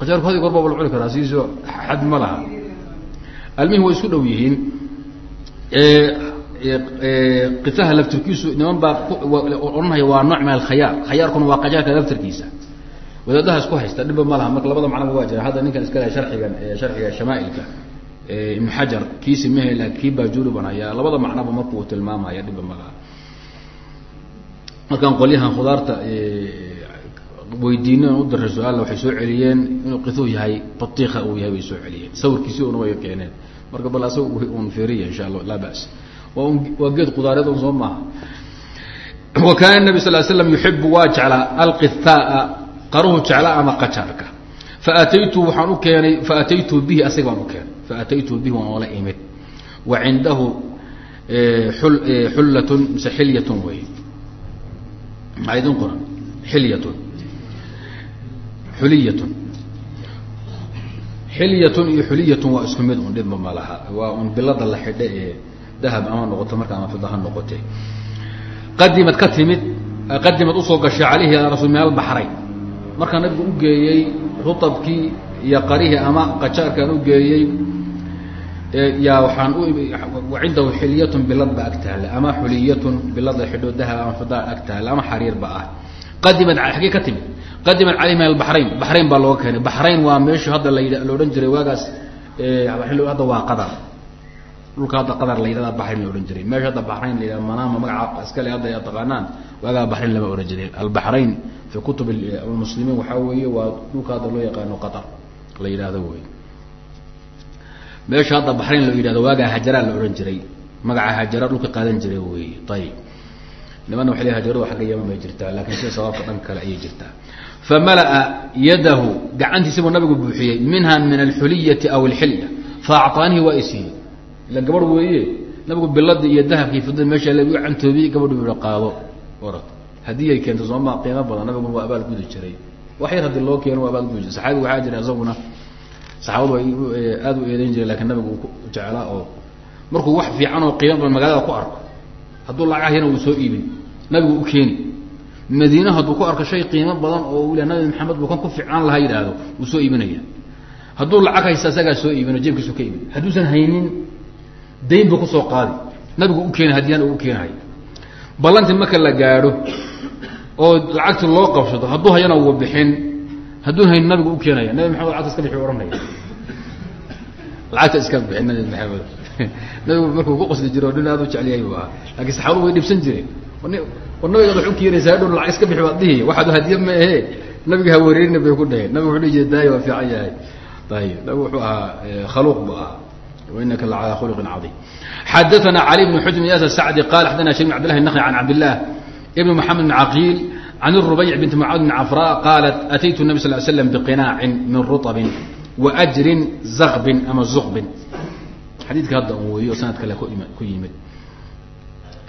Qajaarku hadi goor baba la cuni karaa siiso xad ma laha. Almihim way isku dhow yihiin. Qisaha laftirkiisu niman baa odhanaya waa nooc min alkhayaar. Khayaarkuna waa qajaarka laftirkiisa. Wadaadaha isku haysta dhiba ma laha. Marka labada macnaba waa jira. Hadda ninkan iska lehay sharxigan sharxiga shamaailka ibnu xajar kiisi mahe la kii baajuuri ban hayaa labada macnaba marku uu tilmaamaya dhiba ma laha. Markaan qolyahan khudaarta weydiinen u daray su'aalla waxay soo celiyeen inuu qisuu yahay batiika uu yahay bay soo celiyeen. Sawirkiisi una way keeneen. Marka bal asaga un feeriya insha allah laa bas waa geed khudaareed un soo maaha. Wa kaana nabi sal slam yuxibu waa jeclaa alqithaaa qaruhu jeclaa ama qajaarka. Faataytu waxaan u keenay faataytu bihi asaga baan u keenay. Faataytu bihi waan oola imid. Wa cindahu xullatun mise xilyatun wey maxaa idin qoran xilyatun xuliyatun. Xilyatun iyo xuliyatun waa isku mid un dhibma ma laha. Waa un bilada la xidhe ee dahab ama noqoto marka ama fida ha noqote. Qadimad ka timid qadimad u soo gashay calayhi rasul min albaxrayn markaa nabigu u geeyey rutabkii iyo qarihii ama qajaarkaan u geeyey yaa waxaan cindahu xilyatun bilad ba ag taale ama xuliyatun bilada xidho dahab ama fida ag taale ama xariir ba ah qadimad xaggee ka timid qadimat caleyh min albaxrayn baxrayn baa looga keenay. Baxrayn waa meeshu hadda la odhan jiray waagaas hadda waa qadar. Dhulka hadda qadar la yidhahda baxrayn la odhan jiray. Meesha hadda baxrayn la yidhahda manaama magaca iskale hadda ad taqaanaan waagaa baxrayn lama odhan jiray. Albaxrayn fi kutub muslimiin waxaa weeye waa dhulka hadda loo yaqaano qatar la yidhahdo wey meesha hadda baxrayn la yidhahdo waagaa hajaraa la odhan jiray. Magaca hajara dhulka qaadan jiray wey ayib nimana waa le hajaradu agga yaman bay jirtaa laakiin sida sabaabka dhanka kale ayay jirtaa. Famala'a yadahu gacantiisi buu nabigu buuxiyey minha min alxuliyati aw alxilya faacطaanihi waa isiiyey. Ila gabadh weeye nabigu biladi iyo dahabkii fidada meesha lagu cantoobiyey gabadhu qaado orad haddii ay keento sooma qiimo badan nabiguna waa abaal jiray. Wax yar haddii loo keeno waa abaal jiray. Saxaabigu waxaa jira isaguna saxaabadu aada u eedeyn jireen laakiin nabigu jeclaa oo markuu wax fiican oo qiimo badan magaalada ku arko hadduu lacag uu soo iibin nabigu u keeni. Madiine hadduu ku arko shay qiimo badan oo uu nabi maxamed buu kan ku ficaan laha yidhaahdo wuu soo iibinaya. Hadduu lacag haysta isagaa soo iibino jeebkiisu ka iibin hadduusan haynin dayn buu ku soo qaadi. Nabigu u keeni hadiyaan u keenahay. Ballantii marka la gaadho oo lacagti loo qabsado hadduu hayana wa bixin. Hadduu hayn nabigu u keenaya. Nabi maxamed lacagta iska bixi ohanaya lacagta iska bixin nabi maxamed nabigu markuu ku qosli jiro nin aad u jecliyay bu ahaa. Laakiin saxaabadu way dhibsan jireen nabigaad uunka yeeraysaa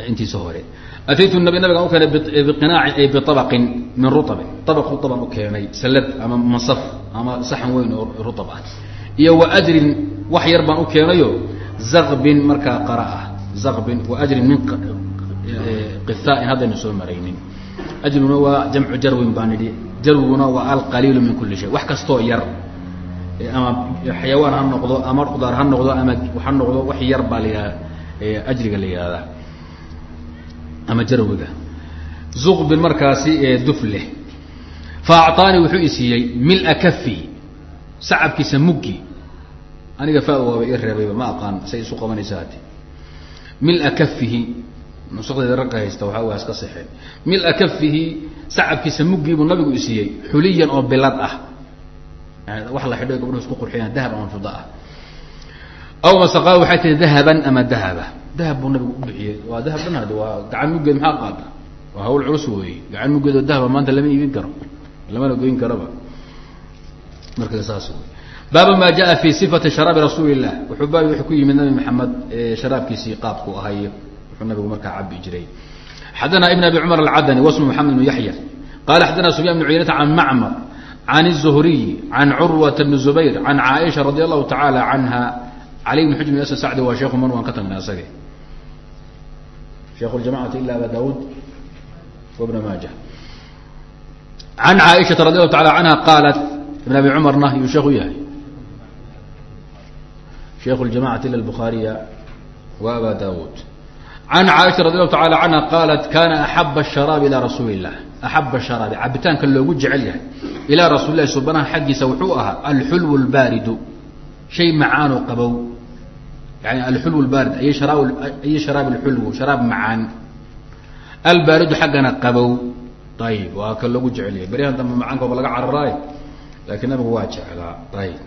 intiisa hore ataytu nabi nabigaan u keenay biqinaacin ay biabaqin min ruabin abaq ruaban u keenay salad ama masaf ama saxan weyn oo ruab ah iyo waajrin wax yar baan u keenayo zabin markaa qara ah zabin waajrin min qithaain haddaynu soo maraynin ajriguna waa jamcu jarwin baan idhi jarwiguna waa alqaliilu min kuli shay wax kastoo yar ama xayawaan ha noqdo ama qudaar ha noqdo ama ha noqdo wax yar baa la yihahda ajriga la yihahdaa ama jarwiga zuqbin markaasi dufleh fa acطaanii wuxuu isiiyey mila kafi sacabkiisa muggi. Aniga fa waaba i reebayba ma aqaan say isu qabanaysa hadi. Mila kafihi nusakdeeda ragga haysta waxaa waa iska sexeen mila kafihi sacabkiisa muggiibuu nabigu isiiyey xuliyan oo bilad ah. Wax la xidho gabdhuhu isku qurxiyaan dahab ama fida ah aw masaqaa waxay tihi dahaban ama dahaba dahab buu nabigu u bixiyey waa dahab dhan hadi waa gacan muggeed maxaa qaada waa hawl culus weeye gacan muggeed oo dahaba maanta lama iibin karo lamana goyn karaba marka saas wey baaba ma jaa fi sifati sharaabi rasuuli illah wuxuu baabi wuxuu ku yimid nabi maxamed sharaabkiisii qaabku ahay wuxuu nabigu markaa cabi jiray xadana ibn abi cumar alcadani wasmu maxamed bnu yaxya qala xadana sufyan bnu cuyaynata can macmar can الzuhriy can curwata bni zubayr can caaisha radi allahu tacaala canha ali bn xujr s sacdi waa sheekhu man waan ka tagnay asage sheikh ljamacati ila aba daud wbna maaja an caaishaa radi allahu taala anha qaalat ibn abi cumarna yuu sheekh u yahay sheikhu ljamacati ila bukhaariya wa aba daud an caaisha radi allahu taala canha qaalat kana axaba sharaabi ila rasuuli illah axaba sharaabi cabitaanka loogu jecel yahay ilaa rasuuli lahi xaggiisa wuxuu ahaa alxulw lbaaridu shay macaano qabow yani alxulw baarid ay ay sharaab اlxulw sharaab macaan albaaridu xaggana qabow ayib waa ka loogu jecel yahay beryahan dambe macaanka oba laga cararaayo laakiin nabigu waa jeclaa ayib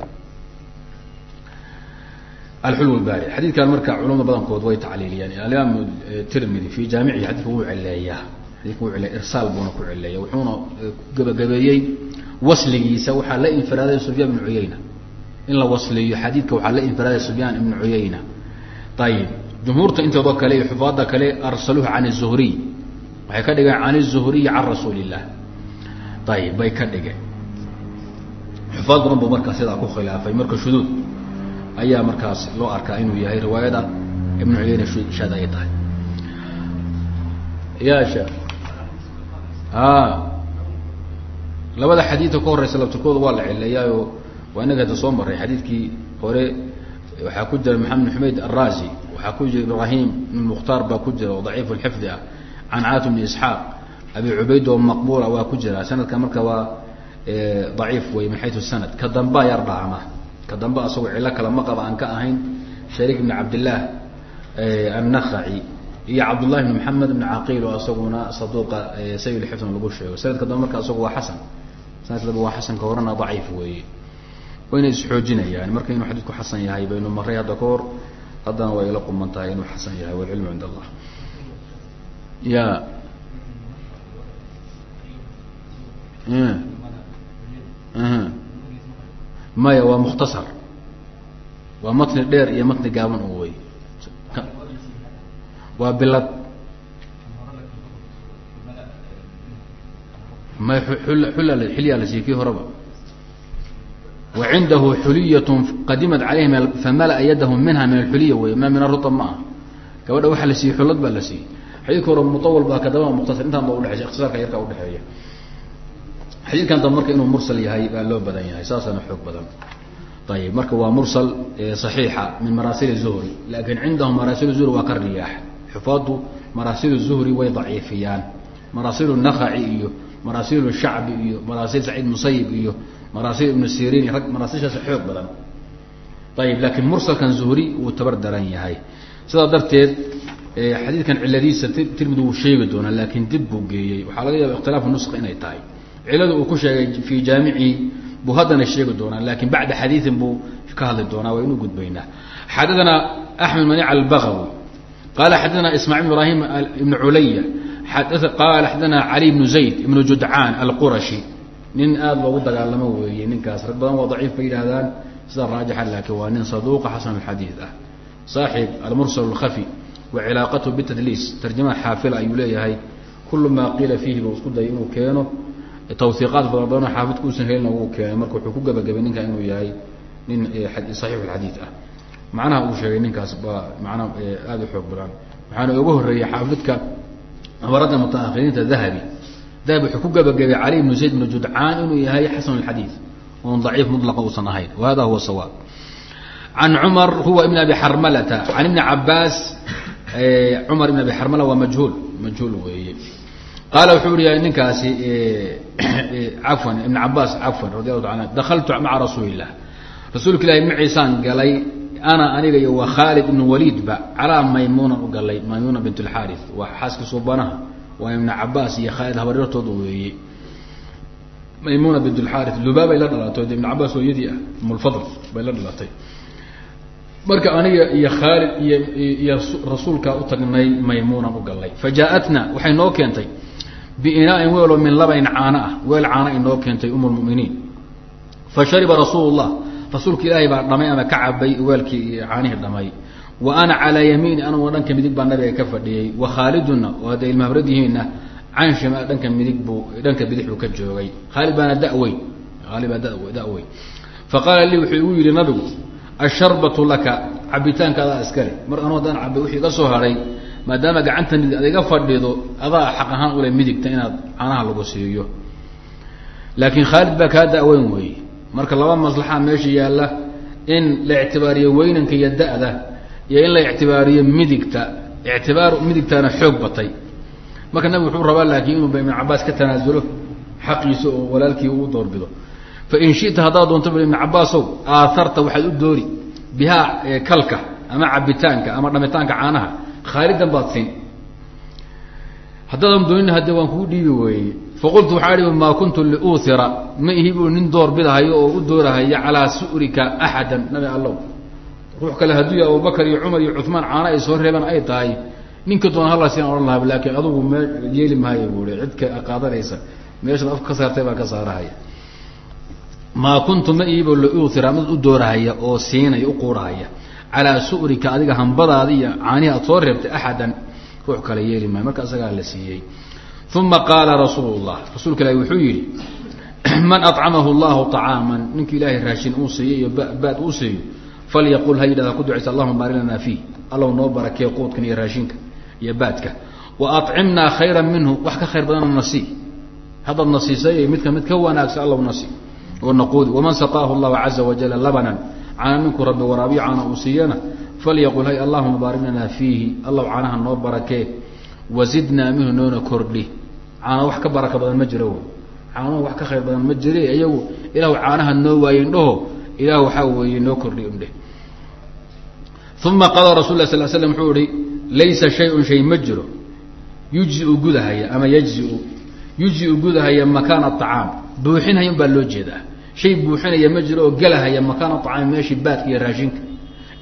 alxulw baarid xadiidkan marka culamada badankood way tacliiliyaan alimaam tirmidi fi jaamicihi xadidka wuu celeeyaa xadidka wuu celeeya irsaal buuna ku celeeya wuxuuna gabagabeeyey wasligiisa waxaa la infiraaday sufyaan bnu cuyayna in la wasliyo xadiidka waxaa la infiraaday sufyaan ibnu cuyayna ayib jumhuurta inteedoo kale iyo xufaadda kale arsaluuhu can الzuhriy waxay ka dhigeen can الzuhriyi can rasuuli الlah ayib bay ka dhigeen xufaad badan bu markaa sidaa ku khilaafay marka shuduud ayaa markaas loo arkaa inuu yahay riwaayada ibnu cuyayna shaad ay tahay ya sheekh a labada xadiidka ka horeysa labtirkooda waa la celeeyaayo waa inaga hada soo maray xadiidkii hore waxaa ku jira maxamed xumayd arazi waxaa ku jira ibrahim ibn baa ku jira oo daciif lxifdi ah. Can caatim bni isxaaq abi cubayd oo maqbuula waa ku jira. Sanadka marka waa daciif wey min xayu sanad. Ka dambaa yar dhaama ka dambe asagoo cilo kale ma qaba aan ka ahayn shariik bn cabdillaah annakhaci iyo cabdullahi bn maxamed bn caqiil oo asaguna saduuqa xifdna lagu sheego. Sanadka dambe marka asagu waa xasan. Sanadka waa xasanka horena daciif weeye wayna isxoojinayaan marka inuu xadiidku xasan yahay baynu maray hadda ka hor haddana way ila quman tahay inuu xasan yahay walcilmu cind allah. Ya. Maya waa mukhtasar. Waa matni dheer iyo matni gaaban oo wey waa bilad. May xula xilyaa la siiyey kii horeba wa cindahu xuliyat qadimat calayhim famala yadahu minha min alxuliya wey ma min arutab ma ah gabadha waxaa la siiyey xullad baa la siiyey xadiidka hore muawal baa kadaba mukhtasar intaan ba udhexeysa ikhtisaarka yarkaa udhexeeya xadiidkan dambe marka inuu mursal yahay baa loo badan yahay saasana xoog badan ayib marka waa mursal صaxiixa min maraasil الzuhri lakin cindahum maraasil الzuhri waa ka riyaax xufaadu maraasil الzuhri way daciifiyaan maraasiil nakaci iyo maraasiil shacbi iyo maraasiil saciid musayib iyo maraasiil ibnu sirin rag maraasiishaas xoog badan. Ayib laakiin mursalkan zuhri wuu tabar daran yahay. Sidaa darteed xadiidkan ciladiisa tirmidi wuu sheegi doonaa laakiin dib buu geeyey. Waxaa laga yaaba ikhtilaafu nuska inay tahay. Cilada uu ku sheegay fii jaamicihi buu haddana sheegi doonaa laakiin bacda xadiiin buu ka hadli doonaa waa gudbaynaa. Xadaana axmed manic albagawi qala xadaana ismaaciil ibrahim ibn culaya qaala xadaana cali ibnu zayd ibnu judcaan alqurashi nin aada loogu dagaalamo weeye ninkaas. Rag badan waa daciif bay yidhahdaan sida raajixa laakiin waa nin saduuqa xasan alxadiid ah. Saaxib almursal alkhafi wa cilaaqatu bitadliis tarjamada xaafila ayuu leeyahay. Kulu maa qiila fiihi buu isku dayay inuu keeno. Tawhiiqaad fara badanoo xaafidka uusan helina uu keenay marka wuxuu ku gabagabay ninka inuu yahay nin saxiix alxadiid ah. Macnaha uu sheegay ninkaas waa macna aada u xoog badan. Waxaana uga horreeyey xaafidka abaradda mutaahiriinta dahabi dahabi wuxuu ku gabagabay cali ibnu zayd ibnu judcaan inuu yahay xasan alxadiid oon daciif mulaqa uusan ahayn. Wa hada huwa sawaab. Can cumar huwa ibn abi xarmalata can ibni cabaas cumar ibn abi xarmala waa majhuul. Majhuul weeye. Qaala wuxuu ihi ninkaasi cafwan ibn cabaas cafwan radi allahu taala dakaltu maca rasuuli illah rasuulka ilahi maciisaan galay. Ana aniga iyo wa khaalid ibn waliidba calaa maymuunan u galay maymuuna bint lxaari waa xaaskii suubanaha waa ibn cabaas iyo khaalid habaryartooda weeye maymuna bint lxaari lubaa bay la dhalatay ibn cabaas hooyadii ah umulfadl bay la dhalatay marka aniga iyo khaalid iyo iyo rasuulkaa u tagnay maymuunan u galay fa waxay noo keentay biinaain weeloo min labayn caano ah weel caano ay noo keentay um fa shariba rasuul rasuulka ilaahay baa dhamay ama ka cabay weelkii caanihii dhamay wa ana calaa yamiini anugoo dhanka midig baa nabiga ka fadhiyey. Wa khaaliduna oo hadday ilmahabrad yihiinna can shimaal dhanka midig buu dhanka bidix buu ka joogay. Khaalid baana daweyn khaalid baa daweyn fa qaala lii wuxuu igu yidhi nabigu asharbatu laka cabitaanka adaa iskale mar anuu haddaan cabay wixii iga soo haray maadaama gacanta midig ad iga fadhido adaa xaq ahaan ule midigta inaad caanaha lagu siiyo. Laakiin khaalid baa kaa daweyn weeye. Marka laba maslaxa meesha yaalla in la ictibaariyo weynanka iyo da-da iyo in la ictibaariyo midigta ictibaar midigtaana xoog batay. Marka nabigu wuxuu rabaa laakiin inuu ibn cabaas ka tanaasulo xaqiisa oo walaalkii uu doorbido. Fain shita haddaad doonto ibn cabaasow aaharta waxaad u doori bihaa kalka ama cabitaanka ama dhamitaanka caanaha khaalidan baad siin. Haddaadan doonin hadde waan kuu dhiibi weeye. Faqultu waxaa ihi maa kuntu liuhira ma ihi nin door bidahayo oo u doorahaya calaa su'rika axadan nabi allow ruux kale hadduu ya abubakar iyo cumar iyo cumaan caana ay soo reebaan ay tahay. Ninka doona hala sian odhan lahaa laakiin adugu me yeeli maayo buu i cidka qaadanaysa meeshaad afka ka saartay baan ka saarahaya. Maa kuntu ma ihibo liuhira mid u doorahaya oo siinaya u quurahaya. Calaa su'rika adiga hambadaada iyo caanihi aad soo reebtay axadan ruux kale yeeli maayo. Marka isagaa la siiyey. Uma qaala rasuul llah rasuulka ilahi wuxuu yidhi man acamahu llahu طacaaman ninka ilaahay raashin uu siiyo iyo baad uu siiyo falyaqul ha yidhahda ku ducaysa allahuma baarik lana fiih allow noo barakee quudkan iyo raashinka iyo baadka wa acimnaa khayra minhu wax ka khayr badanna nasii haddaad nasiisay midka mid ka wanaagsan allow nasi oo naquudi waman saqaahu llahu caza wajala labanan caana ninku rabbi waraabiyo caana uu siiyana falyaqul hay allahuma baarik lana fiihi allow caanaha noo barakee wazidnaa minhu noona kordhi caana wax ka baraka badan ma jiro caanuhu wax ka khayr badan ma jire iyagu ilaahu caanaha noo waayen dhaho ilaah waxaa weeye noo kordhi indheh uma qaala rasul lah sal slam wuxuu ihi laysa shayun shay ma jiro. Yujziu gudahaya ama yajziu. Yujziu gudahaya makaana acaam buuxinhaya baa loo jeedaa. Shay buuxinaya ma jiro oo gelahaya makaana acaami meeshii baadka iyo raashinka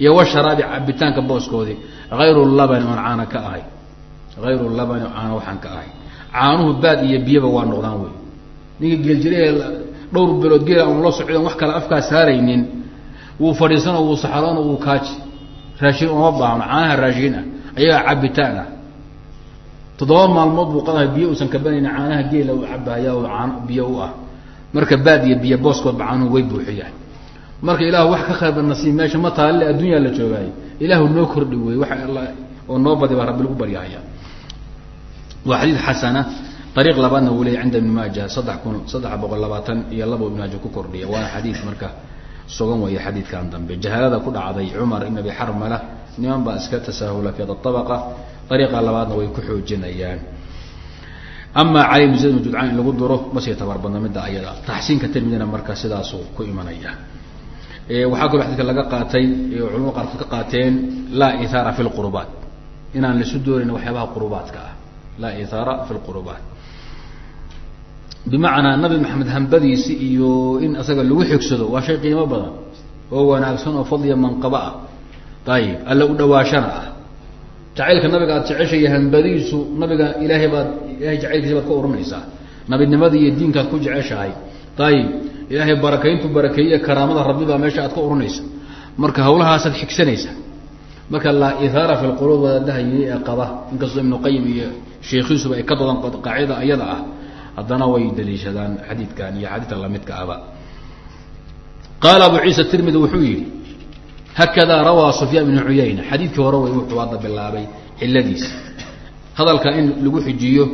iyo washaraabi cabitaanka booskoodii. Hayru labani oon caana ka ahay. Hayru labani caana waxaan ka ahay. Caanuhu baad iyo biyaba waa noqdaan wey ninka geeljire dhowr bilood geela on la socdon wax kale afkaa saaraynin. Wuu fadhiisano wuu saxaroona wuu kaaji raashin uma baahno caanaha raashin ah ayagaa cabitaan ah. Toddoba maalmood buu qadahay biyo uusan kabanayni caanaha geela uu cabahaya oo caan biyo u ah. Marka baad iyo biyo booskoodba caanuhu way buuxiyaan marka ilaahu wax ka khayr badna sii meesha ma taalle adduunyaa la joogaayo ilaahu noo kordhi wey alla oo noo badi baa rabbi lagu baryahaya waa xadiid xasana ariiq labaadna wuu leeyay cinda ibni maaja saddex kun saddex boqol labaatan iyo laba ibn maaja ku kordhiya. Waana xadiid marka sugan weeye xadiidkan dambe. Jahaalada ku dhacday cumar ibn abi xarmala niman baa iska tasaahula fi abaqa ariiqa labaadna way ku xoojinayaan. Amaa cali bn zayd judcaan in lagu duro ma sii tabar badna midda ayada. Taxsiinka tirmidina marka sidaasuu ku imanaya. Waxaa kaloo xadidka laga qaatay culamada qaarkood ka qaateen laa ithaara fi lqurubaat inaan laisu doonayn waxyaabaha qurubaadka ah. Laa ithaara fi lqurubaat bimacnaa nabi maxamed hambadiisi iyo in asaga lagu xigsado waa shay qiimo badan oo wanaagsan oo fadliya manqaba ah. Ayib alla u dhawaashana ah. Jacaylka nabiga aad jeceshayo hambadiisu nabiga ilaahay baad ilahay jacaylkiisa baad ka oranaysaa nabinimada iyo diinkaad ku jeceshahay. Ayib ilaahay barakayntu barakeeye karaamada rabbi baa meesha aad ka oranaysa marka hawlahaasaad xigsanaysa marka laa ithaara fi lquluub wadaadahayay ee qaba. Inkastoo ibnu qayim iyo sheekhiisuba ay ka dodan qaacida ayada ah haddana way daliishadaan xadiidkan iyo xadiidka lamidka aba qaala abu ciisa tirmidi wuxuu yihi hakada rawaa sufyaan bnu cuyayna xadiidkii hore way wuxuu hadda bilaabay xiladiisa hadalka in lagu xijiyo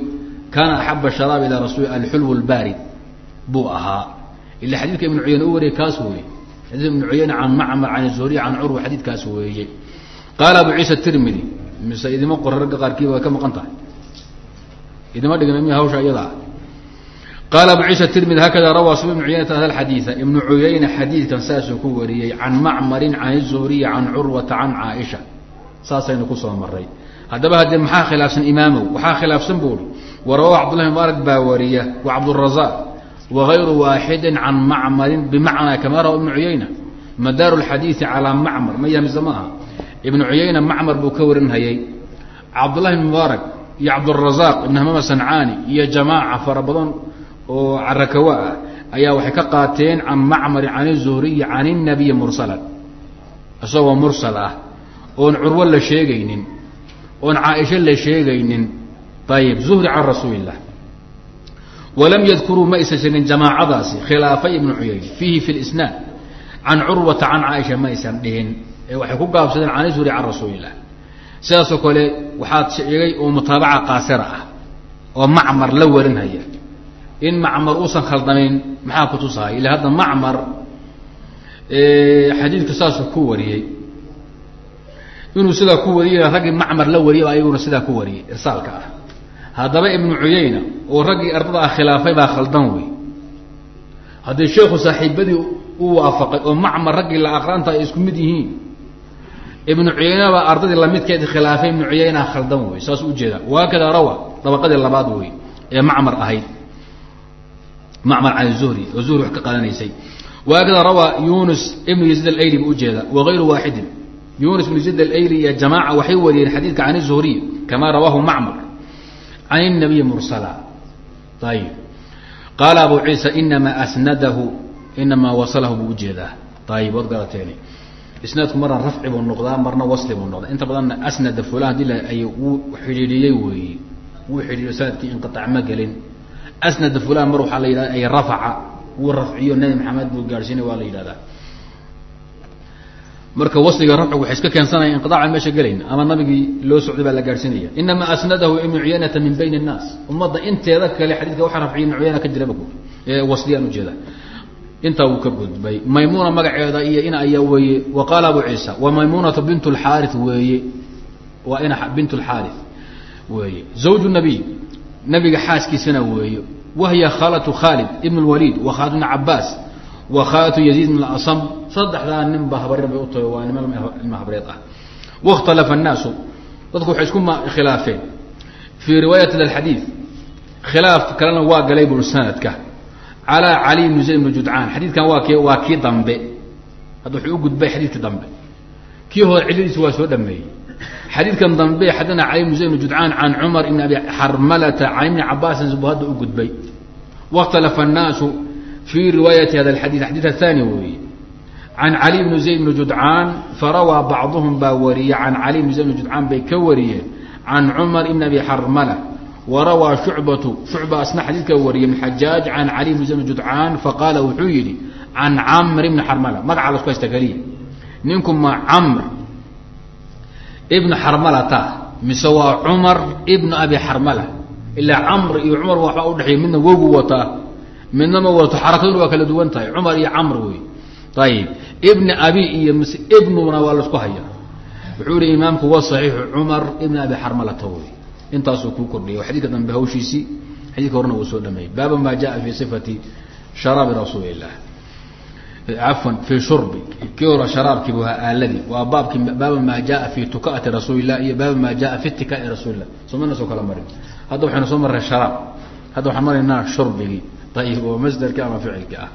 kaana axaba sharaab ilaa rasul alxulw lbaarid buu ahaa. Ila xadiidka ibnu cuyayne u wariyay kaas weeye. Xadiidka ibnu cuyayne can macmar can zuhriy can curwa xadiidkaas weeye qaala abu ciisa tirmidi mise idima qora ragga qaarkiiba way ka maqan tahay? Idima dhigna miya hawsha iyadaa qaala abu ciisa tirmidi hakada rawaa sufyan ibnu cuyaynata hada xadiida ibnu cuyayne xadiidkan saasuu ku wariyey can macmarin can zuhriyi can curwata can caaisha saasaynu ku soo maray haddaba haddee maxaa khilaafsan imaamow waxaa khilaafsan buuri warawa cabdullahi mubaarak baa wariya wa cabdurazaq wagayru waaxidin can macmarin bimacnaa kama rawa ibnu cuyayna madaaru lxadiidi calaa macmar ma yahmise ma ibnu cuyayna macmar buu ka warinhayay cabdullahi mubaarak iyo cabdurazaq ibn hamaama sancaani iyo jamaaca fara badan oo carakawa ah ayaa waxay ka qaateen can macmarin can zuhriyi can inabiyi mursalan. Isagoo mursal ah oon curwo la sheegaynin oon caaisho la sheegaynin. Ayib zuhri can rasuuli illah walam yadkuruu ma aysan jirin jamaacadaasi khilaafay ibnu cuyayne fiihi fi lisnaad can curwata can caaisha ma aysan dhihin ee waxay ku gaabsadeen can zuhri can rasuuli illah sidaasoo kale waxaad sheegay oo mutaabaca qaasira ah oo macmar la warinhaya in macmar uusan khaldamayn maxaa kutusahay ila hadda macmar xadiidka saasuu ku wariyey. Inuu sidaa ku wariyey raggii macmar la wariyay ayaguna sidaa ku wariyey irsaalka ah. Haddaba ibnu cuyayna oo raggii ardada ah khilaafay baa khaldan wey. Haddii sheekhu saaxiibadii u waafaqay oo macmar raggii la aqraanta ay isku mid yihiin ibnu cuyayna baa ardadii lamidkeed khilaafay ibnu cuyayna khaldan wey. Saas ujeeda waakada rawa dabaqadii labaad wey ee macmar ahayd macmar can zuhri oo zuhri wax ka qaadanaysay waakada rawaa yunus ibnu yaziid alayli bu ujeeda wagayru waaxidin yunus ibnu yaziid alayli iyo jamaaca waxay wariyeen xadiidka can zuhriy kama rawaahu macmar can الnabiyi mursala ayib qaala abu ciisa inamaa asnadahu inamaa wasalahu buu ujeedaa ayib waad garateen isnaadku marna rafci buu noqdaa marna wasli buu noqdaa inta badanna asnada fulan hadii ay wuu xidhiidhiyey weeye wuu xidhiidiyo sanadkii inqiطac ma gelin asnada fulan mar waxaa la yidhahda ay rafaca wuu rafciyo nabi maxamed buu gaadhsiinay waa la yidhahdaa marka wasliga rafcigu waxay iska keensanaya inqiطaaca meesha gelayn ama nabigii loo socday baa la gaadhsiinaya inamaa asnadahu ibnu cuyaynata min bayn الnaas ummadda inteeda kale xadiidka waxa rafciya ibnu cuyayna ka jiraba wasliyaan ujeeda intaa wuu ka gudbay maymuna magaceeda iyo ina ayaa weeye wa qaala abu ciisa wa maymunatu bint اlxaari weeye waa ina bint اlxaari weeye zawju nabiy nabiga xaaskiisana weeye wahiya khaalatu khaalid ibn اlwaliid wa khaalid bn cabaas wa khaalatu yaziid bn asam saddexdaa nin ba habareer bay u tahay waa niman ilma habreed ah wakhtalafa الnaasu dadku waxay isku khilaafeen fii riwaayati xadiid khilaaf kalena waa galay bur sanadka calى cali bn zayd bn judcaan xadiidkan waa k waa kii dambe hadda wuxuu u gudbay xadiidkii dambe kii hore ciladiisi waa soo dhameeyey xadiidkan dambe xadana cali bn zayd bn judcaan can cumar ibn abi xarmalata can ibni cabaasin bu hadda u gudbay wakhtalafa الnaasu fii riwaayati hada اxadiid xadiid athani weeye can cali bni zayd bni judcaan farawaa bacduhum baa wariye can cali bni zayd bni judcaan bay ka wariyeen can cumar ibn abi xarmala warawaa shucbatu shucba asna xadiidka wariyey ibn xajaaj can cali bni zayd bni judcaan faqaala wuxuu yidhi can camr ibni xarmala magaca lasku haysta keliya ninku ma camr ibnu xarmalata mise waa cumar ibnu abi xarmala ilaa camr iyo cumar waxbaa udhexeeya midna wogu wataa midna ma wato xarakaduna waa kala duwan tahay cumar iyo camr wey ayib ibni abi iyo mise ibnuna waa la isku haya. Wuxuu yihi imaamku wa saxiixu cumar ibn abi xarmalata wey intaasuu kuu kordhiyay xadiidka dambe hawshiisii xadiidka horena uu soo dhameeyey. Baaba ma jaa fi sifati sharaabi rasuuli illah cafwan fii shurbi kii hore sharaabkiibu ahaa aaladii waa baabkii baaba maa jaa fi tukaati rasuuli illah iyo baaba maa jaa fi itikaai rasuuli illah soomana soo kala marin hadda waxaynu soo marray sharaab hadda waxaan maraynaa shurbigii ayib oo masderkii ama ficilkii ah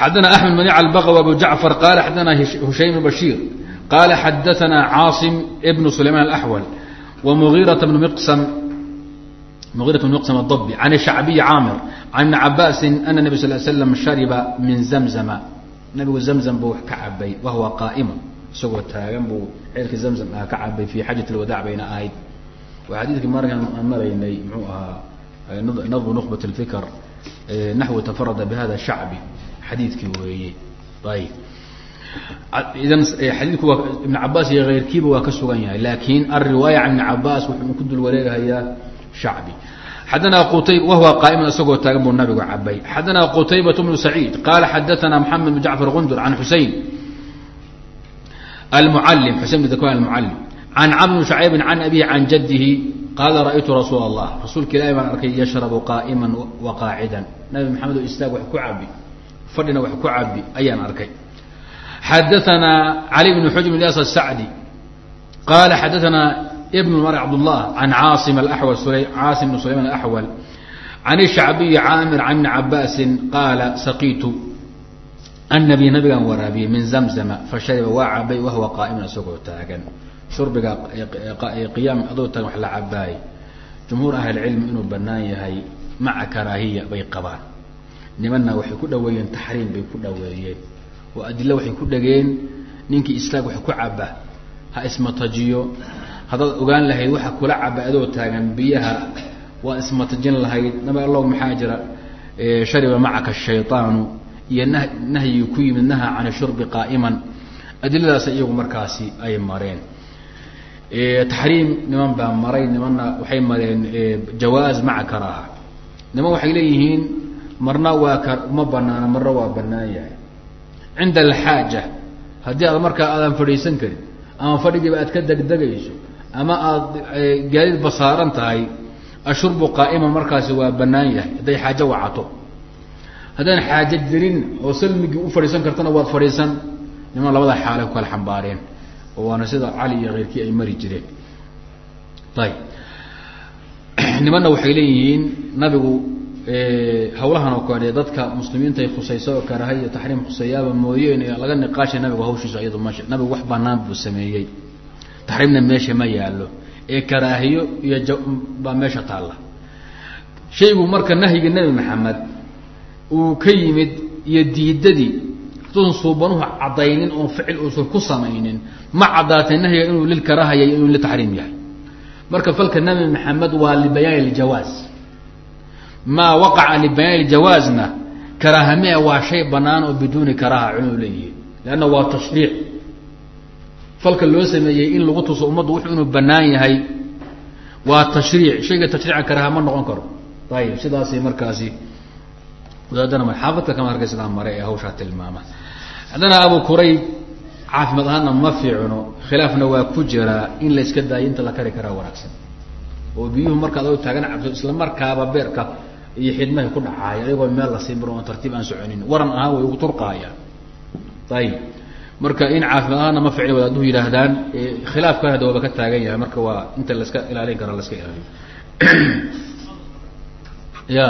xadana axmed manic albaqw abu jacfar qala xadana hushaym bashiir qala xadaana caasim bnu sulayman alaxwal wamugiirata bnu miqsam mugirat bn miqsam adabi can shacbiyi caamir can ibni cabaasin ana nabi sal slam shariba min zamzama nabigu zamzam buu wax ka cabay wahuwa qaa'ima isagoo taagan buu ceelkii zamzam ah ka cabay fi xajat lwadaac bayna ahayd xadiidkii markaan aan maraynay muxuu ahaa nadbu nuqbat lfikr naxwu tafarada bihada shacbi xadiidkii weeye ayib idan xadiidku waa ibn cabaas iyo keyrkiiba waa ka sugan yahay laakiin alriwaaya can ibn cabaas wuxuu ku dul wareegahayaa shacbi. Xadana qutay wahuwa qaa'iman isagoo taagan buu nabigu cabay xadana qutaybat bnu saciid qala xadaana moxamed bn jacfar gundur can xusein almucalim xusein bn dakwan almucalim can camr bn shacaybi can abihi can jadihi qaala ra'aytu rasuul allah rasuulka ilahi baan arkay yashrabu qaa'iman wa qaacidan. Nabi maxamed oo istaag wax ku cabi fadhina wax ku cabi ayaan arkay. Xadaanaa cali bn xujr bn asacdi qaala xadaanaa ibn mar cabdullah can caasim caasim bn sulayman alaxwal can ishacbiyi caamir can cabaasin qaala saqiitu annabi nabigaan waraabiyey min zamzama fashariba waa cabay wahuwa qaa'iman isagoo taagan. Shurbiga qiyaam adoo taagan wax la cabaay jumhuur ahlicilmi inuu banaan yahay maca karaahiya bay qabaan. Nimanna waxay ku dhaweeyeen taxriim bay ku dhaweeyeen oo adilo waxay ku dhegeen ninkii islaag wax ku caba ha ismatajiyo haddaad ogaan lahayd waxa kula caba adoo taagan biyaha waa ismatajin lahayd. Nabi allahu maxaa jira? Shariba macaka shayطaanu iyo nah nahyigii ku yimid naha can shurbi qaa'iman. Adiladaas iyagu markaasi ay mareen. Taxriim niman baa maray nimanna waxay mareen jawaaz maca karaaha niman waxay leeyihiin marna waa ka ma banaana marna waa banaan yahay. Cinda alxaaja haddii aad markaa aadan fadhiisan karin ama fadhigiiba aad ka degdegayso ama aad gaadiid basaaran tahay ashurbu qaa'ima markaasi waa banaan yahay. Hadday xaajo wacato. Haddaan xaajo jirin oo salmigii u fadhiisan kartana waad fadhiisan niman labada xaale ku kala xambaareen. Oo waana sida cali iyo keyrkii ay mari jireen. Ayib nimanna waxay leeyihiin nabigu hawlahan oo kale dadka muslimiinta ay khusayso oo karaha iyo taxriim khuseeyaaba mooyeen laga niqaashay nabigu hawshiisa iyado meesha nabigu wax banaan buu sameeyey taxriimna meesha ma yaalo ee karaahiyo iyo baa meesha taalla. Shaygu marka nahyiga nebi maxamed uu ka yimid iyo diidadii hatuusan suubanuhu caddaynin oon ficil uusan ku samaynin ma caddaatay nahyiga inuu lilkaraahaya inuu litaxriim yahay. Marka falka nebi maxamed waa libayaani ljawaaz maa waqaca libayaani ljawaazna karaahame waa shay banaan oo biduuni karaaha culimadu leeyihiin leanna waa tashriic falka loo sameeyey in lagu tuso ummaddu wuxuu inuu banaan yahay. Waa tashriic shayga tashriica karaaha ma noqon karo. Ayib sidaasay markaasi. Wadaadana xaafadka kama arkay sidaa mare ee hawshaa tilmaama. Haddana abu kurayb caafimaad ahaana ma fiicno. Khilaafna waa ku jiraa in la iska daayo inta la kari karaa wanaagsan. Oo biyuhu markaad o taagan cabto isla markaaba beerka iyo xidmahay ku dhacaaya ayagoo meel la sii maro oon tartiib aan soconin. Waran ahaan way ugu turqaayaan. Ayib marka in caafimaad ahaana ma ficli wadaaduu yidhaahdaan khilaafkan hada waaba ka taagan yahay marka waa inta laska ilaalin kara laska ilaaliyo ya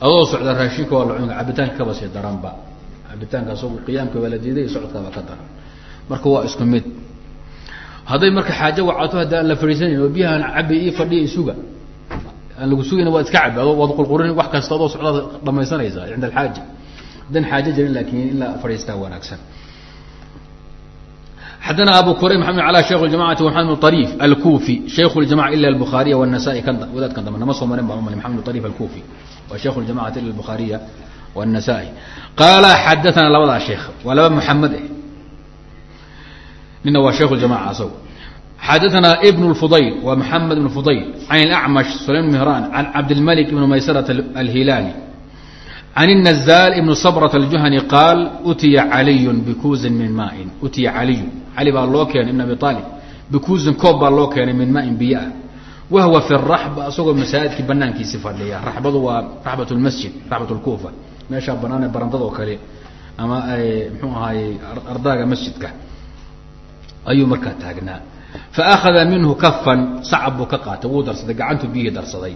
adoo socda raashinka waa la cunga cabitaanka kaba sii daranba. Cabitaanka asagu qiyaamka waa la diiday socodkaaba ka daran. Marka waa isku mid. Hadday marka xaajo wacato hadda aan la fadhiisanayn oo biyahaan cabi ii fadhiya isuga. Aan lagu sugayna waad iska cabi adoo waad qurqurin wax kasta adoo socdaad dhamaysanaysaa cinda alxaaja dan xaajo jirin laakiin in la fadhiistaa wanaagsan. Xadana abu kurayb mamed ala shekh ljamacati mamed bn arif alkufi ljamaca ila buhaariya wanasaa-i wadaadkan dambe nama soo marin baa mali mamed bn arif alkufi wa ljamacati ila buhaariya wanasaa-i qaala xadaana labadaa sheekh waa laba muxamed eh. Nina waa shaykh ljamaca asago xadaana ibn fudayl waa maxamed bn fudayl can acmash sulaim mehran an cabdilmalik ibn maysarata alhilaali can النزاl ibn صbrة الjuhani qaal utiya caliy bikuuzin min maain utiya caliyu cali baa loo keenay ibn abi aalib bikuuzin koob baa loo keenay min maain biyo ah wahwa fi raxba isagoo masaajidkii banaankiisi fadhiya raxbadu waa raxbat lmasjid raxbat lkuufa meeshaa banaan ee barandada oo kale ama mxuu ahaayey ardaaga masjidka ayuu markaa taagnaa faakada minhu kafan sacab buu ka qaatay wuu darsaday gacantuu biyihii darsaday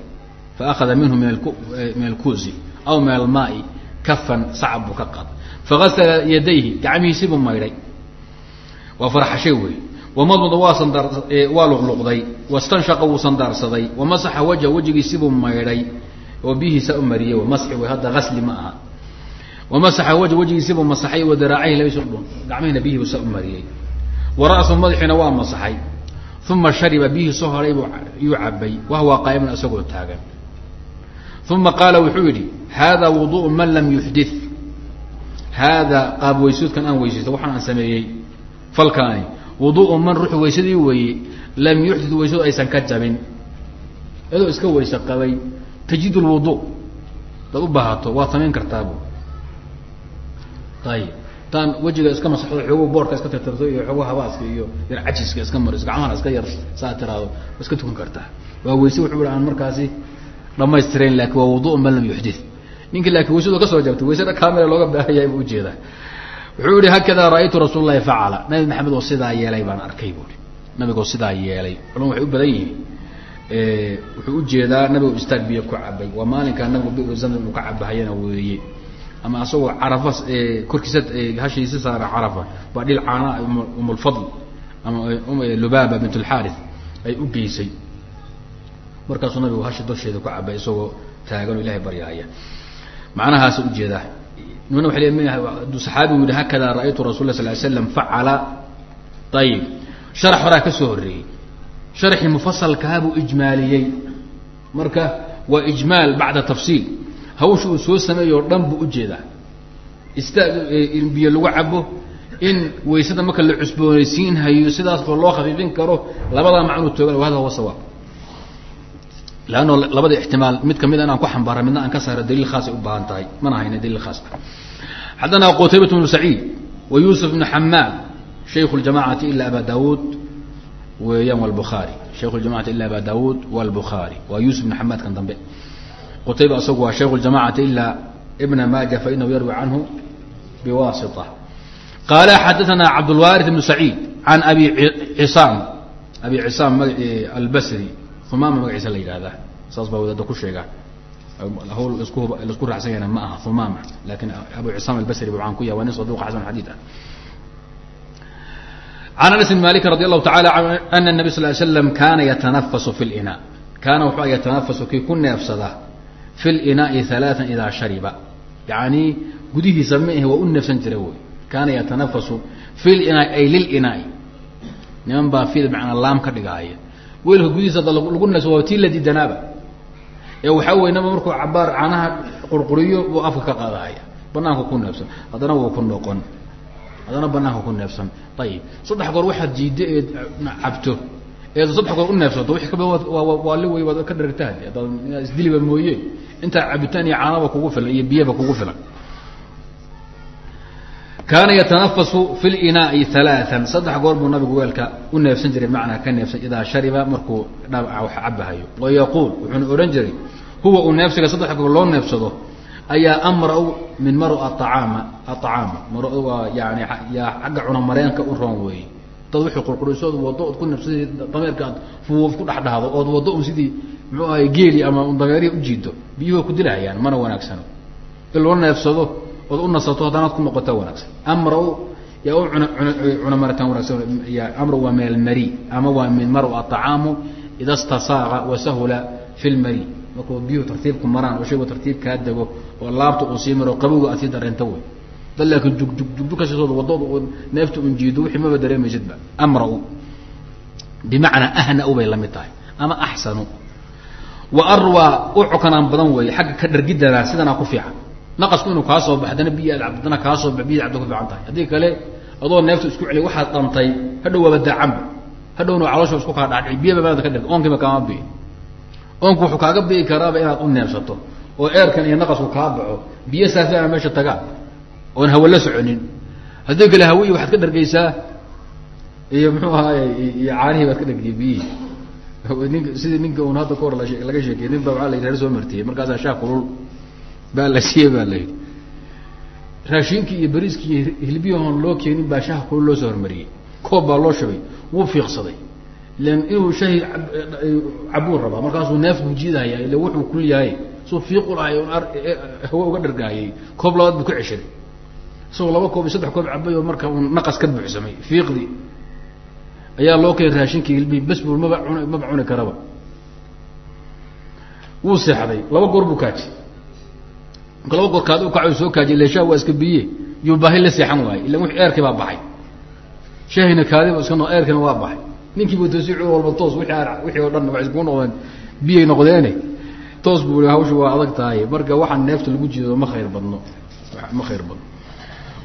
faakada minhu min alkuusi aw min almaai kafan sacab buu ka qaatay fagasala yadayhi gacmihiisibuu maydhay waa farxashay wey wamadmada waa sandar waa luqluqday wastanshaqa wuu sandaarsaday wamasaxa wajha wejigiisibuu maydhay oo biyihiisa u mariyey masxi wey hadda asli ma aha wamasaxa wajha wejigiisibuu masaxay wadaraacahi labis dhun gacmihina biyihiibu sa u mariyey wa ra'su madaxiina waa masaxay uma shariba biyihii soo buu yuu cabay wahwa qaa'iman isagoo taagan uma qaala wuxuu yidhi hada wuduءu man lam yuxdi haada qaab weysoodkan aan weysaysto waxaan aan sameeyey falkaani wuduءu man ruux weysadii weeye lam yuxdid weysadu aysan ka jabin adoo iska weyse qabay tajid lwudu dad u baahato waad samayn kartaabu ayib taan wejiga iska masaxdo xoogo boorka iska tirtirto iyo xoogo habaaska iyo yar cajiska iska mariso gacmahana iska yar saa tiraado waa iska tukan kartaa waa weyse wuxuu i aan markaasi dhamaystirayn laakin waa wudu man lam yuxdid ninkii laakiin weysadu ka soo jabtay weysada kamila looga baahan yahay buu u jeedaa wuxuu yihi hakada ra'aytu rasuul lahi facala nabi maxamed oo sidaa yeelay baan arkay buui nabigoo sidaa yeelay. Culama waxay u badan yihiin. Wuxuu u jeedaa nabigo istaag biyo ku cabay waa maalinkaa nabigu biru zamzam uu ka cabahayana weeye. Ama asagoo carafa korkiisa hashiisi saara carafa baa dhil caana umulfadl ama lubaaba bint lxaarith ay u geysay markaasuu nabigu hashi dosheeda ku cabay isagoo taagan oo ilahay baryaaya macnahaasa u jeedaa nimana waa le saxaabigu yihi hakada ra'aytu rasul sal ly slam facala. Ayib sharax horaa ka soo horreeyey. Sharxii mufasalkaha buu ijmaaliyey. Marka waa ijmaal bacda tafsiil. Hawsha uu soo sameeyo o dhan buu u jeedaa ista in biyo lagu cabo in waysada marka la cusboonaysiin hayo sidaasoo loo khafiifin karo labadaa macnuu toogan hada huwa sawaab leanno labada ixtimaal mid ka mid inaan ku xambaara midna aan ka saaro daliil khaasay u baahan tahay mana hayna daliil khaas ah xadana qutaybat bnu saciid wa yuusuf bnu xamaad shayku ljamacati ila aba daawuud weeyaan wlbukhaari shayku ljamacati ila aba daawuud wlbukhaari waa yuusuf bnu xamaad kan dambe qutayba isagu waa shayku ljamacati ila ibna maaja fainahu yarwi canhu biwasita qaala xadaana cabdulwaari bnu saciid can abi cisaam abi cisaam albasri humaama magaciisa la yidhahdaa saas baa wadaada ku sheega ah. Niman baa fid macnaa laam ka dhigaaya weelka gudihiisa ada lagu neefsa waa tii la diidanaaba ee waxaa wey naba markuu cabaar caanaha qurquriyo buu afka ka qaadahaya. Banaanka ku neefsan. Haddana wuu ku noqon. Haddana banaanka ku neefsan. Ayib saddex goor waxaad jiiddo eed cabto. Eed saddex goor u neefsato wixii kaba waali wey waad ka dharagtaha adaad isdiliba mooye. Intaa cabitaan iyo caanaba kugu filan iyo biyaba kugu filan kaana yatanafasu fi linaai halaaan saddex goor buu nabigu weelka u neefsan jiray macnaa ka neefsan idaa shariba markuu wax cabahayo wa yaquul wuxuuna odhan jiray huwa uu neefsiga saddex goor loo neefsado ayaa amra-u min maro aacaama acaama mar waa yani yaa xagga cunamareenka u roon weeye. Dad wixii qurqurisood wado od ku neefsadii dameerka aad fuuf ku dhexdhahdo ood wado un sidii muxuu ahay geeli ama dameerihi ujiido biyuhu ku dilahayaan mana wanaagsano. In loo neefsado ood u nasato haddanaad ku noqota wanaagsan. Amra-u yaa u cunamaritaan wanaagsan ya amra waa min ama waa min maro acaamu ida stasaaqa wasahula fi lmari markuu biyuhu tartiibku maraan oo shaygu tartiib kaa dego oo laabta uu sii maro qabowga aad sii dareento wey dad laakiin jugjug jugjug kasiisood wadooda neefta un wixii maba dareemaysidba amra-u bimacnaa ahna-u bay la mid tahay ama axsanu. Wa arwaa u cokanaan badan weeye xagga ka dhargidana sidanaa ku fiican naqasku inuu kaa soo bax haddana biyi aad haddana kaa soo bax biyi cabdo ku fiican tahay. Haddii kale adoo neefta isku celiy waxaad dhantay hadhow waaba daacanba hadhowna caloosha isku kaa dhadhici biyaba maada ka dhirg oonkiiba kaama biyi oonku wuxuu kaaga bi'i karaaba inaad u neefsato oo eerkan iyo naqasku kaa baxo. Biyo saafiana meesha tagaan oon hawa la soconin. Haddii kale hawiyi waxaad ka dhargeysaa iyo muxuu ahaaye iyo caanihii baad ka dhargeyay biyihii nink sidii ninka un hadda kahor laga sheekey nin baa waaa la reer soo martiyey markaasaa shaah kulul baa la siiyey baa la yidhi. Raashinkii iyo bariiskii iyo hilbiyahoon loo keenin baa shaah kulul loo soo hormariyey. Koob baa loo shubay wuu fiiqsaday. Ilan inuu shahi cabuu rabaa. Markaasuu neef buu jiidahaya ila wuxuu kul yahay suu fiiqu lahay hawa uga dhargaayay. Koob labaad buu ka ceshaday isagoo laba koob iyo saddex koob cabay oo marka uu naqas ka buuxsamay. Fiiqdii ayaa loo keenay raashinkii hilbihi bes buu maba cun maba cuni karaba. Wuu seexday. Laba goor buu kaaji marka laba goor kaad u kaco soo kaajiy ila shaah waa iska biye yuu baahi la seexan waayey illa w eerkii baa baxay. Shaahina kaadiba iska no eerkina waa baxay. Ninkiibu toosi cud walba toos wixii oo dhan waxay iskuu noqdeen biyay noqdeene. Toos buu hawsha waa adag tahay. Marka waxaan neefta lagu jiido ma khayr badno. Ma khayr badno.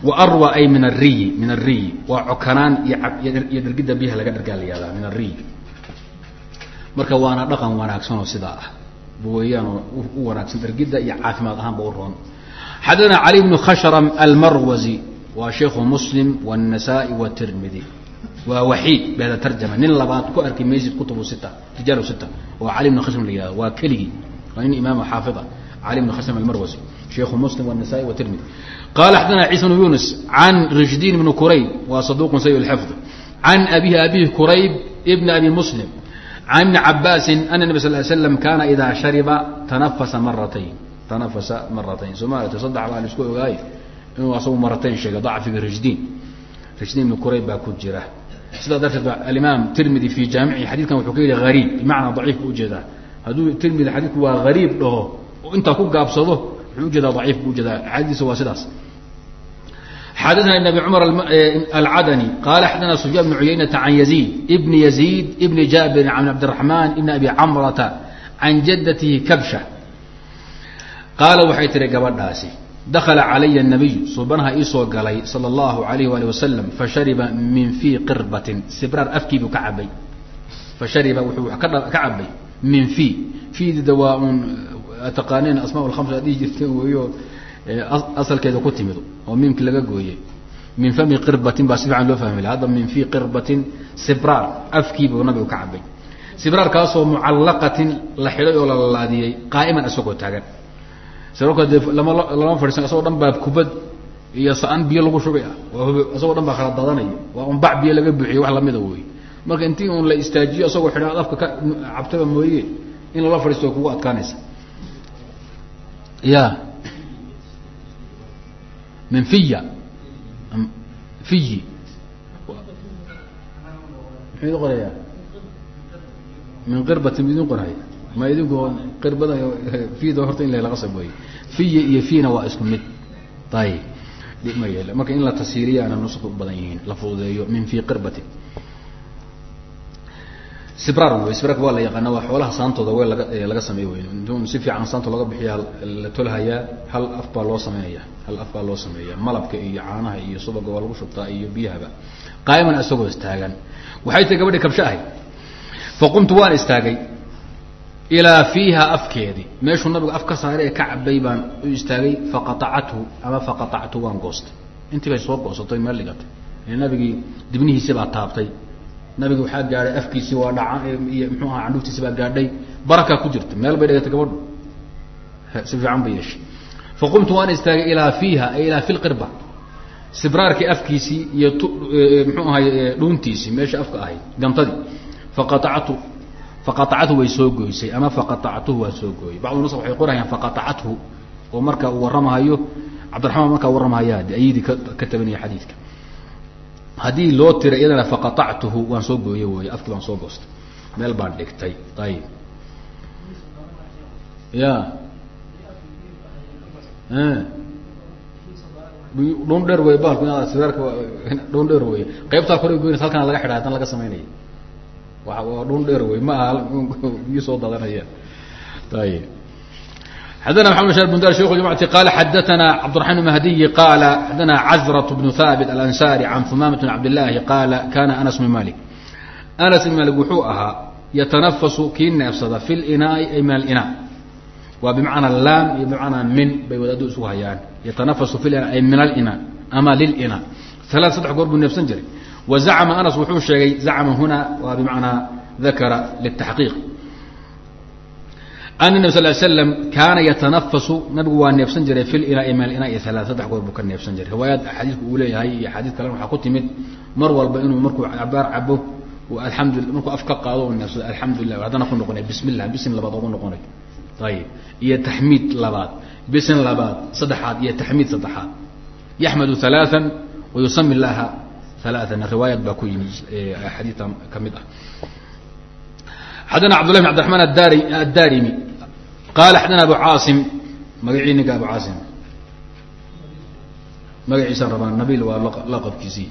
Wa arwa ay min ariyi min ariyi waa cokanaan iyo iyo dhargidda biyaha laga dhargaa la yihahdaa min ariyi marka waana dhaqan wanaagsan oo sidaa ah weeyaanoo u wanaagsan dhargidda iyo caafimaad ahaanba u roon xadana cali bnu khashram almarwazi waa sheikhu muslim wالnasaa-i wtirmidi waa waxiid behda tarjama nin labaad ku arki maysid kutubu sita rijaal sita oo cali bn khashm la yihahdo waa keligii waa nin imaam xaafida cali bn khashm almarwazi sheikhu muslim wالnasaa-i wtirmidi qala xadana ciisa bnu yunus can rishdin bni kurayb waa saduq say xifd can abihi abihi kurayb bn abi muslim can ibni cabaasi ana nab sal slam kaana idaa shariba tanafasa maratayn tanafasa maratayn somalit saddex baa la isku ogaay inuu asagu maratayn sheegay dacfiga rishdin rishdin ibni kurayb baa ku jira sidaa darteed ba alimaam tirmidi fi jaamici xadidkan wuxuu ka yihi hariib bimacnaa daciif bu u jeedaa hadduu tirmidi xadiidku waa hariib dhaho intaa ku gaabsado wuxuu u jeedaa daciif bu u jeedaa xadiisa waa sidaas xadana abi cumar alcadani qaala xadana بن bn cuyaynata can yaziid ibni yaziid ibni jaabirin can cabdiraxmaan ibni abi camrata can jadatihi kabsha qaala waxay tihi gabadhaasi dakala calaya nabiyu subanaha iisoo galay sala allahu alayh ali wasalam fashariba min fii qirbatin sibraar afkiibuu ka cabay fashariba wuxuu wax ka cabay min fii fiidida waa un taqaaneen asmaa lhamsa adhihi jirta weeyo asalkeeda ku timid oo miimki laga gooyey. Min fami qirbatin baa si fiican loo fahmi la hadda min fi qirbatin sibraar afkiibuu nabigu ka cabay sibraarkaasoo mucallaqatin la xidhay oo la lalaadiyey qaa'iman isagoo taagan. Sibraarka dee lama fadhiisan isagoo dhan baa kubad iyo sa-an biyo lagu shubay ah. Isagoo dhan baa kala dadanaya. Waa un bac biyo laga buuxiyo wax lamida wey marka intii un la istaajiyo isagoo xidhan ad afka ka cabtaba mooye in lala fadhiisto kugu adkaanaysa. Ya min fiya fiyi muxuu idin qoraya min qirbatin idin qoraya ma idinku qirbada fida horta in lala qasab wey fiyi iyo fina waa isku mid ayib dhib ma yeel marka in la tasiiriyaana nusku badan yihiin la fududeeyo min fi qirbatin sibrar wey sibrarka waa la yaqaana waa xoolaha saantooda weel laga laga sameey wey si fiican saanta looga bixiya la tolhayaa hal af baa loo sameynaya hal af baa loo sameeya malabka iyo caanaha iyo subaga waa lagu shubtaa iyo biyahaba. Qaa'iman isagoo istaagan. Waxay tahi gabadhi kabsho ahay. Faqumtu waan istaagay. Ilaa fiiha afkeedii meeshuu nabigu af ka saaray ee ka cabay baan u istaagay faqaacathu ama faqaactu waan goostay intii bay soo goosatay meel dhigatay nabigii dibnihiisi baa taabtay nabiga waxaa gaadhay afkiisii waa dhaca iyo mxuu aha candhuftiisi baa gaadhay. Barakaa ku jirta meel bay dhigatay gabadhu. Si fiican bay yeeshay faqumtu waan istaagay ilaa fiiha ay ilaa fi lqirba sibraarkii afkiisii iyo t mxuu ahay dhuuntiisii meesha afka ahayd gantadii. Faqaactu faqaacathu way soo goysay ama faqaactuhu waa soo gooyey bacdu nus waxay qorayaan faqaacathu oo marka uu warramahayo cabdiraxmaan markaa warramahayaa de ayadii ka tabanaya xadiidka haddii loo tira iyadana faqaactuhu waan soo gooye wey afkii baan soo goostay. Meel baan dhigtay. Ayib. Ya. Dhun dheer wey bahalku inaad sibeerka dhun dheer wey qaybtaa kore goynaysa halkana laga xidha hadan laga samaynaya wa waa dhun dheer wey ma aha soo dadanaya ayib xadana محمد شhر بن dار شيk الجمعة قال xdثna cبدالرحمن مهدي قال xdثna عزرة بن ثابت الأنساري عن ثمامة بن عبد اللahi قال kاna أنس بن مالك أنس بن مالك wuxuu ahaa يتنفس kii neefsada في الإناaءi ay من الإناء waa بمعنى lاm iyo بمعنى min bay wadaadu isu hayaan يتنفس في الإناء ay min الإناء ama للإناء ثلاث saddex goor buu neefsan jiray وزعمa أنس wuxuu sheegay زعمa huna waa بمعنaa dakara lلتaxqiiq ana nab sal slam kaana yatanafasu nabigu waa neefsan jiray fi linaa meel inaa iyo alaa saddex goor buu ka neefsan jiray. Riwaayaad xadiidku uu leeyahay iyo xadiid kalena waxaa ku timid mar walba inuu markuu cabaar cabo aamdu markuu af qaado u neefsado alxamdulilah haddana ku noqonay bismi bisin labaad ogu noqonay. Ayib iyo taxmiid labaad. Bisin labaad saddexaad iyo taxmiid saddexaad. Yaxmadu alaaan wa yusami llaha alaaan riwaayaat baa ku yimid xadiidka ka mid ah. Xadana cbdullah bn abdiرaحman addarimi qaala xadana abu caasim magacii ninka abu caasim magaciisaan rabaa nabil waa laqabkiisii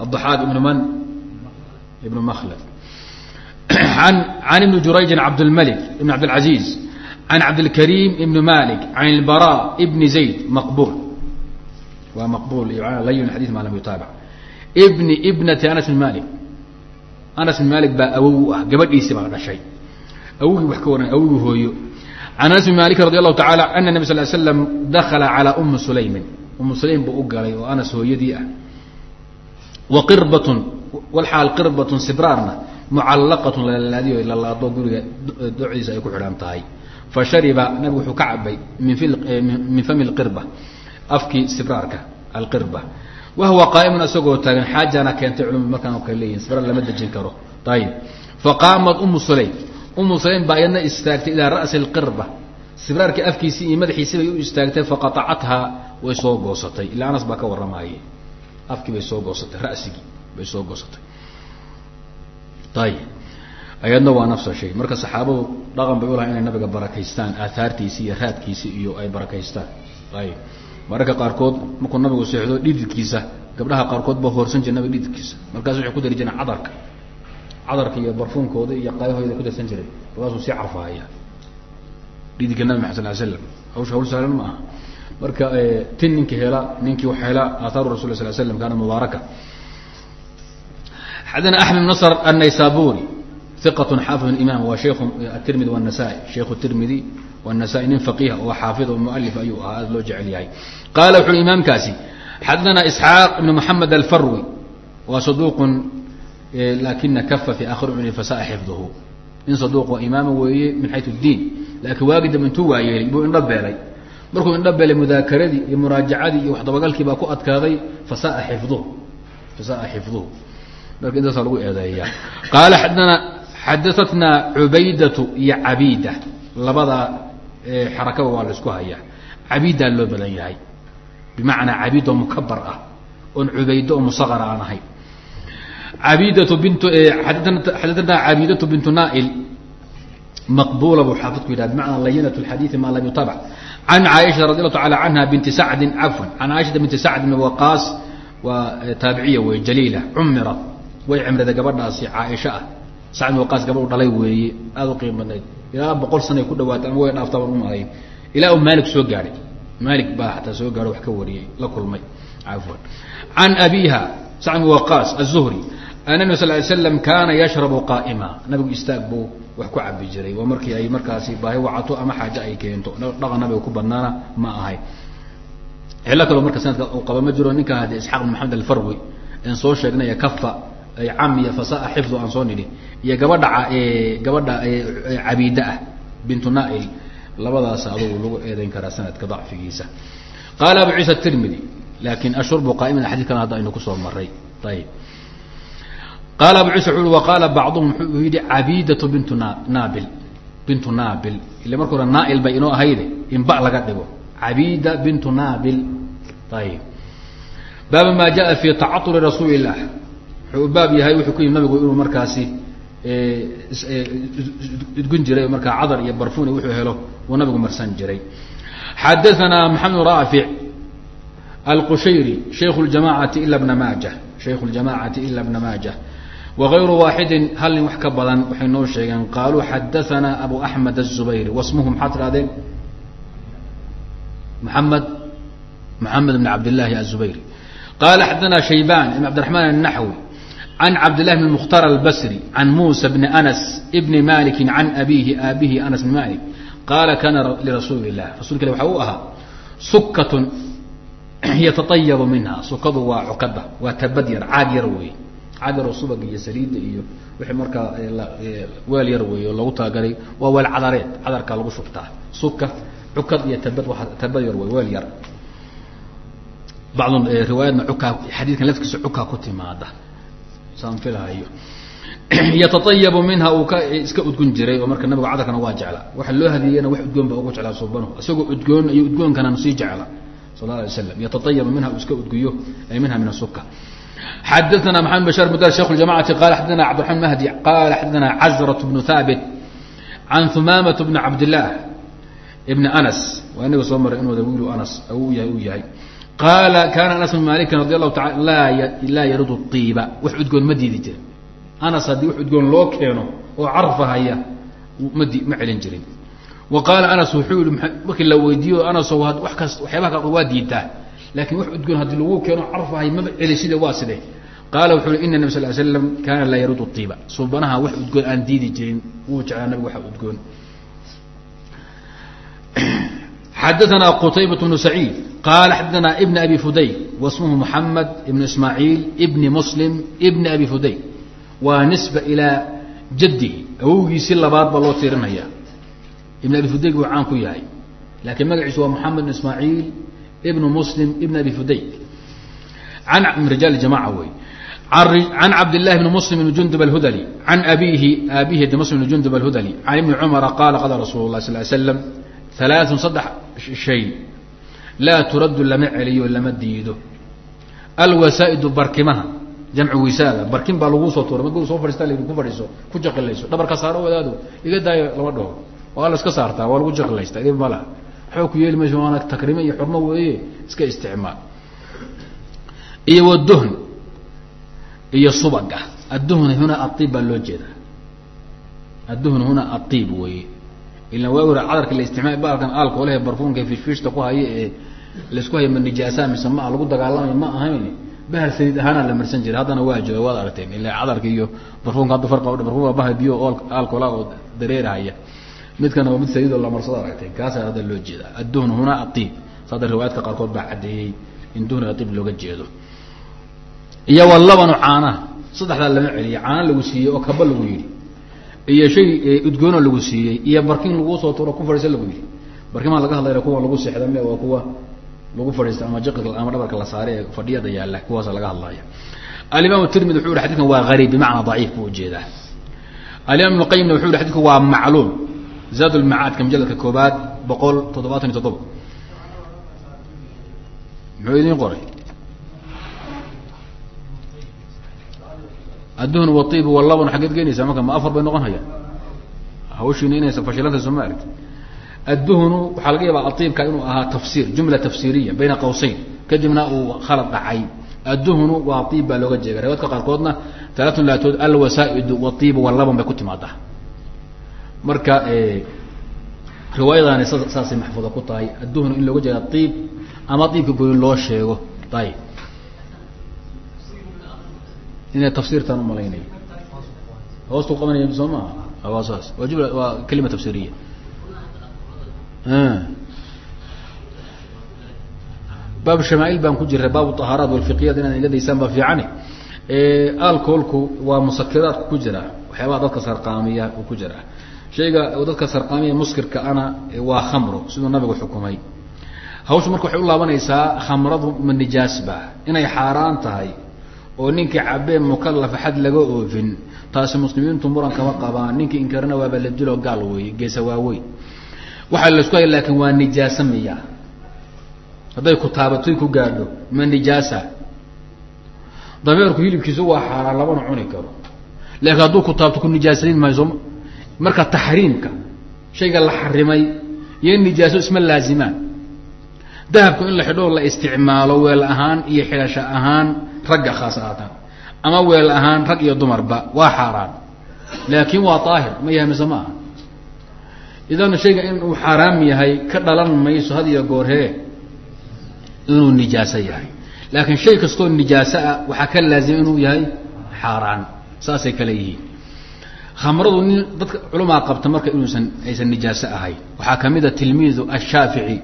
الضحاك بن من بن مخلد عن عن ابن جريج عبد الملك بن عبد العزيز عن عبد الكريم بن مالك عن البراء بن زيد مقبول ومقبول لين الحديث ما لم يتابع ابن ابنة أنس بن مالك أنس بن مالك baa awow u ah gabadhiisi baa dhashay awgii wax ka waran awgii hooyo. Can anas bin maalik radi allahu tacala ana nab sal slam dakala calaa ummi sulaymin. Ummu sulaym buu u galay oo anas hooyadii ah. Wa qirbatun walaal qirbatun sibraarna mucallaqatun lalalaadiyo lalaado guriga docdiisa ay ku xidhan tahay. Fa shariba nabigu wuxuu ka cabay eh, min fami lqirba afkii sibraarka alqirba. Wahuwa qaaimun isagoo taagan xaajana keentay culumadu markaan kale leeyihiin sibraar lama dejin karo. Ayib faqaamat ummu sulaym umu sulaym baa iyadna istaagtay ilaa ra'si اlqirba sibraarkii afkiisii iyo madaxiisii bay u istaagtay faqaطacathaa way soo goosatay. Ilaa anas baa ka warramaayey afkii bay soo goosatay ra'sigii bay soo goosatay. Ayib ayadna waa nafsa shay. Marka saxaabadu dhaqan bay ulahay inay nabiga barakaystaan aahaartiisi iyo raadkiisi iyo ay barakaystaan. Ayib mararka qaarkood markuu nabigu seexdo dhididkiisa gabdhaha qaarkood baa hoorsan jira nabiga dhididkiisa. Markaas waxay ku dari jireen cadarka cadarka iyo barfuunkooda iyo qaayahooda ku darsan jiray. Markaasuu sii carfahaya dhididka nabi maxad sal slam hawsha hawl sahlan ma aha. Marka tin ninkii hela ninkii wax hela aahaaru rasul sal slam kaana mubaaraka. Xadana axmed bn nasr annaysaburi iqat xaafid imam waa sheikhu atirmidi wanasaa-i sheikhu tirmidi wanasaa-i nin faqiiha oo xaafid oo mualif ayuu ahaa aad loo jecel yahay. Qaala wuxuu imaamkaasi xadana isxaaq ibn moxamed alfarwi waa saduuqun lakina kafa fi akhir cumri fasaa xifduhu nin saduuq oo imaama weeye min xayu diin laakiin waagi dambe intuu waayeelay buu indho beelay markuu indho beelay mudaakaradii iyo muraajacadii iyo waxdabagalkii baa ku adkaaday fasaa xifduhu fasaa xifduhu marka intaasaa lagu eedeeya qaala xadana xadaatna cubaydatu iyo cabida labadaa xarakaba waa la isku hayaa cabidaa loo badan yahay bimacnaa cabid oo mukabar ah oon cubaydo oo musaqara aan ahayn abidatu bint xadaatna cabidatu bintu nail maqbula buu xaafidku yidhah bimacnaa layinat lxadiidi maa lam yutabac can caaisha radi allahu taala canha binti sacdin cafwan can caaishata binti sacd waqaas waa taabiciya wey jaliila cumirat way cimrida gabadhaasi caaisha ah. Sacd waqaas gabadhu dhalay weeye aada u qiim ilaa boqol sanay ku dhawaatay ama way dhaafta baan umalayn ilaa uu maalik soo gaadhay maalik baa xataa soo gaadho wax ka wariyey la kulmay. Cafwan can abiha sacd waqaas aلzuhri ana nabi sal ly slam kaana yashrabu qaa'ima. Nabigu istaag buu wax ku cabi jiray. Waa markii ay markaasi baahi wacato ama xaaje ay keento. Dhaqan nabiga ku badnaana ma ahay. Cilo kaloo marka sanadka uu qaba ma jiro ninkan haddii isxaaq bin maxamed alfarwi en soo sheegnay kafa camiya fasaa xifdu aan soo nidhi iyo gabadha gabadha cabiida ah bintu nail labadaas adugu lagu eedayn karaa sanadka dacfigiisa. Qaala abu ciisa tirmidi laakin ashurbu qaa'iman xadidkan hadda aynu ku soo maray ayib qaala abu ciisa wuxu ui waqaala bacduhum wuxuu yidhi cabiidatu bintu naabil bintu naabil ile marka hore naail bay inoo ahayde in laga dhigo cabida bintu naabil ayib baaba maa jaa fi tacatuli rasuuli illah wuxuu baab yahay wuxuu ku yimi nabigu inuu markaasi idgun jiray markaa cadar iyo barfun wuxuu helo uu nabigu marsan jiray xadaanaa maxamed raafic alqushayri shaykhu ljamacati ila bna maaja shaykhu ljamacati ila bna maaja wغayru waaxidin hal nin wax ka badan waxay noo sheegeen qaaluu xadaثana abu axmed الzubayri wasmuhu maxaa tidhahdeen maxamed maxamed bn cabd llahi aلzubayri qala xadaثana shayban ibn cabdiرaحman الnaxwi can cabdillahi bn mukhtar albasri can muusa bni anas bni maliki can abihi aabihi anas bni malik qaala kana lirasuuli illah rasulka ilah waxa u ahaa sukatun yatatayabu minha sukadu waa cukada waa tabad yar caag yar wey cadaro subag iyo saliidda iyo wixii markaa weel yar wey oo lagu talagalay waa weel cadareed cadarkaa lagu shubtaa suka cukad iyo tabad tabad yar wey weel yar. Bacd riwaayadna ukaa xadiidkan lafkiisa cukaa ku timaada saan filahayo yataayabu minha uu ka iska udgun jiray oo marka nabigu cadarkana waa jecla. Waxa loo hadiyeyna wax udgoon ba ugu jeclaa subanu isagoo udgoon iyo udgoonkana sii jecla. Sal la alay slam yataayabu minha uu iska udgiyo ay minha min asuka xadaana maxamed bashar mudar shekh jamacati qala xadana cabdiraحman mahdi qala xadana cazrat bnu haabit can humamat bni cabdillaah ibni anas waa inaga soo maray inooda wiilu anas u yahay uu yahay qaala kaana anas bn malikin radi allahu taala laa yaridu iiba wax udgoon ma diidi jira anas haddii wax udgoon loo keeno oo carfahaya ma di ma celin jirin wa qaala anas wuxuu yihi markii la weydiiyo anas wax kas waxyaabaha waa diidaa laakiin wax udgoon haddii lagu keeno carfahay maba celi side waa sidee? Qaala wuxuu i ina nabi sal slam kaana laa yaridu iiba subanaha wax udgoon aan diidi jirin wuu jeclaa nabigu waxa udgoon. Xadaana qtaybaة bnu saciid qaala xadaana ibn abi fuday wasmuhu muxamed ibn ismaaciil ibni muslim ibni abi fuday waa nisba ilaa jaddihi awowgiisii labaad baa loo tirinaya ibn abi fudayg buu caan ku yahay laakiin magaciisu waa moxamed ibn ismaaciil ibnu muslim ibn abi fudayg an rijaal jamaca wey can cabdillahi bni muslim bn jundub alhudali can abiihi aabihi de muslim bn jundub alhudali can ibni cumara qaala qaala rasuulu lah sal slam alaaثun saddex shay laa turaddu lama celiyo lama diido alwasaa'idu barkimaha jamcu wisaada barkin baa laguu soo tuuray markuu soo fadhiista la ku fadhiiso ku jaqilayso dhabarka saaro wadaado iga daayo lama dhaho. Waa la iska saartaa waa lagu jaqilaysta idib ma laha waxba ku yeeli mayso waana takrime iyo xurmo weeye iska isticmaal. Iyo waduhn iyo subaga. Adduhn huna aiib baa loo jeedaa. Adduhn huna aiib weye ila waa wera cadarka la isticmaal baalkan alcoolhe barfuunka fishfishta ku haya ee la isku haya ma nijaasa mise ma lagu dagaalamay ma ahayn. Bahal saliid ahaana la marsan jiray. Haddana waa jooga waad aragteen. Ila cadarka iyo barfuunka hadda farqa barfuunka baha biyo alcoola oo dareerahaya midkana waa mid saliidoo la marsado aragteen kaasa hadda loo jeeda adduhn huna aiib saada riwaayaadka qaarkood baa caddeeyey in duhni aiib looga jeedo. Iyo walabanu caanaha saddexdaa lama celiya caana lagu siiyey oo kaba lagu yidhi. Iyo shay udgoonoo lagu siiyey. Iyo barkin laguu soo turo ku fadhiisa lagu yidhi. Barkimaa laga hadlayna kuwa lagu seexda me waa kuwa lagu fadhiista ama jaqika ama dhabarka la saare ee fadhiyada yaalla kuwaasa laga hadlaya alimaam tirmidi wuxu yhi xadidkan waa gariib bimacnaa daciif buu u jeedaa alimaam ibnu qayimna wuxu yhi xadidku waa macluul zaad lmacaadka majaladka koobaad boqol toddobaatan iyo toddoba muxuu idin qoray adduhn waiib walabn xaggeed geenaysaa marka ma afar bay noqon hawshiina inaysa fashilanta soo ma aragti adduhnu waxaa laga yaabaa aiibka inuu ahaa tafsiir jumla tafsiiriya bayna qawsayn kadibna uu khalad dhacay adduhnu waa iib baa looga jeega riwaadka qaarkoodna talaatun laatood alwasaa'idu waiib walaban bay ku timaadaa marka riwaayadaani saasay maxfuuda ku tahay. Adduhnu in looga jeeda iib ama iibka goyn loo sheego. Ayb inay tafsiirtaan umalaynay hoostu qabanaya soo maaha waa saas. Waa jumla waa kelima tafsiiriya. Baab shamaail baan ku jiray baabu طahaaraat walfiqiyat inaad iga daysaan baa fiicane alcoholku waa musakiraadku ku jiraa waxyaabaha dadka sarqaamiya ku jiraa shayga dadka sarqaamiya muskirka ana waa khamro siduu nabigu xukumay. Hawshu marka waxay u laabanaysaa khamradu ma nijaas ba inay xaaraan tahay oo ninkii cabeen mukalafa xad laga oofin taasi muslimiintu muran kama qabaan ninkii inkarana waaba la dilo gaal weeye geesa waaweyn waxaa la isku haya laakin waa nijaasa hadday ku taabatoy ku gaadho ma nijaasa. Dameerku hilibkiisu waa xaaraan labana cuni karo. Laakiin hadduu ku taabto ku nijaasayn maayo sooma marka taxriimka shayga la xarimay iyo nijaaso isma laazimaan. Dahabku in la xidhoo la isticmaalo weel ahaan iyo xidhasho ahaan ragga khaas ahaatan ama weel ahaan rag iyo dumarba waa xaaraan. Laakiin waa daahir ma yahay mise ma aha. Idan shayga in uu xaaraam yahay ka dhalan mayso had iyo goorhee inuu nijaaso yahay. Laakiin shay kastoo nijaaso ah waxaa ka laazima inuu yahay xaaraan. Saasay kale yihiin khamradu nin dadka culamaa qabta marka inuusan aysan nijaaso ahayn. Waxaa ka mid a tilmiidu ashaafici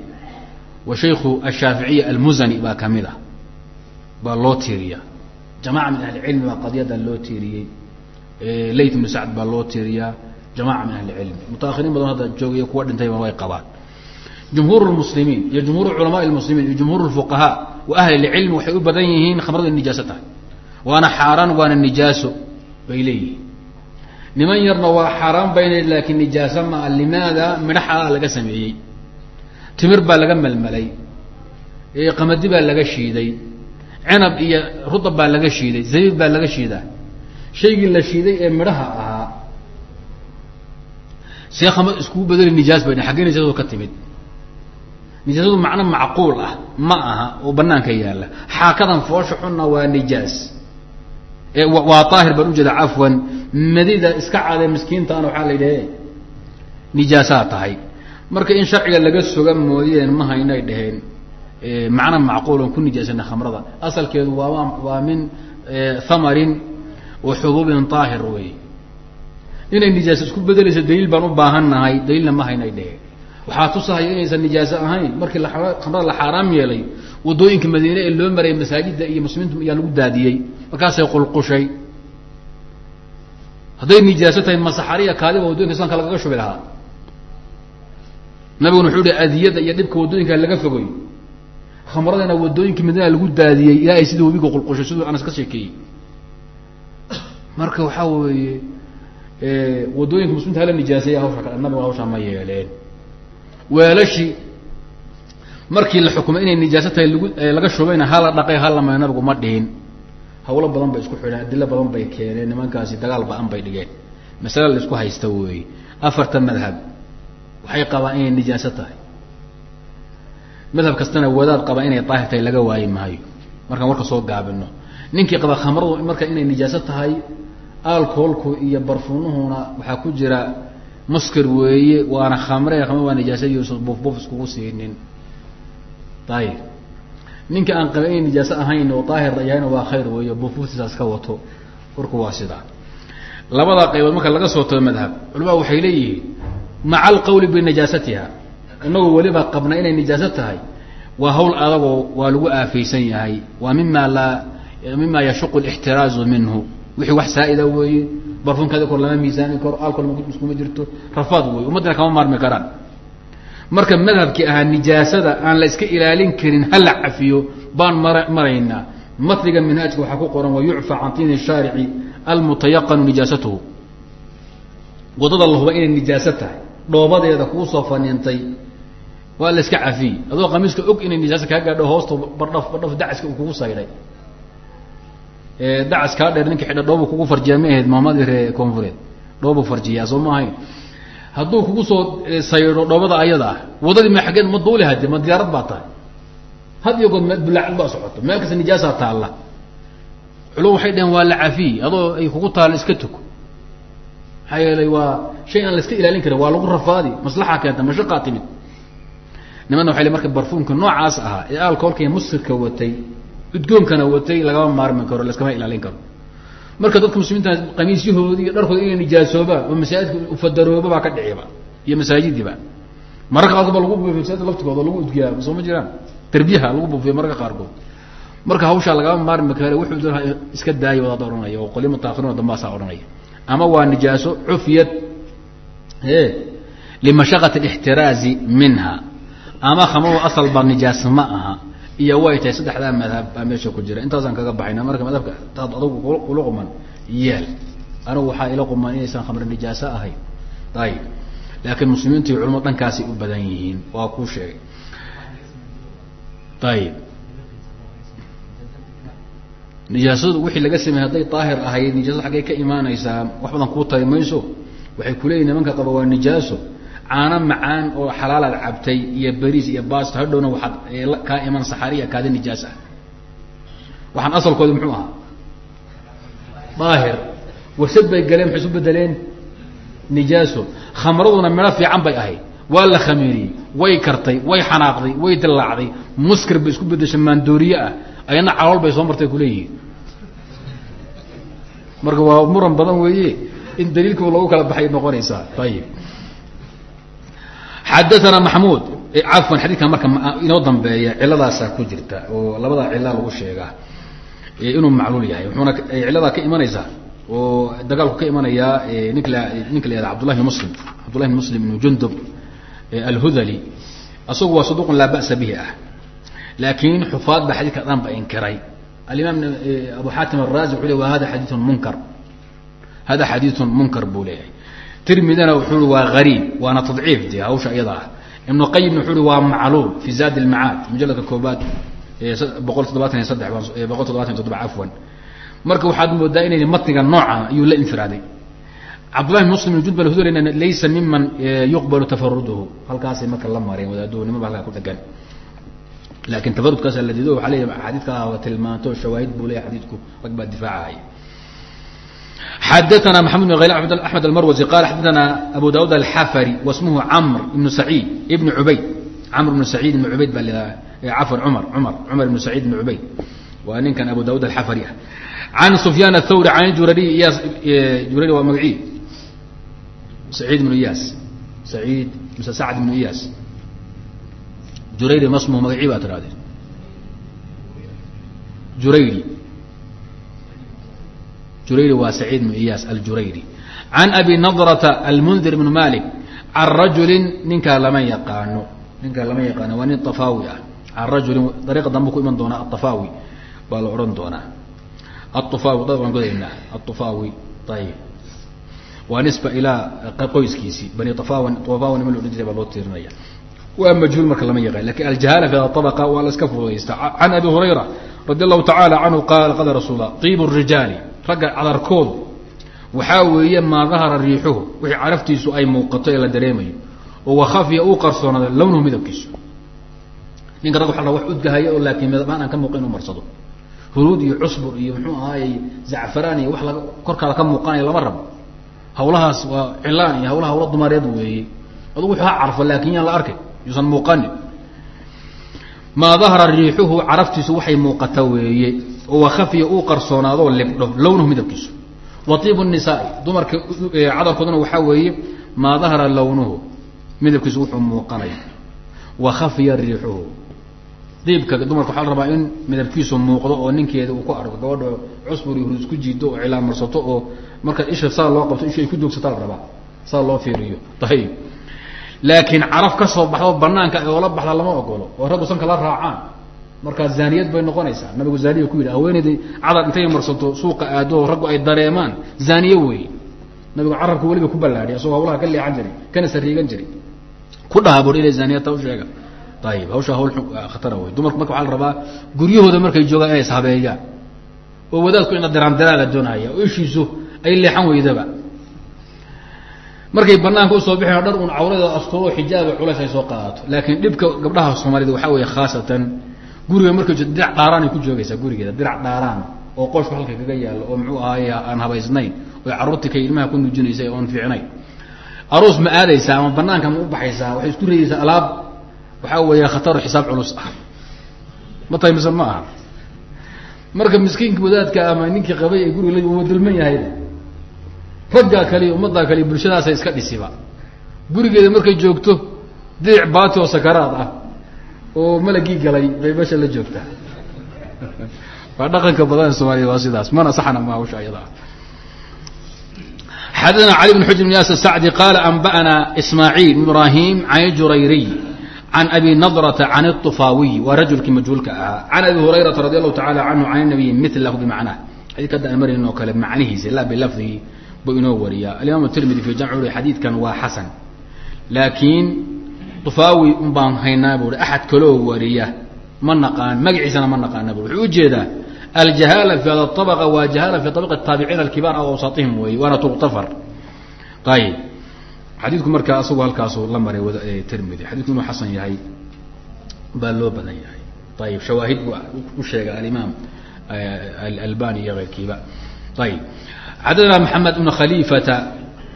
wa shaykhu ashaaficiya almuzani baa ka mid a. Baa loo tiiriya jamaca min ahli cilmi baa qadiyada loo tiiriyey. Layt ibnu sacd baa loo tiiriyaa. Jamaca min ahli cilmi mutaahiriin badan hadda joogaya kuwa dhintayba way qabaan. Jumhuur lmuslimiin iyo jumhuur culamaa lmuslimiin iyo jumhuur lfuqahaa wa ahli lcilmi waxay u badan yihiin khamradu in nijaaso tahay. Waana xaaraan waana nijaaso bay leeyihiin niman yarna waa xaaraan bayna laakiin nijaaso maa limaada midho xalaala laga sameeyey timir baa laga melmelay qamadi baa laga shiiday cinab iyo rudab baa laga shiiday zabiib baa laga shiidaa. Shaygii la shiiday ee midhaha ahaa see khamad iskugu bedeli nijaas bay xaggee nijaasadu ka timid. Nijaasadu macno macquul ah ma aha oo banaanka yaalla. Xaakadan foosha xunna waa nijaas. Waa daahir baan ujeeda cafwan madida iska cadee miskiintaana waxaa la yidhahe nijaasaa tahay. Marka in sharciga laga soga mooyeen ma haynay dheheen macna macquulan ku nijaasana khamrada. Asalkeedu waa waa min hamarin wa xububin daahir wey. Inay nijaasa isku bedelayso daliil baan u baahannahay daliilna ma haynay dheheen waxaa tusahaya inaysan nijaaso ahayn markii khamrada la xaaraam yeelay waddooyinka madiine ee loo marayay masaajida iyo muslimiintu ayaa lagu daadiyey. Markaasay qulqushay hadday nijaaso tahay masaxariya kaadiba waddooyinka islamka lagaga shubi lahaa. Nabiguna wuxuu hi adiyada iyo dhibka waddooyinka laga fogoy. Khamradana waddooyinka madiina lagu daadiyey ilaa ay sida webiga qulqushay siduu anas ka sheekeeyey. Marka waxaa weeye waddooyinka muslimiinta hala nijaaseeya hawsha kale nabigu hawshaa ma yeeleen. Weelashii markii la xukumay inay nijaaso tahay lagu laga shubayna hala dhaqay halama nabigu ma dhihin hawlo badan bay isku xidheen adilo badan bay keeneen nimankaasi dagaal ba'an bay dhigeen. Masale la isku haysta weeye afarta madhab waxay qabaan inay nijaaso tahay. Madhab kastana wadaad qabaa inay daahir tahay laga waayi maayo. Markaan warka soo gaabino ninkii qaba khamradu marka inay nijaaso tahay alcoholku iyo barfuunuhuna waxaa ku jira muskir weeye waana khamre khamre waa nijaasa yuusan buf buf iskugu siinin. Ayib ninka aan qaba inay nijaaso ahayn oo daahir yahayna waa khayr weeye bufbuftisaas ka wato. Warku waa sidaa labada qaybood marka laga soo tago madhab culamada waxay leeyihiin maca alqawli binajaasatiha inagoo weliba qabna inay nijaaso tahay waa hawl adagoo waa lagu aafeysan yahay. Waa mima laa mima yashuqu lixtiraazu minhu. Wixii wax saa'ida weeye barfunkaadi kor lama miisaami karo alcool iskuma jirto rafaad wey ummaddana kama maarmi karaan marka madhabkii ahaa nijaasada aan la iska ilaalin karin ha la cafiyo baan mara maraynaa. Matniga minhaajka waxaa ku qoran wayucfa can tiini shaarici almutayaqanu nijaasatuhu. Wadada la inay nijaaso tahay. Dhoobadeeda kuusoo faniintay waa la iska cafiy adoo qamiiska og inay nijaaso kaa gaadho hoosta bardhaf bardhaf dacaska uu kugu saydhay dacas kaa dheer ninka xidha dhoobu kugu farjiyaa ma ahayd maamadii ree koonfureed. Dhoobu farjiyaa soo ma ahayn hadduu kugu soo saydho dhoobada ayada ah wadadii ma xaggeed ma duuli hade ma diyaarad baa tahay. Had iyo good bulaacad baa socoto meel kasta nijaasaa taalla. Culum waxay dhaheen waa la cafiy adoo ay kugu taalla iska tuko. Maxaa yeelay waa shay aan la ilaalin karin waa lagu rafaadi maslaxa keenta mashaqaa timid. Nimanna waxay le marka barfuumka noocaas ahaa ee alcoolka iyo muskirka watay udgoonkana watay lagama maarmi karo laskama ilaalin karo marka dadka muslimiinta qamiisyahoodi iyo dharkooda inay nijaasoobaan oo masaajidka ufadarooba baa ka dhiciba iyo masaajidiba mararka qaarkood ba lagu buufiy masaajida laftigooda lagu udgiyaa soo ma jiraan? Darbiyaha lagu buufiya mararka qaarkood. Marka hawshaa lagama maarmi kare wuxuu doona iska daaya wadaad odhanaya oo qolyo mutaakiriin dambaasaa odhanaya. Ama waa nijaaso cufiyad limashaqati alixtiraazi minha. Ama khamradu asal baa nijaas ma aha iyo way tahay saddexdaa madhab baa meesha ku jira. Intaasaan kaga baxayna marka madhabka taad adugu kula quman yeel. Anigu waxaa ila quman inaysan khamre nijaaso ahayn. Ayib. Laakiin muslimiintu iyo culamadu dhankaasay u badan yihiin. Waa kuu sheegay. Ayib. Nijaasadu wixii laga sameeyey hadday daahir ahayd nijaasada xaggay ka imaanaysaa wax badan kuu tari mayso waxay kuleeyihin nimanka qaba waa nijaaso caano macaan oo xalaalaad cabtay iyo beriis iyo basto hadhowna waxaad kaa iman saxariya kaadi nijaas ah. Waxaan asalkooda muxuu ahaa? Daahir. Wasad bay galeen maxay isu bedeleen nijaaso. Khamraduna midho fiican bay ahayd. Waa la khamiiriyey way kartay way xanaaqday way dillaacday. Muskir bay isku bedeshay maandooriye ah. Ayadna calool bay soo martay kuleeyihiin marka waa muran badan weeye. In daliilka lagu kala baxay noqonaysaa. Ayib xadaana maxmuud cafwan xadiidkan marka inoo dambeeya ciladaasaa ku jirta oo labadaa cila lagu sheegaa inuu macluul yahay wuxuuna ciladaa ka imanaysaa oo dagaalku ka imanayaa nink ninka la abdullahi muslim cabdullahi muslim ibnu jundub alhudali asagu waa saduqun laa ba'sa bihi ah laakiin xufaad baa xadidka dhan ba inkiray alimaam abu xaatim araazi wuxuu le wa hada xadiiun munkar hada xadiiun munkar buu leeyahay tirmidina wuxuu i waa gariib waana tadciif de hawsha iyada ah. Ibnu qayimna wuxuu i waa macluul fi zaad ilmacaad mujaladka koobaad boqol toddobaatan iyo saddex boqol todobatan iyo toddoba cafwan marka waxaad moodaa inay matniga nooca ayuu la infiraaday. Cabdullahi muslim ibn judba hudalina laysa miman yuqbalu tafaruduhu halkaasay marka la mareen wadaaduhu nimaba halkaa ku dhegan laakin tafarudkaasa la diido waxa leeya axaadiidka tilmaanto shawaahid buu leeya xadiidku rag baa difaacahaya xadaana maxamud bn haylan axmed almarwasi qala xadaana abu daawuud alxafari wasmuhu camr ibnu saciid ibn cubayd camr ibnu saciid ibn cubayd baa laa cafwan cumar cumar cumar ibnu saciid ibn cubayd waa ninkan abu daawuud alxafari ah can sufyaan athawri can jurari iyas jurari waa magacii saciid ibnu iyas saciid mse sacd ibnu iyas jurayri masmuhu magacii baa tirahdeen jurayri jurayri waa saciid ibnu iyaas aljurayri can abi nadrata almundir ibn malik can rajulin ninkaa lama yaqaano ninkaa lama yaqaano waa nin tafaawi ah can rajulin dariiqa dambe ku iman doonaa atafaawi baa la odhan doonaa aufaawi da waan godaynaa aufaawi ayib waa nisba ilaa qoyskiisii bani afawan afawa nima la odhan jiray baa loo tirinaya waa majhuul marka lama yaqaan laakiin aljahaala fi abaqa waa la iska fududaysta can abi hurayra radi allahu tacaala canhu qaala qala rasuul iib rijaali ragga cadarkoodu waxaa weeye maa dahara riixuhu wixii caraftiisu ay muuqato ee la dareemayo oo wakhafiya uu qarsoonaada lawnuhu midabkiisu. Ninka rag waa wax udgahaya oo laakiin midabaan aan ka muuqan inuu marsado. Huruud iyo cusbur iyo muxuu ahaayey zacfaraan iyo wax laga korkaada ka muuqanaya lama rabo. Hawlahaas waa cilaan iyo hawlaha hawla dumaareed weeye. Adugu wuxuu ha carfo laakin yaan la arkay yuusan muuqanin maa dahara riixuhu caraftiisu waxay muuqata weeye oo wakhafiya uu qarsoonaadoo libdho lawnuhu midabkiisu. Waiibu nisaai dumarka cadarkooduna waxaa weeye maa dahara lawnuhu midabkiisu wuxuu muuqanaya. Wakhafiya riixuhu. Diibka dumarka waxaa la rabaa in midabkiisu muuqdo oo ninkeeda uu ku arko gabadha cusbur iyo hurus jiido oo cilaan marsato oo marka isha saa loo qabto isha ay ku doogsataa la rabaa. Saa loo fiiriyo. Ayib laakiin caraf ka soo baxdo banaanka oola baxda lama ogolo oo raggu sanka la raacaan. Markaa zaaniyad bay noqonaysaa. Nabigu zaaniya ku yidhi haweeneyda cadar intay marsato suuqa aado raggu ay dareemaan. Zaaniye weeye. Nabigu carabka weliba ku ballaadhiy asagoo hawlaha ka leexan jiray kana sariigan jiray. Ku dhaha bur inay zaaniyata usheega ayib hawsha hawl khatara wey dumarku marka waxaa la rabaa guryahooda markay joogaan inay ishabeeyaan oo wadaadku ina diraan doonaya oo ishiisu ay leexan weydaba markay banaanka u soo bixin dhar un cawrada asturo xijaaba culays ay soo qaadato. Laakiin dhibka gabdhaha soomaalida waxaa weeye khaasatan guriga markay dirac dhaaraan ay ku joogaysaa gurigeeda dirac dhaaraan oo qoshku halka kaga yaallo oo muxuu ahaay aan habaysnayn oy carruurtii kay ilmaha ku nuujinaysay oon fiicnayn. Aroos ma aadaysaa ama banaanka ma u baxaysaa? Waxay isku reedaysaa alaab? Waxaa weeya khataro xisaab culus ah. Ma tahay mise ma aha. Marka miskiinka wadaadka ama ninkii qabay ee guriga la wa dulman yahayba raggaa kaliya ummaddaa kaliya bulshadaasa iska dhisiba gurigeeda markay joogto diic baati oo sakaraad ah oo malagii galay bay meesha la joogtaa waa dhaqanka badan ee soomaliya waa sidaas. Mana saxna ma hawsha ayadaa xadana cali bn xujr bn yaas sacdi qaala anba'ana ismaaciil ibraahim can jurayriy can abi nadrata can اطufaawiy waa rajulkii majhuulka ahaa. Can abi hurayrata radi allahu tacaala canhu can nabiyi milahu bimacnah xadika hadda aan marin kale macnihiisa ila bilafdihi buu inoo wariyaa. Alimaam tirmidi fi jamc xadiidkan waa xasan. Laakiin tufaawi un baan haynaa buui axad kaloo wariya. Ma naqaan magaciisana ma naqaana bu wuxuu u jeedaa aljahaala fi hada waa jahaala fi abqa taabiciina akibaar aw awsaatihim wey waana tuqtafar. Ayib xadiidku markaa asagoo halkaasu la maray tirmidi xadidku inuu xasan yahay baa loo badan yahay. Ayib shawaahid buu u sheegay alimaam albani iyo keyrkiiba ayib xadana maxamed ibn khaliifata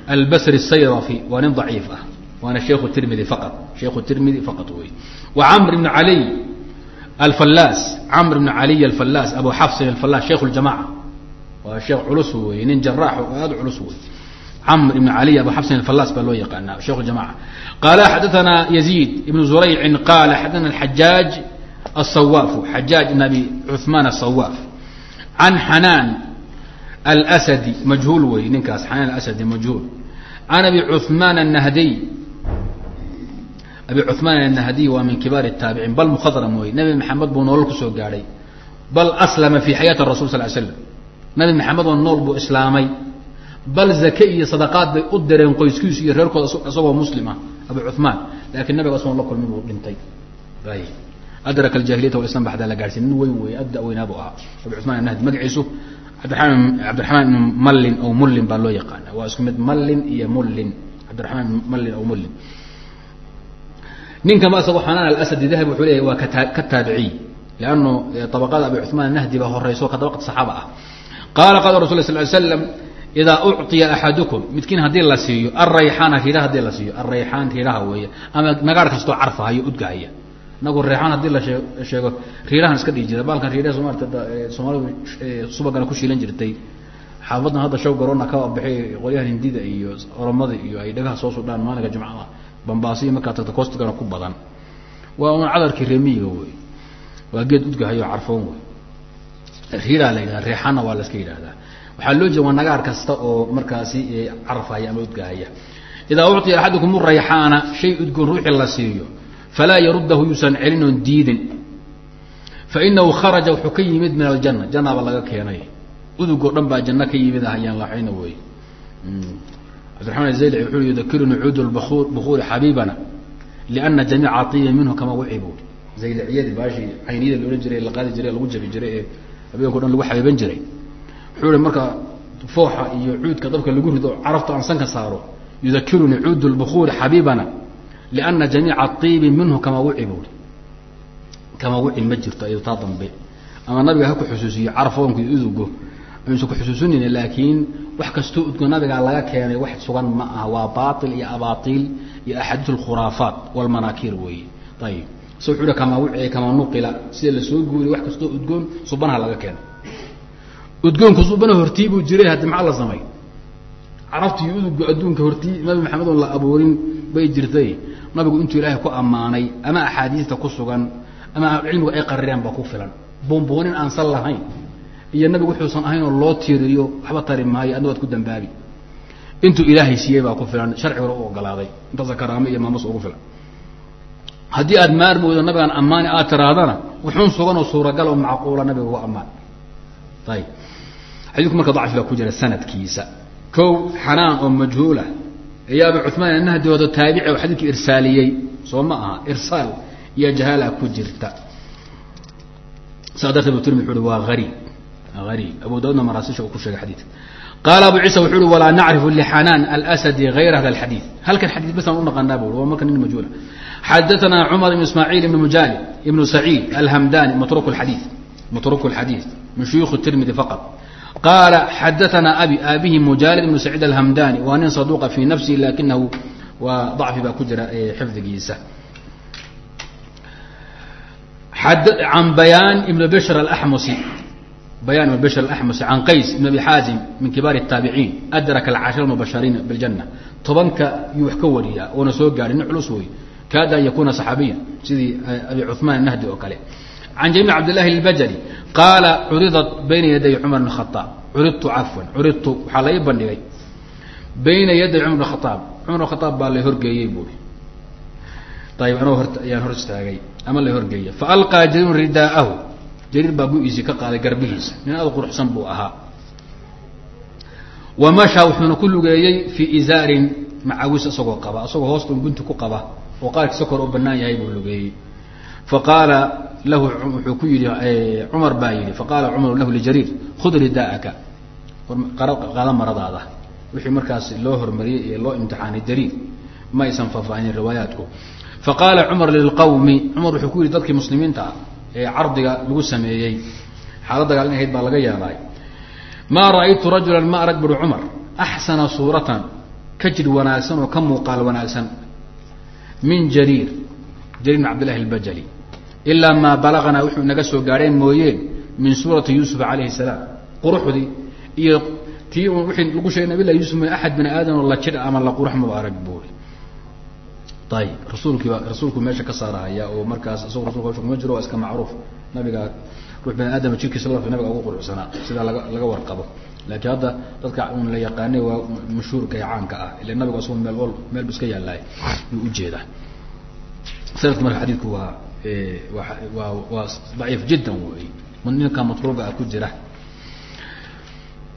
albasri sayrafi waa nin daciif ah waana sheikhu tirmidi faqad sheikhu tirmidi faqad wey wa camr bn ali alfallaas camr bn ali alfallaas abu xafsin alfallaas sheikh ljamaca waa sheekh culus wey nin jaraax oo aad culus wey camr ibn ali abu xafsin alfallaas baa loo yaqaana sheikh ljamaca qaala xadaanaa yaziid ibn zuraycin qaala xadaana xajaaj asawaafu xajaaj ibn abi cuثmaan asawaaf an xanaan asadi majhuul wey ninkaas xanaan asadi majhuul an abi cumaan anahdiy abi cumaan annahdiy waa min kibaar taabiciin bal mukhadram wey nabi maxamed buu nolol ku soo gaadhay bal aslama fi xayaati rasul sal slam nabi maxamed oo nool buu islaamay bal zake iyo sadaqaad bay u direen qoyskiisu iyo reerkooda isagoo muslima abu cumaan laakiin nabiga la kulmin buu dhintay adraka jahiliyata walislam ba la gaadhsiin nin wey wey ad da weynaabuu ahaa abi cumaan annahdi magaciisu cabdiramaan ibn mallin o mullin baa loo yaqaana. Waa isku mid mallin iyo mullin. Cabdiramaan ibn mallin o mullin. Ninkan sag xanaan alasadi dahabi wuxuu leeyahy waa kata ka taabiciy leannu abaqada abi cumaan nahdi baa horayso ka dabaqad saxaaba ah. Qaala qaala rasul sal ly slam idaa ucطiya axadukum. Midkiin haddii la siiyo arayxaana riidha haddii la siiyo arayxaan riidhaha weeye ama nagaar kastoo carfahayo udgahaya inagu reexaan haddii la shee sheego. Riirahan iska dhihi jira baalkan riiraha somaarta soomaalidu subagana ku shiilan jirtay. Xaafadan hadda shaw garoona ka baxay qolyahan hindida iyo oromada iyo ay dhagaha soo sudhaan maalinka jumcada bambaasiyo markaa tagta koostigana ku badan. Waa un cadarkii reemiyiga wey waa geed udgahayo carfoon wey riiraa la yidhahda reexaanna waa la yidhahdaa. Waxaa loo jeeda waa nagaar kasta oo markaasi carfaya ama udgahaya. Idaa ucطiya axadukum rayxaana shay udgoon ruuxii la siiyo falaa yarudahu yuusan celinoon diidin fainahu kharaja wuxuu ka yimid min aljana janaaba laga keenay udugoo dhan baa janno ka yimid ahayaan laxayna wey cabdiraxmaan azayli wuxuu yudakiruni cuud bukuuri xabiibana liana jamiica tibi minhu kama wucibu zayliciyadii baashii cayniyada la odhan jiray la qaadi jiray lagu jabi jiray ee habeenko dhan lagu xabiiban jiray wuxuu i marka fooxa iyo cuudka dabka lagu rido carafta aan sanka saaro yudakirunii cuud lbukuuri xabiibana liana jamiica iibi minhu kama wucibu kama wucin ma jirto ay taa dambe ama nabiga ha ku xusuusiyo carfoonku udugo ayuusan ku xusuusinayna laakiin wax kastoo udgo nabigaa laga keenay wax sugan ma aha waa baail iyo abaaiil iyo axaadiis alkhuraafaat walmanaakiir weeye ayib se wuxuu hi kamaa wuci kamaa nuqila sida la soo guuriy wax kastoo udgoon subanaha laga keenay udgoonku subana hortii buu jiray haddi maxaa la samay carabti iyo udugga adduunka hortii nabi maxamed oon la abuurin bay jirtay. Nabigu intuu ilaahay ku ammaanay ama axaadiista ku sugan ama cilmigu ay qarireen baa ku filan. Buunbuunin aansan lahayn. Iyo nabigu wuxuusan ahayn oo loo tiiriyo waxba tari maayo adna ku dambaabi. Intuu ilaahay siiyey baa ku filan sharciguna u ogolaaday intaasa karaamo iyo maamus ugu filan. Haddii aad maarmoodo nabigaan ammaani aad tirahdana wuxuun sugan oo suuragal oo macquula nabiga ku ammaan. Ayib xadiidku marka dacfi baa ku jira sanadkiisa kow xanaan oo majhuula ah. iyo abu cumaan anahadooda taabici oo xadiidku irsaaliyey. Soo ma aha irsaal iyo jahaala ah ku jirta. Saa darteed bu tirmid uui waa ariib ariib abu daudna maraasisha uu ku sheegay xadiidka. Qaala abu ciisa wuxu uhi walaa nacrifu lixanaan alsadi hayra hada alxadiid. Halkan xadiid basaan unaqanaa bu waa marka nin majhuula ah. xadaanaa cumar ibn ismaaciil ibn mujaali ibnu saciid alhamdani matruku xadii matruku xadiid min shuyuukhi tirmidi faqad qaala xadaثna abi aabihi mujalid ibn saciid alhamdani waa nin saduqa fi nafsihi lakinahu waa ضacfi baa ku jira xifdigiisa can bayaan ibn bshr اأxmusi bayaan ibn bshr اأxmusi can qays ibn abi xaazim min kibaar الtaabiciin adraka alcashra mubashariina bاljanة tobanka yuu wax ka wariyaa oona soo gaadhay nin culus wey kaada an yakuna صaxaabiya sidii abi cuثmaan nahdi oo kale can jami cabd lahi اbajli qaala curidat bayna yaday cumar bn khaaab curidtu cafwan curidtu waxaa la ii bandhigay bayna yaday cumar bn khaaab cumar bn khaaab baa la horgeeyey buui ayib anoo hor ayaan hor istaagay ama la horgeeya faalqaa jariirun ridaahu jariir baa gu-iisii ka qaaday garbihiisa nin aad quruxsan buu ahaa wa mashaa wuxuuna ku lugeeyey fii izaarin macawis isagoo qaba isagoo hoosta un gunti ku qaba oo qaarkiisa kor u banaan yahay buu lugeeyey faqaala lahu wuxuu ku yihi cumar baa yihi faqaala cumaru lahu lijariir khud ridaa'aka qaada maradaada. Wixii markaas loo hormariyey ee loo imtixaanay jariir. Ma aysan faahfaahinin riwaayaatku faqaala cumar lilqawmi cumar wuxuu ku yihi dadkii muslimiinta ah ee cardiga lagu sameeyey xaalad dagaal in ahayd baa laga yaabay. Maa ra'aytu rajulan ma arag buri cumar. Axsana suuratan ka jir wanaagsan oo ka muuqaal wanaagsan. Min jariir jariir bn cabdillahi albajali ilaa maa balaganaa wuxuu naga soo gaadheen mooyeen min suurati yuusuf calayhi salaam quruxdii iyo tii wixii lagu sheegay nabi yuusuf mooye axad bini aadam oo la jidh ama la qurux maba arag buuri ayib rasuulkiiba rasuulku meesha ka saarahaya oo markaas isagu rasulka hawsha kuma jiro waa iska macruuf nabiga ruux bani aadama jirkiisa lafka nabiga ugu quruxsanaa sida laga laga warqabo laakiin hadda dadka un la yaqaanay waa mashhuurka ee caanka ah ila nabiga asagoo meel meel bu iska yaalaay yuu u jeedaa sanadka marka xadiidku waa waa daciif jiddan wey ninka matruuga ah ku jira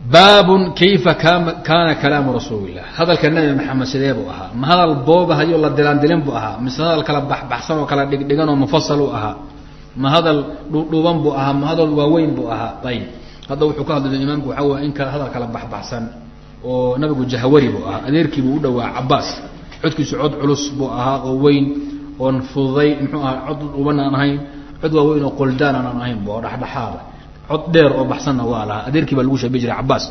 baabun kayfa kaana kalaamu rasuulilah hadalka nabi maxamed sidee buu ahaa? Ma hadal boobahayo la dilaandilin buu ahaa? Mise hadal kala baxbaxsan oo kala dhigdhigan oo mufasal u ahaa? Ma hadal dhuudhuuban buu ahaa? Ma hadal waaweyn buu ahaa? Ayib. Hadda wuxuu ka hadlay imaamku waxaa way in hadal kala baxbaxsan oo nabigu jahwari buu ahaa. Adeerkii buu u dhawaa cabaas codkiisu cod culus buu ahaa oo weyn oon fududay muxuu ahaa cod dhuuban aan ahayn cod waaweyn oo qoldaan aan ahayn oo dhexdhexaada cod dheer oo baxsanna waa lahaa. Adeerkii baa lagu shabihi jiray cabaas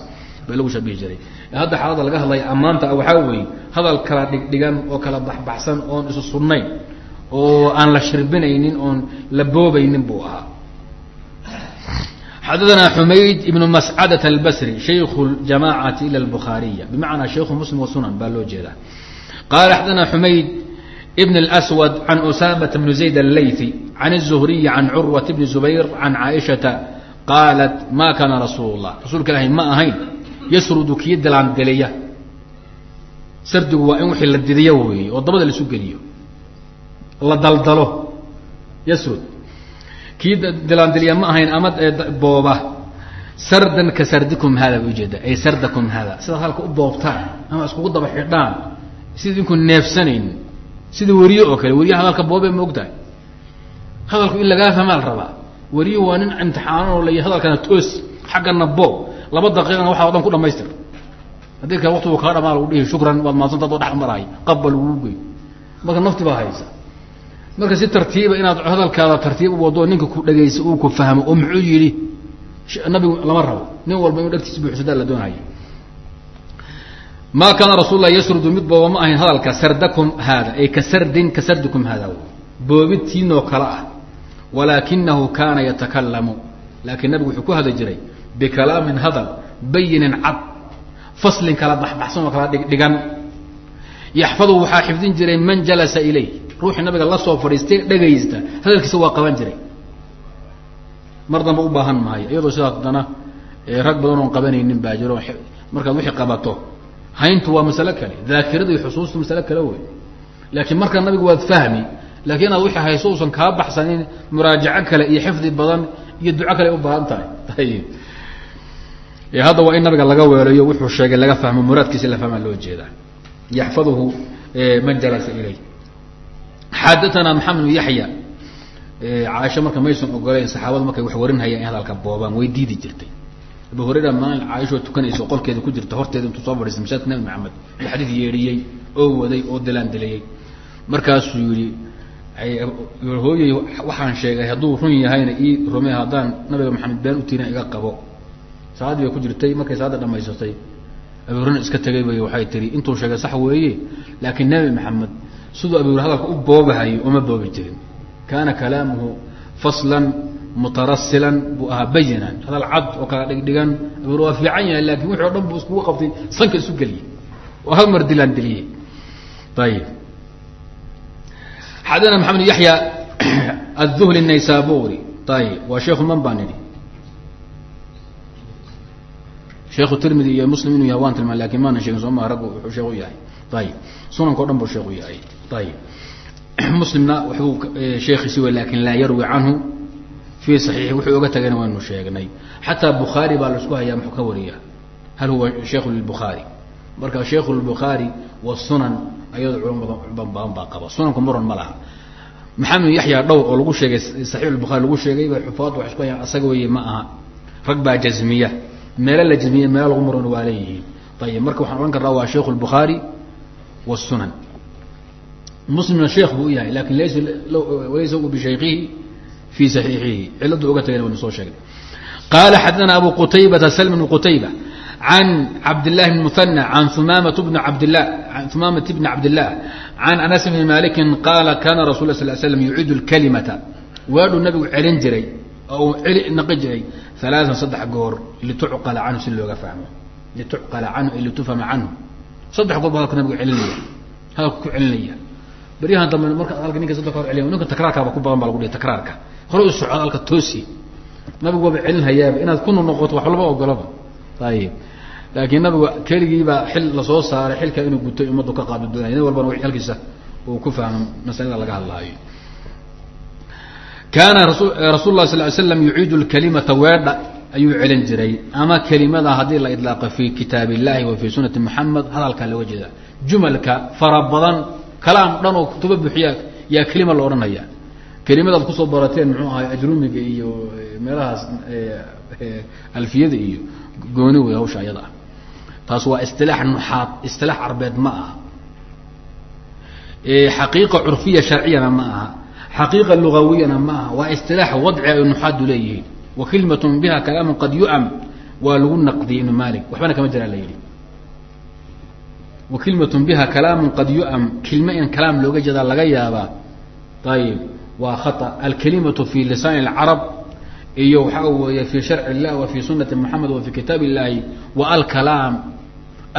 baa lagu shabihi jiray. Hadda xaalada laga hadlaya ammaanta waxaa weeye hadal kala dhigdhigan oo kala baxbaxsan oon isu sunnayn oo aan la shirbinaynin oon la boobaynin buu ahaa. Xadadana xumayd ibnu mascadat albasri shayku ljamacati ila lbukhaariya bimacnaa shaykhu muslim wasunan baa loo jeedaa. Qala xadadana xumayd بن الأسود عن أسامة بن زيد الليثي عن الزهري عن عروة بن زبير عن عائشة قالت ما كان رسول الله رسولك ilahy ma ahayn ysrd kii dilaandiliya sardigu waa in wixii la didiyo weeye oo dabada laisu geliyo la daldalo ysrud kii dilaandiliya ma ahayn ama booba sardan ka sardikum hada ba ujeeda ay sardakum hada sidaad halka u boobtaan ama iskugu daba xidhaan sida idinku neefsanayn sida weriye oo kale weriye hadalka boobe ma ogtahay. Hadalku in lagaa fahmaa rabaa. Weriye waa nin imtixaanoo la hadalkana toos xaggana boob. Laba daqiiqana waxaa o dhan ku dhamaystir haddii kale waktigu kaa dhamaa lagu dhihi shukran waad maadsantad oo dhex marahay. Qabba laguu gey marka nafti baa haysa. Marka si tartiiba inaad hadalkaada tartiib wado ninka ku dhagaysa uu ku fahmo oo muxuu yidhi nabigu lama rabo. Nin walba inuu dhagtiisa buuxsadaa la doonaya ma kaana rasul lah yasrudu mid booba ma ahayn hadalka sardakum haada ay ka sardin ka sardikum haada boobidtiinoo kale ah walaakinahu kaana yatakalamu laakiin nabigu wuxuu ku hadli jiray bikalaamin hadal bayinin cad faslin kala baxbaxsan oo kala dhigdhigan yaxfadu waxaa xifdin jiray man jalasa ilayh ruuxii nabiga la soo fadhiistay dhagaysta hadalkiisa waa qaban jiray mar damba u baahan maayo iyadoo sidaa haddana rag badan oon qabanaynin baa jiro markaad wixii qabato hayntu waa masalo kale daakirada iyo xusuustu masalo kale wey laakiin markaa nabiga waad fahmi laakiin inaad wixii hayso usan kaa baxsanin muraajaco kale iyo xifdi badan iyo duco kale u baahan tahay. Ayib hadda waa in nabiga laga weelayo wuxuu sheegay laga fahmo muraadkiisa la fahmaa loo jeedaa yaxfaduhu man jalasa ilay xadatanaa maxamed bn yaxya. Caaisha marka maysan ogoleyn saxaabada markay wax warinhayaan in hadalka boobaan way diidi jirtay abu hurayra maalin caaishoo tukanaysa oo qolkeeda ku jirta. Horteeda intuu soo fadhiistay masaajidka nabi maxamed. Xadiid yeedhiyey oo waday oo dilaan dilayey. Markaasuu yihi hooyey waxaan sheegay hadduu run yahayna ii rume haddaan nabiga maxamed been utiirin iga qabo. Salaadii bay ku jirtay markay salaada dhamaysatay abu hurayra iska tegay bay waxay tihi intuu sheegay sax weeye laakiin nabi maxamed siduu abu hurayra hadalka u boobahayo uma boobi jirin. Kaana kalaamuhu faslan mutarasilan buu ahaa bayinan hadal cad oo kala dhigdhigan waa fiican yahay laakiin wixii dhan buu iskugu qabtay sanka isu geliyey. Oo hal mar dilaan diliyey ayib xadana maxamed yaxya aلduhli naysaburi ayib waa sheikhu man baa nidhi. Sheikhu tirmidi iyo muslim inuu yahay waan tilmaa laakiin maana sheegin soo ma raggu wuxuu sheek u yahay ayib sunanka dhan buu sheekh u yahay. Ayib muslimna waxbuu eh, sheekhiisi wa laakiin laa yarwi canhu fi صaxiixi wuxuu oga tagayna waynu sheegnay xataa bukhaari baa la isku hayaa muxuu ka wariya hal huwa sheikhu lilbukhaari marka sheikhu lbukhaari wasunan ayado culamo badan badan baa qaba sunanku muran ma laha maxamed yaxya dhowr oo lagu sheegay saxiix lbukhari lagu sheegay ba xufaad wax isku hayaan asaga weye ma aha rag baa jazmiya meelo la jazmiya meelo lagu muran waa leeyihiin ayib marka waxaan odhan karnaa waa sheikhu lbukhaari wasunan muslimna sheekh buu u yahay laakiin laysa laysa bishaykihi fi saiixihi ciladu oga tagana waynu soo sheegnay qaala xadana abu qutaybata slm bn qutayba an cabdillahi bn muhanى an umaamat bn abdlah umaamat bni cabdilah can anas bni maliki qaala kana rasul sl slm yuciidu اlkalimata waadhuu nabigu celin jiray oo naqi jiray alaaan saddex goor litucqala canhu si looga fahmo litucqala canhu ay litufhama canhu saddex goor bu hadalku nabigu celinaya hadalku ku celinaya baryahan dambe marka hadalka ninka saddex hor celiya ninka takraarkaaba ku badan ba lagu dhihi takraarka hore u soco hadalka toosi. Nabigu waaba celin hayaaba inaad ku noqoto wax ogolaba. Ayib laakiin nabigu keligiibaa xil la soo saaray xilka inuu guto ummaddu ka qaado doonaya nin walbana w halkiisa uu ku fahmo masalada laga hadlaayo. Kaana rasu rasul sal slam yuciidu lkalimata weedha ayuu celin jiray. Ama kelimada haddii la idlaaqo fi kitaab illahi wa fi sunati moxamed hadalkaa looga jeeda. Jumalka fara badan kalaam dhan oo kutubo buxiya yaa kelima la odhanaya kelimadaad ku soo barateen muxuu ahay ajrumiga iyo meelahaas alfiyada iyo gooni wey hawsha ayada ah. Taas waa istilaax nuxaad istilaax carbeed ma aha. Xaqiiqa curfiya sharciyana ma aha. Xaqiiqa lugawiyana ma aha. Waa istilaax wadci ay nuxaadu leeyihiin. Wa kalimatun biha kalaamun qad yu'am. Waa lagu naqdiyay ibnu malik waxbana kama jiraa la yidhi. Wa kalimatun biha kalaamun qad yu'am. Kilme in kalaam looga jeedaa laga yaabaa. Ayib waa khata alkalimatu fi lisaani اlcarab iyo waxaa weeye fi sharci اllah wa fi sunati moxamed wa fi kitaab illahi wa alkalaam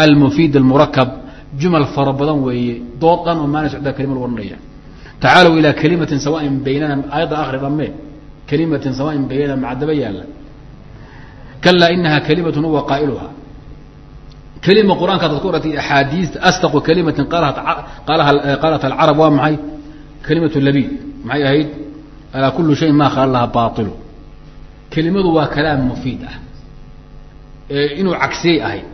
almufiid almurakab jumal fara badan weeye. Dood dhan oo maana socdaa kalima lagu odhanaya tacaalow ilaa kalimatin sawaain baynana aayadda akri dhame kalimatin sawaain baynana macadaba yaalla. Kalaa inaha kalimatun huwa qaa'iluha. Kelima qur'aanka adaad ku oratay axaadiista astaqu kalimatin qaalat alcarab waa maxay kalimatu labid maxay ahayd? Alaa kulu shayin ma khala laha bailu kelimadu waa kalaam mufiid ah inuu cagsiyey ahayd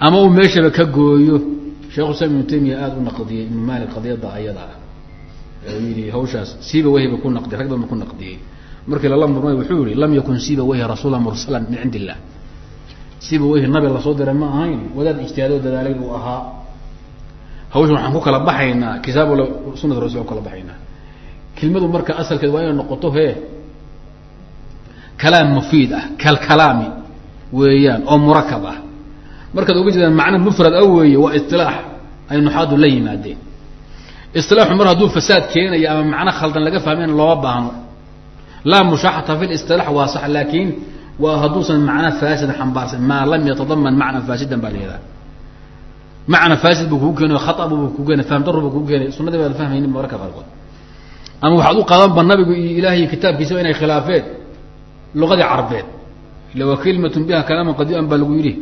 ama uu meeshaba ka gooyo sheekhu islam ibnu taymiya aada u naqdiyey ibnu malik qadiyadda ayada ah. Oo yidhi hawshaas siiba wehba ku naqdiyay rag badan ba ku naqdiyey. Markii lala murmay wuxuu yihi lam yakun siiba weyhi rasuula mursalan min cindi illah siiba weyhi nabi la soo diray ma ahayn wadaad ijtihaadoo dadaalay uu ahaa hawshan waxaan ku kala baxaynaa kitaab sunata rasul kala baxaynaa. Kelmadu marka asalkeed waa inay noqoto he kalaam mufiid ah kalkalaami weeyaan oo murakab ah. Markaad oga jeedaan macna mufrad a weeye waa isilaax ay nuxaadu la yimaadeen. Isilaaxu mar hadduu fasaad keenayo ama macno khaldan laga fahmayn looma baahno. Laa mushaaxata fi lisilaax waa sax laakiin waa hadduusan macno faasida xambaarsan maa lam yatadaman macna faasidan baa layadaa macna faasid buu kugu keeno khabu kuu keena fahmdaru buu kugu keenay sunadii baad fahmayni mararka qaarkood. Ama waxaad u qaadanba nabigu iyo ilaahay kitaabkiisaba inay khilaafeen luqadii carbeed. Ila waa biha kalaaman qadiiman baa lagu yidhi.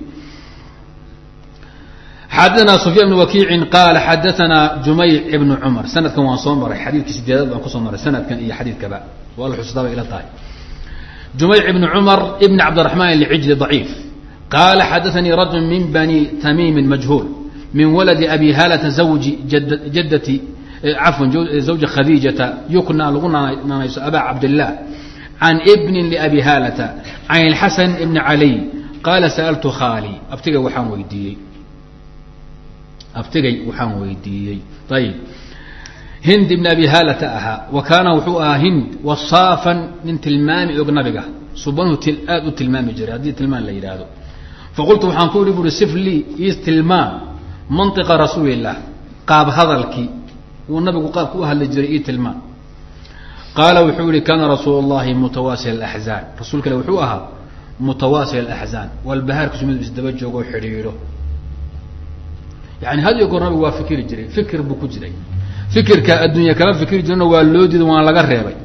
Xaddaanaa sufyaan bn wakiicin qaala xadaanaa jumayc ibnu cumar. Sanadkan waan soo maray xadiidkii sideedaad baan ku soo maray sanadkan iyo xadiidkaba. Waa la xustaa ila tahay. Jumayc ibnu cumar ibn cabdiraxmaan alcijli daciif. Qaala xadaanii rajul min bani tamiimin majhuul min waladi abi halata zawji jaddati cafwan zawja khadiijata yukna lagu naanayso abaa cabdillaah can bni labi haalata can ilxasan bni calay qaala sa'altu khaalii abtigay waxaan weydiiyey abtigay waxaan weydiiyey ayib hind ibn abi haalata ahaa wa kaana wuxuu ahaa hind wasaafan nin tilmaami og nabiga subanuhu aada u tilmaami jiray haddii tilmaan la yidhaahdo faqultu waxaan ku ihi buuri sif lii is tilmaam mantiqa rasuulilah qaab hadalkii uu nabigu qaabka u hadli jiray ii tilmaam qaala wuxuu yihi kaana rasuul llahi mutawaasil alaxzaan rasuulka ale wuxuu ahaa mutawaasil alaxzaan walbahaarkiisu mid isdaba joogo xidhiidho yani had iyo goor nabigu waa fikri jiray fikir buu ku jiray fikirka addunya kama fikri jirino waa loo diiday waan laga reebay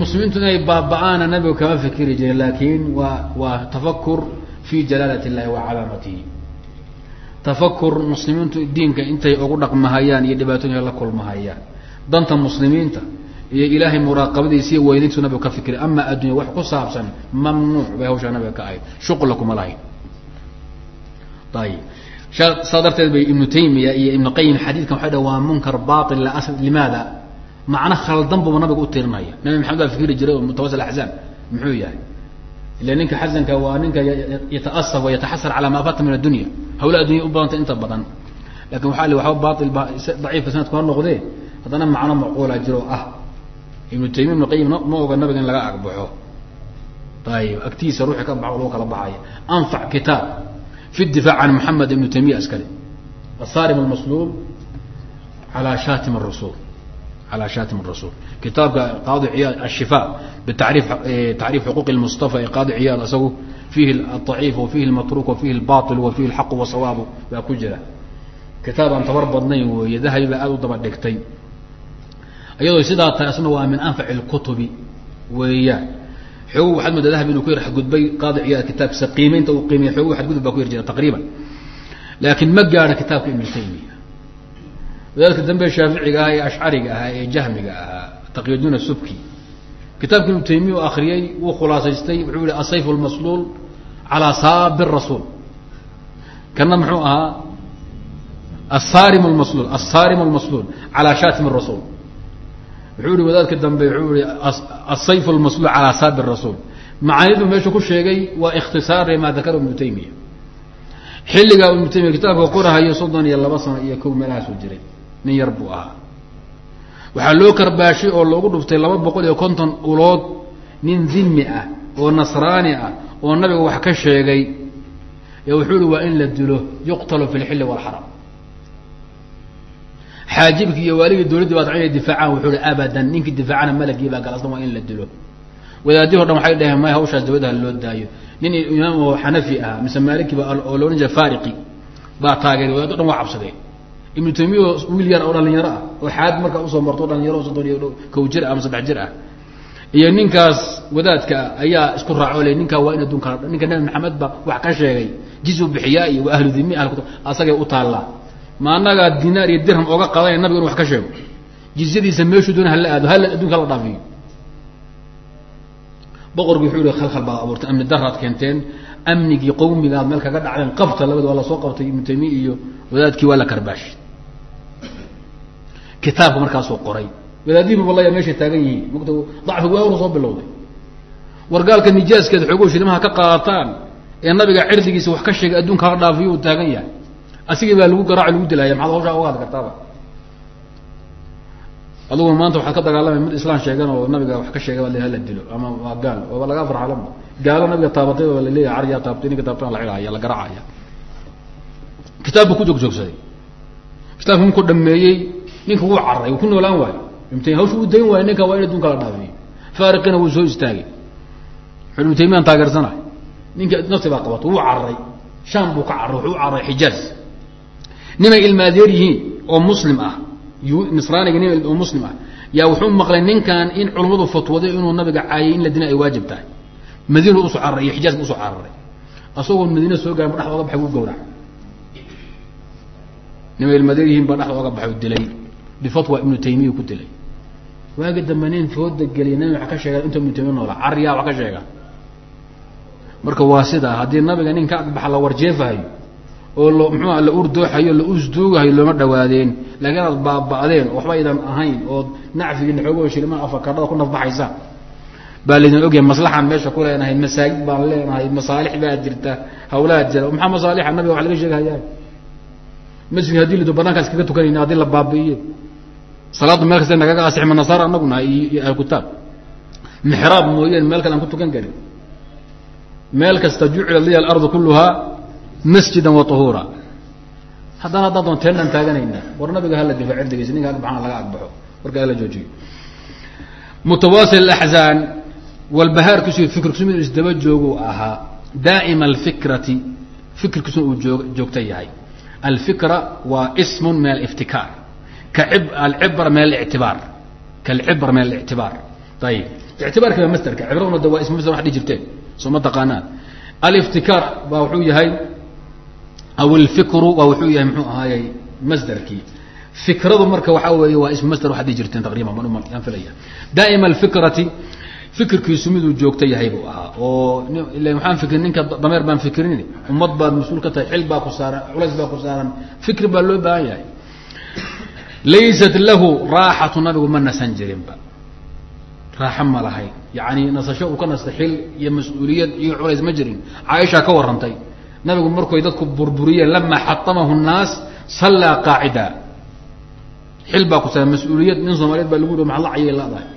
muslimiintu inay baaba-aana nabigu kama fikri jirin laakin waa waa tafakur fi jalaalat اllahi wa calaamatihi tafakur muslimiintu diinka intay ugu dhaqmahayaan iyo dhibaatooyinka la kulmahayaan. Danta muslimiinta iyo ilaahay muraaqabadiisa iyo weynayntisu nabigu ka fikri ama addunya wax ku saabsan mamnuuc bay hawshaa nabiga ka ahayd. Shuqla kuma lahayn. Ayib saa darteed bay ibnu taymiya iyo ibnu qayim xadiidkan waxay dhah waa munkar bail la asl limaada? Macno khaldan buba nabiga u tirinaya nabi maxamed baa fikri jiray oo mutawasil axzaan muxuu yahay ila ninka xasanka waa ninka yataasaf wa calaa ma min addunya hawla addunya u badanta inta badan laakiin waxa l waba bail daciifka sanadku ha noqdee haddana macno macquula jiroo ah ibnu taymiya ibnu qayim ma oga nabiga in laga agbaxo ayib agtiisa ruuxi ka baxo loo kala baxaya anfac kitaab fi difaac can maxamed ibnu taymiya iskale asarim almasluub calaa shatim الrasul l hatim rasuul kitaabka qaadi ciyaad ashifa btacriif xuquuq mustafa ee qaadi ciyaad isagu fiihi aciif wafiihi lmatruuk wafiihi lbail wafiihi lxaqu wasawaabu baa ku jira kitaab aan tabar badnayn weeye dahabi baa aada u daba dhigtay iyadoo sidaa taasna waa min anfaci lkutubi weeyaan xoogo waxaad moodaa dahabi inuu ku yar xadgudbay qaadi ciyaad kitaabkiisa qiimaynta uu qiimeya xoogo xadgudub baa ku yar jira taqriiban laakiin ma gaadha kitaabka ibnu taymiya wadaadka dambe shaaficiga ahaa ee ashcariga ahaa ee jahmiga ahaa taqyaduna subki. Kitaabka ibnu taymiya u akriyey wuu khulaasaystay wuxuu yihi asayf lmasluul calaa saabi rasuul. Kana muxuu ahaa asarim lmasluul asarim lmasluul calaa shatim rasuul. Wuxuu ihi wadaadka dambe wuxuu ihi asayf lmasluul calaa saabi rasuul. Macaanidu meeshu ku sheegay waa ikhtisaar maa dakara ibnu taymiya. Xilligaa ibnu taymiya kitaabka qorahayo soddon iyo laba sano iyo kow meelahaasuu jiray nin yar buu ahaa. Waxaa loo karbaashay oo loogu dhuftay laba boqol iyo konton ulood nin dhimi ah oo nasraani ah oo nabiga wax ka sheegay. Ee wuxuu ihi waa in la dilo yuqtalu fi lxilli walxaram xaajibkii iyo waaligii dawladdii baa inay difaacaan wuxuu ihi abadan ninkii difaacana malagii baa galasna waa in la dilo wadaadii o dhan waxay dhaheen may hawshaas dawladaha loo daayo. Nin imaam oo xanafi ah mise maalikiba oo la odhan jira fariqi baa taageeray wadaad o dhan waa cabsadeen ibnu taymiya oo wiil yar oo dhalinyaro ah oo xaad markaa u soo marto dhalinyaro soddon kow jir ah ama saddex jir ah. Iyo ninkaas wadaadka ayaa isku raaco le ninkaa waa in adduunka ninka nabi maxamed ba wax ka sheegay jizu bixiyaa iyo waa ahlu dimi asagay u taallaa ma anagaa dinaar iyo dirham oga qadanaya nabiga inu wax ka sheego. Jizyadiisa meeshuu doona hala aado hal adduunka hala dhaafiyo. Boqorkii wuxuu yihi khalkhal baad abuurtay amni daraad keenteen amnigii qawmigaad meel kaga dhacdeen qabta labada waa la soo qabtay. Ibnu taymiya iyo wadaadkii waa la karbaashi kitaabka markaasuu qoray. Wadaadihiiba walaya meeshay taagan yihiin. Mugta dacfigu waa soo bilowday. Wargaalka nijaaskeeda xoogo shilimaha ka qaadataan ee nabiga cirdigiisa wax ka sheegay adduunka hala dhaafiyo taagan yahay. Asigii baa lagu garaaco lagu dilaya maxaad hawshaa uga kartaaba? Adugu maanta waxaad ka dagaalamay mid islaan sheegan oo nabiga wax ka sheegay baa hala dilo ama waa gaal ooba laga farxalama gaalo nabiga taabatay oo la leeyahay cariyaa taabtay ninka taabtana la xidhaya la garaacaya kitaabku ku joogjoogsaday kitaabku ninku dhameeyey ninka wuu carray wuu ku noolaan waayo. Ibnu taymiya hawsha uu dayn waayo ninka waa in adduunka la dhaafiyo faariqina wuu soo istaagay. Wuxu ibnu taageersana ninka nafti baa qabato wuu carray. Sham buu ka carray wuxuu u carray xijaaz nimay ilmaadeer yihiin oo muslim ah. Nisraaniga nim oo muslim ah. Yaa wuxuu maqlay ninkan in culummadu fatwaday inuu nabiga caayay in la dina ay waajib tahay. Madiinu u soo cararay iyo xijaaz bu u soo cararay asagoo madiina soo gaara ba dhexda oga baxay wuu gawrac nimay ilmaadeer yihiin baa dhexda oga baxay dilay bifatwa ibnu taymiya ku dilay waagi dambe nin fooda geliya nabi wax ka sheega inta ibnu taymiya noola cariyaa wax ka sheega marka waa sidaa haddii nabiga nin ka agbaxa la warjeefahayo oo lo muxuua la urdooxayo la usduugahayo looma dhawaadeen laakiin baaba'deen waxba aydan ahayn oo nacfigiina xoogo shilimaa afakadhada ku nafbaxaysaan baa laydin ogyahay maslaxaan meesha ku leenahay masaajid baan leenahay masaalix baa jirta hawlaha jira maxaa masaalixa nabiga wax laga sheegahayaa masjid haddii lido banaankaas kaga tukanayna haddii la baabi'iyo salaadda meel kasta nagaga asix ma nasaara anagu nahay iyo ahlkutaab mixraab mooyeen meel kale aan ku tukan karin. Meel kasta jucila liya alardu kuluhaa masjida wa ahuura haddana haddaan doon teenaan taaganayna war nabiga hala difa cirdigiisa ninka agbaxana laga agbaxo. Warka hala joojiyo. Mutawaasil axzaan walbahaarkiisu fikirkiisu mid isdaba jooguu ahaa daa'ima alfikrati. Fikirkiisuna uu joog joogta yahay. Alfikra waa ismun min aliftikaar ka alcibra min alictibaar kaalcibra min alictibaar ayib ictibaarki baa masderka cibraduna de waa ismu masder wax dhihi jirteen soo ma taqaanaan aliftikaar baa wuxuu yahay aw ilfikru waa wuxuu yahay muxuu ahaayey masderkii fikradu marka waxaa weeye waa ismu masder waxaad dhihi jirteen taqriban baan filaya daa'ima alfikrati fikirkiisu miduu joogta yahay buu ahaa oo ila waxaan fikrin ninka dameer baan fikrin ummad baad mas'uul ka tahay xil baa ku saaran culays baa ku saaran fikri baa loo baahan yahay laysat lahu raaxatu nabigu ma nasan jirinba raaxo ma lahayn yani nasasho uu ka nastay xil iyo mas'uuliyad iyo culays ma jirin caaisha ka warantay nabigu markuy dadku burburiyeen lamaa xatamahu nnaas sallaa qaacida xil baa ku saaran mas'uuliyad nin soomaaliyeed baa lagu maxaa la cayay ladahay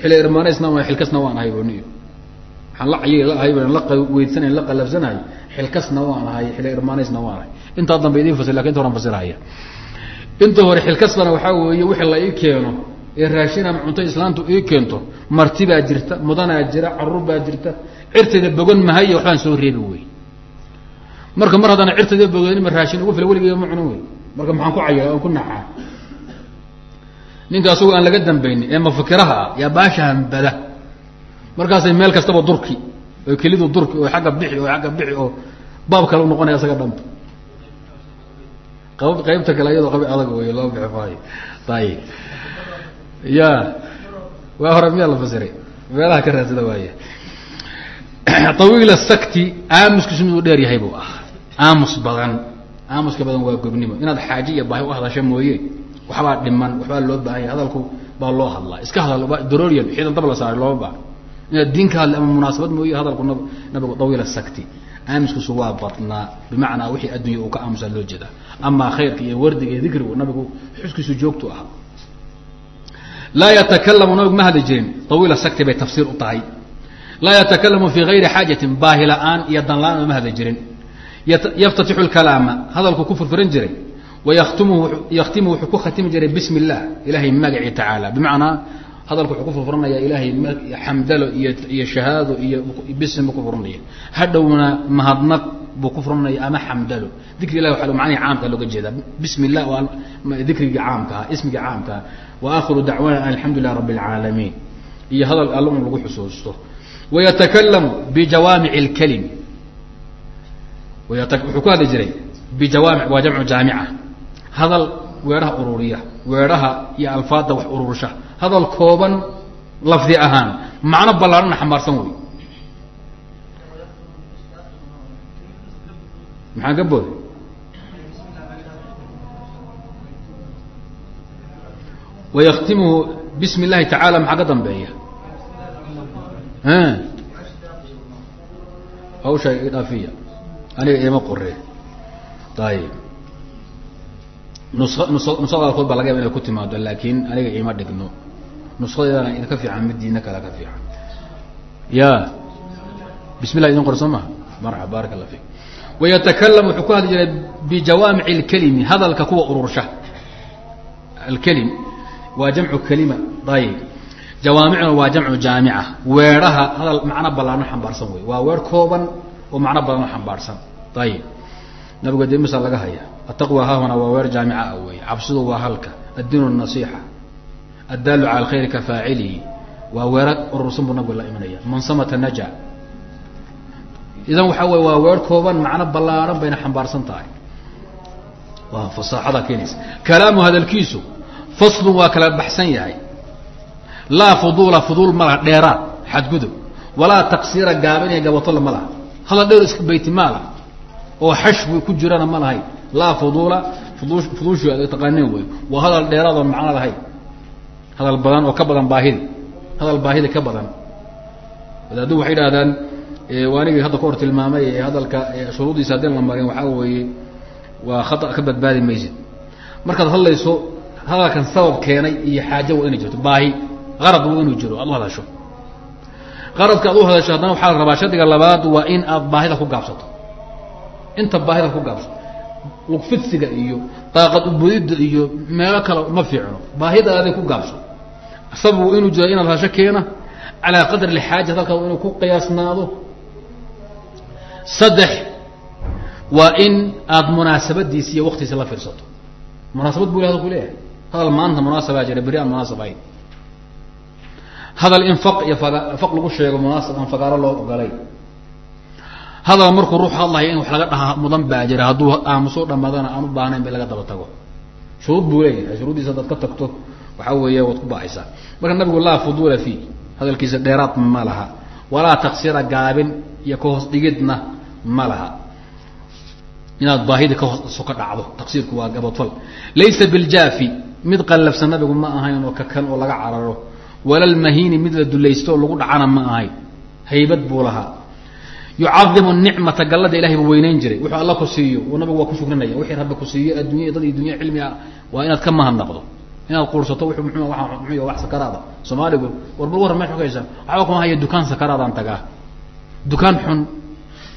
xili irmaanaysna waa xilkasna waan ahay boniyo maxaan la cayay laahay la weydsanayn la qalabsanahay xilkasna waan ahay xili irmaanaysna waan ahay intaa dambe idin fasir laakiin inta horan fasirahaya inta hore xilkasbana waxaa weeye wixii la ii keeno ee raashin ama cunto islaantu ii keento marti baa jirta mudanaa jira carruur baa jirta cirteeda bogan mahaye waxbaan soo reebi wey marka mar haddana cirteeda boganima raashin ugu fila weligeyga ma wey marka maxaan ku cayila aan ku naxaa ninka asagoo aan laga dambaynin ee mafakiraha ah yaa baasha hambada markaasay meel kastaba durki oo kelidu durki oo agga bixi oo agga bixi oo baab kale u noqonaya isaga dhanba qaybta kale iyadoo qabi adag wey loo bixi maayo ayib ya waa hore miyaa la fasiray? Meelaha ka raadsada waaya awiila sakti aamuskiisu miduu dheer yahay buu ah aamus badan. Aamuska badan waa gobnimo. Inaad xaaje iyo baahi u hadasho mooye waxbaa dhiman waxbaa loo baahan yahay. Hadalku baa loo hadlaa. Iska hadal drorian xiidan dab la saaray looma baaha inaad diin ka hadli ama munaasabad mooye hadalku nab nabigu awiila sakti aamuskiisu waa badnaa bimacnaa wixii addunya uu ka aamusaa loo jeedaa. Amaa khayrka iyo wardiga iyo dikrigu nabigu xuskiisu joogtu ah laa yatakalamu nabigu ma hadli jirin awiila sakti bay tafsiir u tahay. Laa yatakalamu fi gayri xaajatin baahi la'aan iyo dan la'aan ma hadli jirin. Yaftatixu lkalaama hadalku ku furfuran jiray. Yakhtimu wuxuu ku khatimi jiray bismi illah ilahay magaci tacaala bimacnaa hadalku wuxuu ku furfuranaya ilahay xamdalo iyo iyo shahaado iyo bism buu ku furanaya. Hadhowna mahadnaq buu ku furanaya ama xamdalo. Dikri ilah waa macnihi caamka looga jeedaa. Bismi illah dikrigii caamkaha ismigii caamkaha wa aakhiru dacwana an alxamdu lilah rabi اlcaalamiin iyo hadal alla un lagu xusuusto waytakalamu bijawaamic اlkalim wuxuu ku hadli jiray bijawaamic waa jamcu jaamica. Hadal weedhaha ururiya weedhaha iyo alfaadda wax urursha hadal kooban lafdi ahaan. Macno ballaarana xambaarsan wey maxaan ka booday? Wayaktimuhu bismi اllahi tacaala maxaa ka dambeeya? Hawsha idhaafiya aniga ima qore ayib nus nusada alkood baa laga yaba inay ku timaado laakin aniga ima dhigno nuskadeedana idinka fiican midiina kale ka fiican. Ya. Bismi llah idin qor soo maha marxaba barak allah fik wayatakalam wuxuu ku hadli jiray bijawaamic اlkelimi hadalka kuwa urursha alkelim waa jamcu kelima ayib jawaamicna waa jamcu jaamica. Weedhaha hadal macno ballaano xambaarsan wey waa weer kooban oo macno badan oo xambaarsan. Ayib nabiga de misa laga haya ataqwa haahuna waa weer jaamica ah wey cabsidu waa halka addiin nasiixa addaalu cala alkhayri ka faacilihi waa weera urursan buu nabigu la imanaya man samata naja idan waxaa wey waa weer kooban macno ballaaran bayna xambaarsan tahay waa fasaaxada keenaysa kalaamu hadalkiisu faslun waa kala baxsan yahay laa fuduula fuduul ma laha dheeraad xadgudub walaa taqsiira gaabinaya gabatole ma laha hadal dheer iska baytimaala oo xashwi ku jirana ma lahayn laa fuduula fudu fuduushu taqaaneen wey waa hadal dheeraad oon macno lahayn hadal badan oo ka badan baahidi hadal baahida ka badan. Wadaadu waxay idhahdaan waanigii hadda ka hor tilmaamay hadalka shuruudiisa haddii la marin waxaa weeye waa khata ka badbaadi maysid. Markaad hadlayso hadalkan sabab keenay iyo xaaje waa inay jirto. Baahi arad waa inuu jiro aad u hadasho. Qaradka aad u hadasho haddana waxaa la rabaa shardiga labaad waa in aad baahida ku gaabsato. Inta baahida ku gaabsato. Lugfidsiga iyo daaqad ubudidda iyo meelo kale ma fiicno. Baahidaaday ku gaabso sabab waa inuu jiro inaad hadasho keena calaa qadri lxaaja hadalkaa waa inuu ku qiyaasnaado. Saddex waa in aada munaasabadiisi iyo waktiisa la fiirsato. Munaasabad bu hadalku leeyahay. Hadal maanta munaasabaa jira beri aan munaasab ahayn. Hadal in faq iyo faga faq lagu sheego munaasab aan fagaaro loo ogolay hadal markuu ruux hadlaya in wax laga dhahaa mudan baa jira hadduu aamuso dhamaadana aan u baahnayn ba laga daba tago. Shuruud buu leeyahay shuruuddiisa hadaad ka tagto waxaa weeye waad ku baacaysaa marka nabigu laa fuduula fi hadalkiisa dheeraad ma laha. Walaa taksira gaabin iyo kahoos dhigidna ma laha. Inaad baahida kahooso ka dhacdo. Taqsiirku waa gabadfal laysa biljaafi. Mid qallafsan nabigu ma ahayn oo kakan oo laga cararo. Wala lmahiini mid la dulaysto oo lagu dhacana ma ahayn haybad buu lahaa. Yucadimu nicmata gallada ilahay buu weyneyn jiray. Wuxuu alla ku siiyo. Nabigu waa ku shukrinaya wixii rabbi ku siiyo addunya dad iyo dunya cilmi ah waa inaad ka mahadnaqdo inaad quursato w mxuu wax sakaraada. Soomaaligu war bal warran meed ukaysaa waxba kuma haya dukaan sakaraadaan tagaa. Dukaan xun.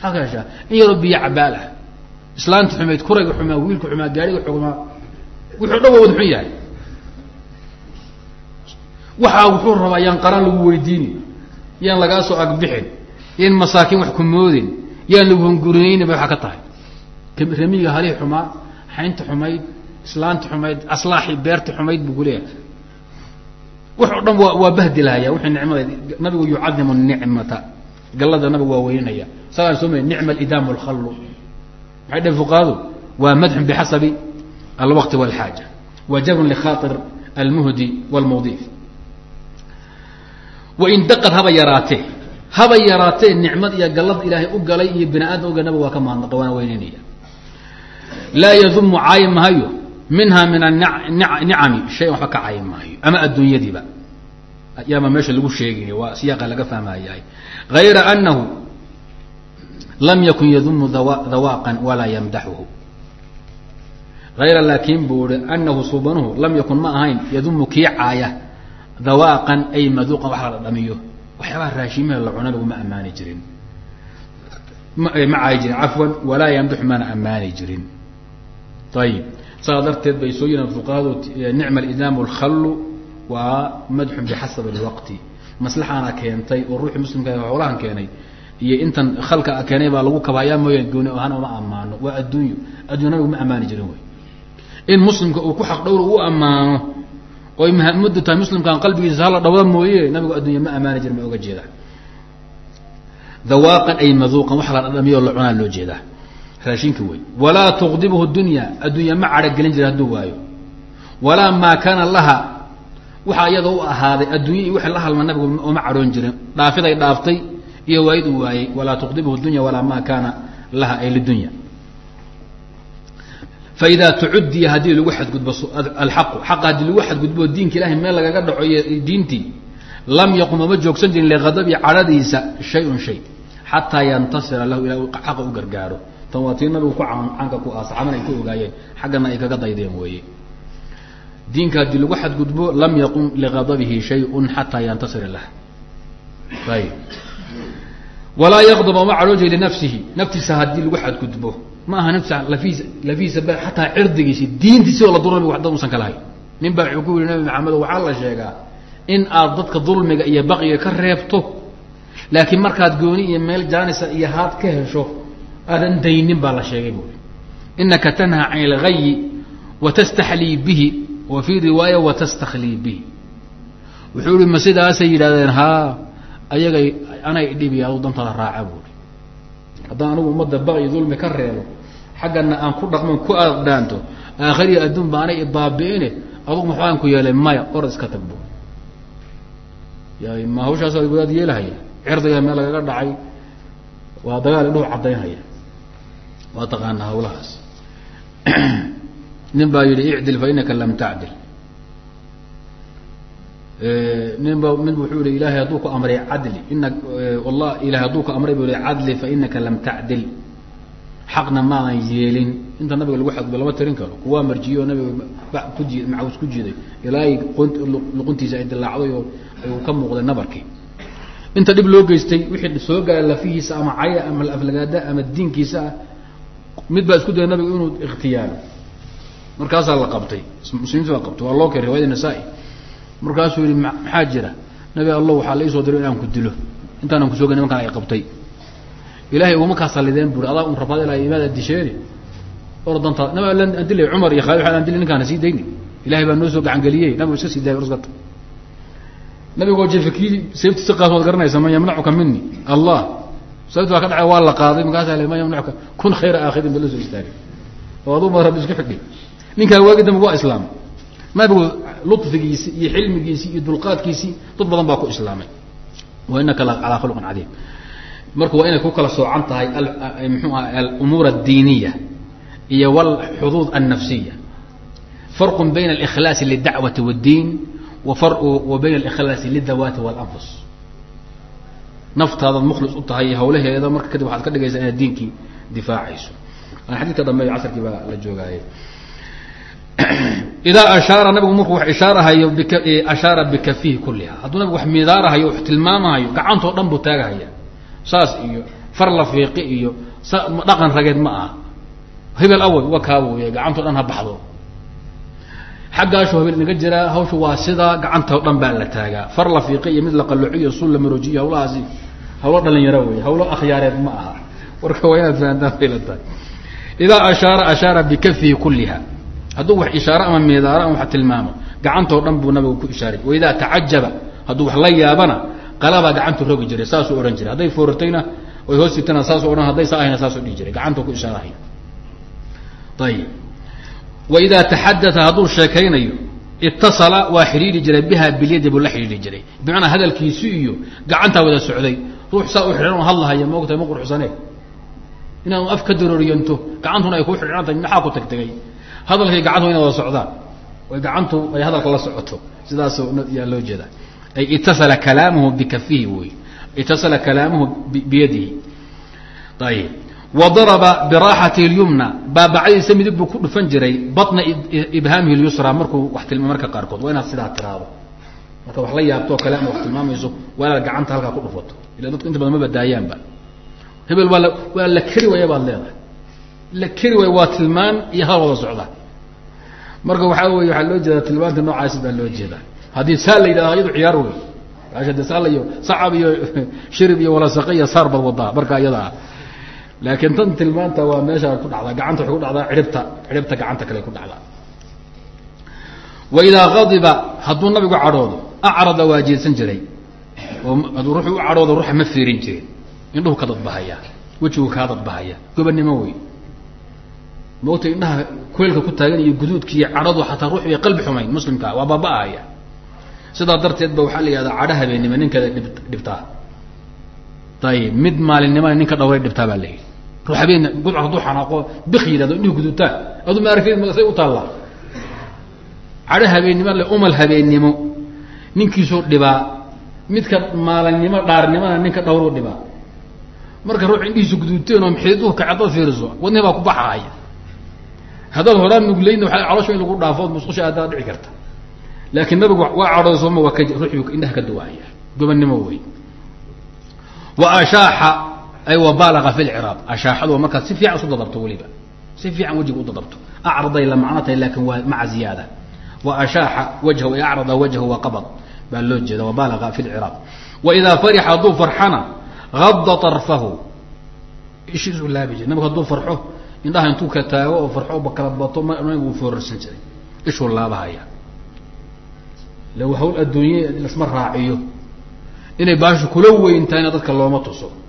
Maxaad ka heshaa in yaroo biyo cabaal ah. Islaanta xumayd kurayga xumaa wiilka xumaa gaariga xumaa. Wuxuu dhan waa wad xun yahay. Waxaa wuxuu rabaa yaan qaraan lagu weydiini yaan lagaa soo agbixin yaan masaakiin wax ku moodin yaan lagu hungurineyn bay waxaa ka tahay. Ramiga halii xumaa xaynta xumayd islaanta xumayd aslaaxi beerta xumayd buu kuleeyahay wax o dhan waa waa bahdilahaya wixii nicmada nabigu yucadimu nicmata gallada nabigu waa weynanaya sagaan soo mari nicma alidaamu alkhallu maxay dhaheen fuqahadu? Waa madxun bixasabi alwaqti walxaaja wa jabrun likhaatir almuhdi walmudiif wain daqad haba yaraatee haba yaraatee nicmad iyo gallad ilaahay u galay iyo bini aadam uga nabigu waa ka mahadnaqa waana weynanaya laa yadumu caayi mahayo minha min anicami shayan waxba ka caayi maayo ama adduunyadiiba. Yaama meesha lagu sheegay waa siyaaqa laga fahmayahay hayra anahu lam yakun yadumu dawaaqan walaa yamdaxuhu hayra laakiin buu i anahu suubanuhu lam yakun ma ahayn yadumu kii caaya dawaaqan ay maduuqan wax la dhamiyo. Waxyaabaha raashimaha la cuna lagu ma ammaani jirin. Ma caayi jirin cafwan walaa yamdaxu mana ammaani jirin. Ayib saas darteed bay soo yiraan fuqahadu nicma alidaam alkhallu waa madxun bixasab alwaqti. Maslaxaana keentay oo ruuxii muslimka xoolahan keenay. Iyo intan khalka keenay baa lagu kabayaa mooya gooni ahaan uma ammaano. Waa adduunyo. Addunya nabigu ma ammaani jirin wey in muslimka uu ku xaq dhowr u ammaano oy mahamadu tahay muslimkaan qalbigiisa hala dhawda mooye nabigu addunya ma ammaani jirin ma oga jeedaa dawaaqan ay maduuqan wax la dhadhamiyo la cunaa loo jeedaa raashinka wey walaa tuqdibhu dunya addunya ma cadhogelin jira hadduu waayo. Walaa maa kaana laha waxaa iyada u ahaaday addunya iyo wixii la halma nabigu uma cadhoon jirin. Dhaafiday dhaaftay iyo waayid uu waayey walaa tuqdibhu dunya walaa maa kaana laha ay lidunya. Faidaa tucudiya haddii lagu xadgudbo alxaqu xaqa haddii lagu xadgudbo diinka ilahay meel lagaga dhaco iyo diintii lam yaqum oma joogsan jirin liqadabi cadhadiisa shay-un shay xataa yantasira lahu ila xaqa u gargaaro tan waa tii nabigu ku caanka ku ah saxaabana ay ogaayeen. Xaggana ay kaga daydeen weeye. Diinka haddii lagu xadgudbo lam yaqum liqadabihi shayun xataa yantasira lah ayb walaa yaqdab oma cadhoon jiri linafsihi. Naftiisa haddii lagu xadgudbo ma aha naftiisa lafiisa lafiisa xataa cirdigiisi diintiisi oo la duro nabigu waxda usan ka lahayn. Nin baa wuxuu ku yihi nabi maxamed waxaa la sheegaa in aad dadka dulmiga iyo baqiga ka reebto. Laakiin markaad gooni iyo meel jaanisa iyo haad ka hesho aadan daynin baa la sheegay buui inaka tanhaa can ilgayi watastaxlii bihi wa fii riwaaya watastakhlii bihi. Wuxuu ihi ma sidaasay yidhahdeen haa ayagay anay dhibiya adu dantada raaca buui haddaan anigu ummadda baqi dulmi ka reebo xaggana aan ku dhaqman ku aadhaanto aakhiriya adduun ba anay ibaabi'ine adugu maxaan ku yeelay? Maya orad iska tag bu ma hawshaas wadaad yeelahaya cirdiga meel lagaga dhacay waa dagaal indhuhu caddaynhaya waa taqaanaa hawlahaas. Nin baa yidhi icdil fa inaka lam tacdil. Nin ba mid wuxuu yihi ilahay hadduu ku amray cadli ina wallah ilahay hadduu ku amray bu i cadli fa inaka lam tacdil. Xaqna maadan yeelin. Inta nabiga lagu xadgudbo lama tirin karo. Kuwaa marjiyo nabiga kuji macaws ku jiiday. Ilaahay luquntiisa ay dilaacday oo ayuu ka muuqday nabarkii inta dhib loo geystay wixii soo gaara lafihiisa ama caya ama aflagaada ama diinkiisa ah mid baa isku daya nabigu inuu ikhtiyaaro. Markaasaa la qabtay. Muslimiinta baa qabtay. Waa loo kay riwayada nasaa-i. Markaasuu yihi maxaa jira? Nabi allah waxaa la iisoo diray inaan ku dilo. Intaanan ku soo ga nimankaan ay qabtay. Ilahay ugama kaa salideen buri adaa un rabaad ilaa imaada disheeni or dantaa nab aan dilay cumar iyo khaalid aan dilay ninkaana sii dayni. Ilahay baa noo soo gacangeliyey. Nabigu iska sii daaya rusgata nabigoo jefakii seeftiisa qaas waad garanaysa man yamnacuka mini allah sababti baa ka dhacay waa la qaaday markaasa man yamnacuka kun khayra aakhidin ba la istaagay. Oo aduu ma rabbi isku xidhi ninkaa waagi dambe waa islaamay nabigu lufigiisi iyo xilmigiisi iyo dulqaadkiisii dad badan baa ku islaamay. Wa inaka la calaa khuluqin cadiim. Marka waa inay ku kala soocan tahay mxuu aha alumuur addiiniya iyo wlxuduud annafsiya farqu bayna alkhlaasi lidacwati wاddiin wa farqu wa bayna alkhlaasi lidawaati walanfus naftaadaad mukhlis u tahay hawlaheeda marka kadib waxaad ka dhigaysaa inaad diinkii difaacayso. Xadiidka dambe casarkii baa la joogaaye. Idaa ashaara nabigu markuu wax ishaarahayo bik ashaara bikafihi kuliha hadduu nabigu wax midaarahayo wax tilmaamahayo gacantoo dhan buu taagahaya. Saas iyo far la fiiqi iyo dhaqan rageed ma aha. Hebel awey wa kaa wey gacantao dhan ha baxdo xaggaashu habel inaga jiraa hawsha waa sidaa gacantao dhan baa la taagaa. Far la fiiqi iyo mid la qalluciyo sul la maroojiyo hawlahaasi hawlo dhalinyaro wey hawlo akhyaareed ma aha. Warka waa inaad fahantaan bayla tahay. Idaa ashaara ashaara bikafihi kuliha hadduu wax ishaaro ama midaaro ama wax tilmaamo gacantoo dhan buu nabigu ku ishaaray. Waidaa tacajaba hadduu wax la yaabana qalabaa gacantu rogi jiray saasuu odhan jiray. Hadday foortayna oy hoos sitana saasuu odhan hadday sa ahayna saasuu dhihi jiray. Gacantuu ku ishaarahay. Ayib waidaa taxadaa hadduu sheekaynayo itasala waa xidhiiri jiray biha bilyadi buu la xidhiiri jiray bimacnaa hadalkiisi iyo gacantaa wada socday ruux saa u xidhan oo hadlahaya maogtahay ma qurxsane inaanu af ka darooriyanto gacantuna ay kuu xidhan tahay maxaa ku tagtegay hadalkay gacantu inay wada socdaan oy gacantu ay hadalka la socoto sidaas yaa loo jeeda ay itasala kalaamuhu bikafihi wey itasala kalaamuhu biyadihi ayib wadaraba biraaxatihi lyumna baabacadiisa midig buu ku dhufan jiray batna ibhaamihi lyusra markuu wax tilma marka qaarkood waa inaad sidaa tiraado marka wax la yaabto oo kale ama wax tilmaamayso waa inaad gacanta halkaa ku dhufato ila dadku inta badan ma badaayaanba hebel waa la waa la keri waaya baad leedahay la keri waaya waa tilmaan iyo hadal wada socda marka waxaa wey waxaa loo jeedaa tilmaanta noocaasi baa loo jeedaa haddii saa la yidhahdo iyadu ciyaar wey de saal iyo sacab iyo shirib iyo walasaqe iyo saar bad wadaa marka iyada laakiin tan tilmaanta waa meesha ku dhacdaa gacanta waxay ku dhacdaa cidhibta cidhibta gacanta kale ku dhacdaa. Waidaa adiba hadduu nabigu cadhoodo acrada waa jeedsan jiray. Oo hadduu ruuxu u cadhoodo ruuxa ma fiirin jirin. Indhuhu ka dadbahaya wejigu kaa dadbahaya. Gobannimo wey maogta indhaha kuleelka ku taagan iyo guduudka iyo cadhadu xataa ruux bay qalbi xumayn muslimka waa baaba-ahaya sidaa darteed ba waxaa la yihahdaa cadho habeennimo ninkeeda dhib dhibtaa. Ayib mid maalinimana ninka dhawray dhibtaa baa la yidhi habeen gudc hadduu xanaaqo bik yidhahdo indhihu guduutaa adu ma arkin say u taallaa cadho habeennimo le umal habeennimo. Ninkiisuu dhibaa. Midka maalinimo dhaarnimona ninka dhawruu dhibaa. Marka ruux indhihiisu guduuteen oo xididuhu kacadad fiiriso wadnihi baa ku baxaaya. Haddaad horaan nuglayn waa calosha in lagu dhaafo musqusha aadaa dhici karta. Laakiin nabigu waa cadhooda waa ka ruuxuu indhaha ka duwaaya. Gobannimo wey wa ashaaxa ay wabaalaga fi lciraab ashaaxadu markaad si fiican isu dadabto weliba si fiican wejiga u dadabto acraday la macno tahay laakin waa maca ziyaada wa ashaaxa wajhahu ay acrada wajhahu waa qabad baa loo jeeda wabaalaga fi lciraab wa idaa farixa hadduu farxana ada arfahu ishiisu laabi jira nabigu hadduu farxo indhaha intuu ka taago oo farxo kala bato nabigu foorarsan jiray ishuu laabahaya hawl adduunye lasma raaciyo inay baashu kula weyn tahayna dadka looma tuso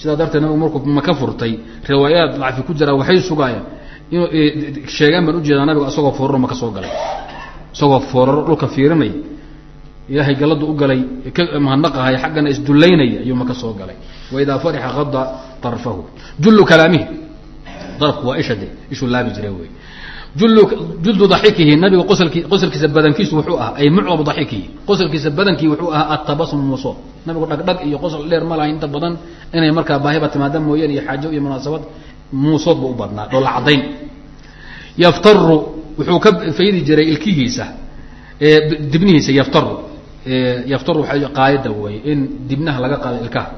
sidaa darteed nabigu markuu maka furtay riwaayaad dacfi ku jiraa waxay sugaayaan inuu sheegaan baan u jeedaa nabigu isagoo fooraro maka soo galay. Isagoo fooraro dhulka fiirinay ilaahay galadu u galay ka mahadnaqahay xaggana isdullaynaya ayuu maka soo galay. Waidaa farixa ada arfahu jullu kalaamihi. Darabku waa isha de ishuu laabi jira wey juldu daxikihi nabiga qosalki qosalkiisa badankiisu wuxuu ahaa ay mucdamu daxikihi. Qosalkiisa badankii wuxuu ahaa atabasum muusood nabigu dhagdhag iyo qosol dheer ma inta badan inay markaa baahiba timaada mooyaan iyo xaajo iyo munaasabad muusood ba u badnaa dhoola caddayn. Yaftaru wuxuu ka faydi jiray ilkihiisa dibnihiisa yaftaru yaftaru qaayada wey in dibnaha laga qaado ilkaha.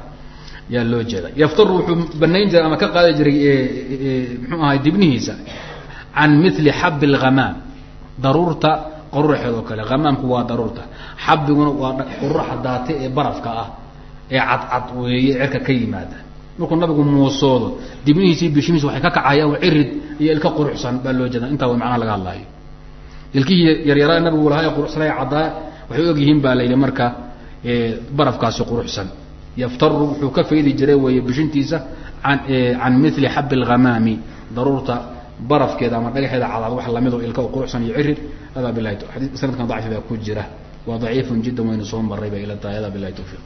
Yaa loo jeeda yaftaru wuxuu banayn jiray ama ka qaadi jiray mxuu ahay dibnihiisa can mili xab اlhamaam daruurta quruxeed oo kale hamaamku waa daruurta xabiguna waa quruxa daate ee barafka ah ee cadcad weeye cerka ka yimaada markuu nabigu muusoodo dibnihiisii bishimiis waxay ka kacayaan cirid iyo ilka quruxsan baa loo jeeda intaa way macnaha laga hadlayo ilkihii yaryaraa nabigu lahaa quruxsanay caddaa waxay og yihiin baa la yidhi marka barafkaasi quruxsan yaftaru wuxuu ka faydi jiray weeye bishintiisa an can mili xab اlhamaami daruurta barafkeeda ama dhagaxeeda cadaad wax la mid oo ilka quruxsan iyo cirid adaa bilahi sanadkan dacfi baa ku jira. Waa daciifun jiddan waynu soo maray bay ila tahay. Adaa bilahi tawfiiq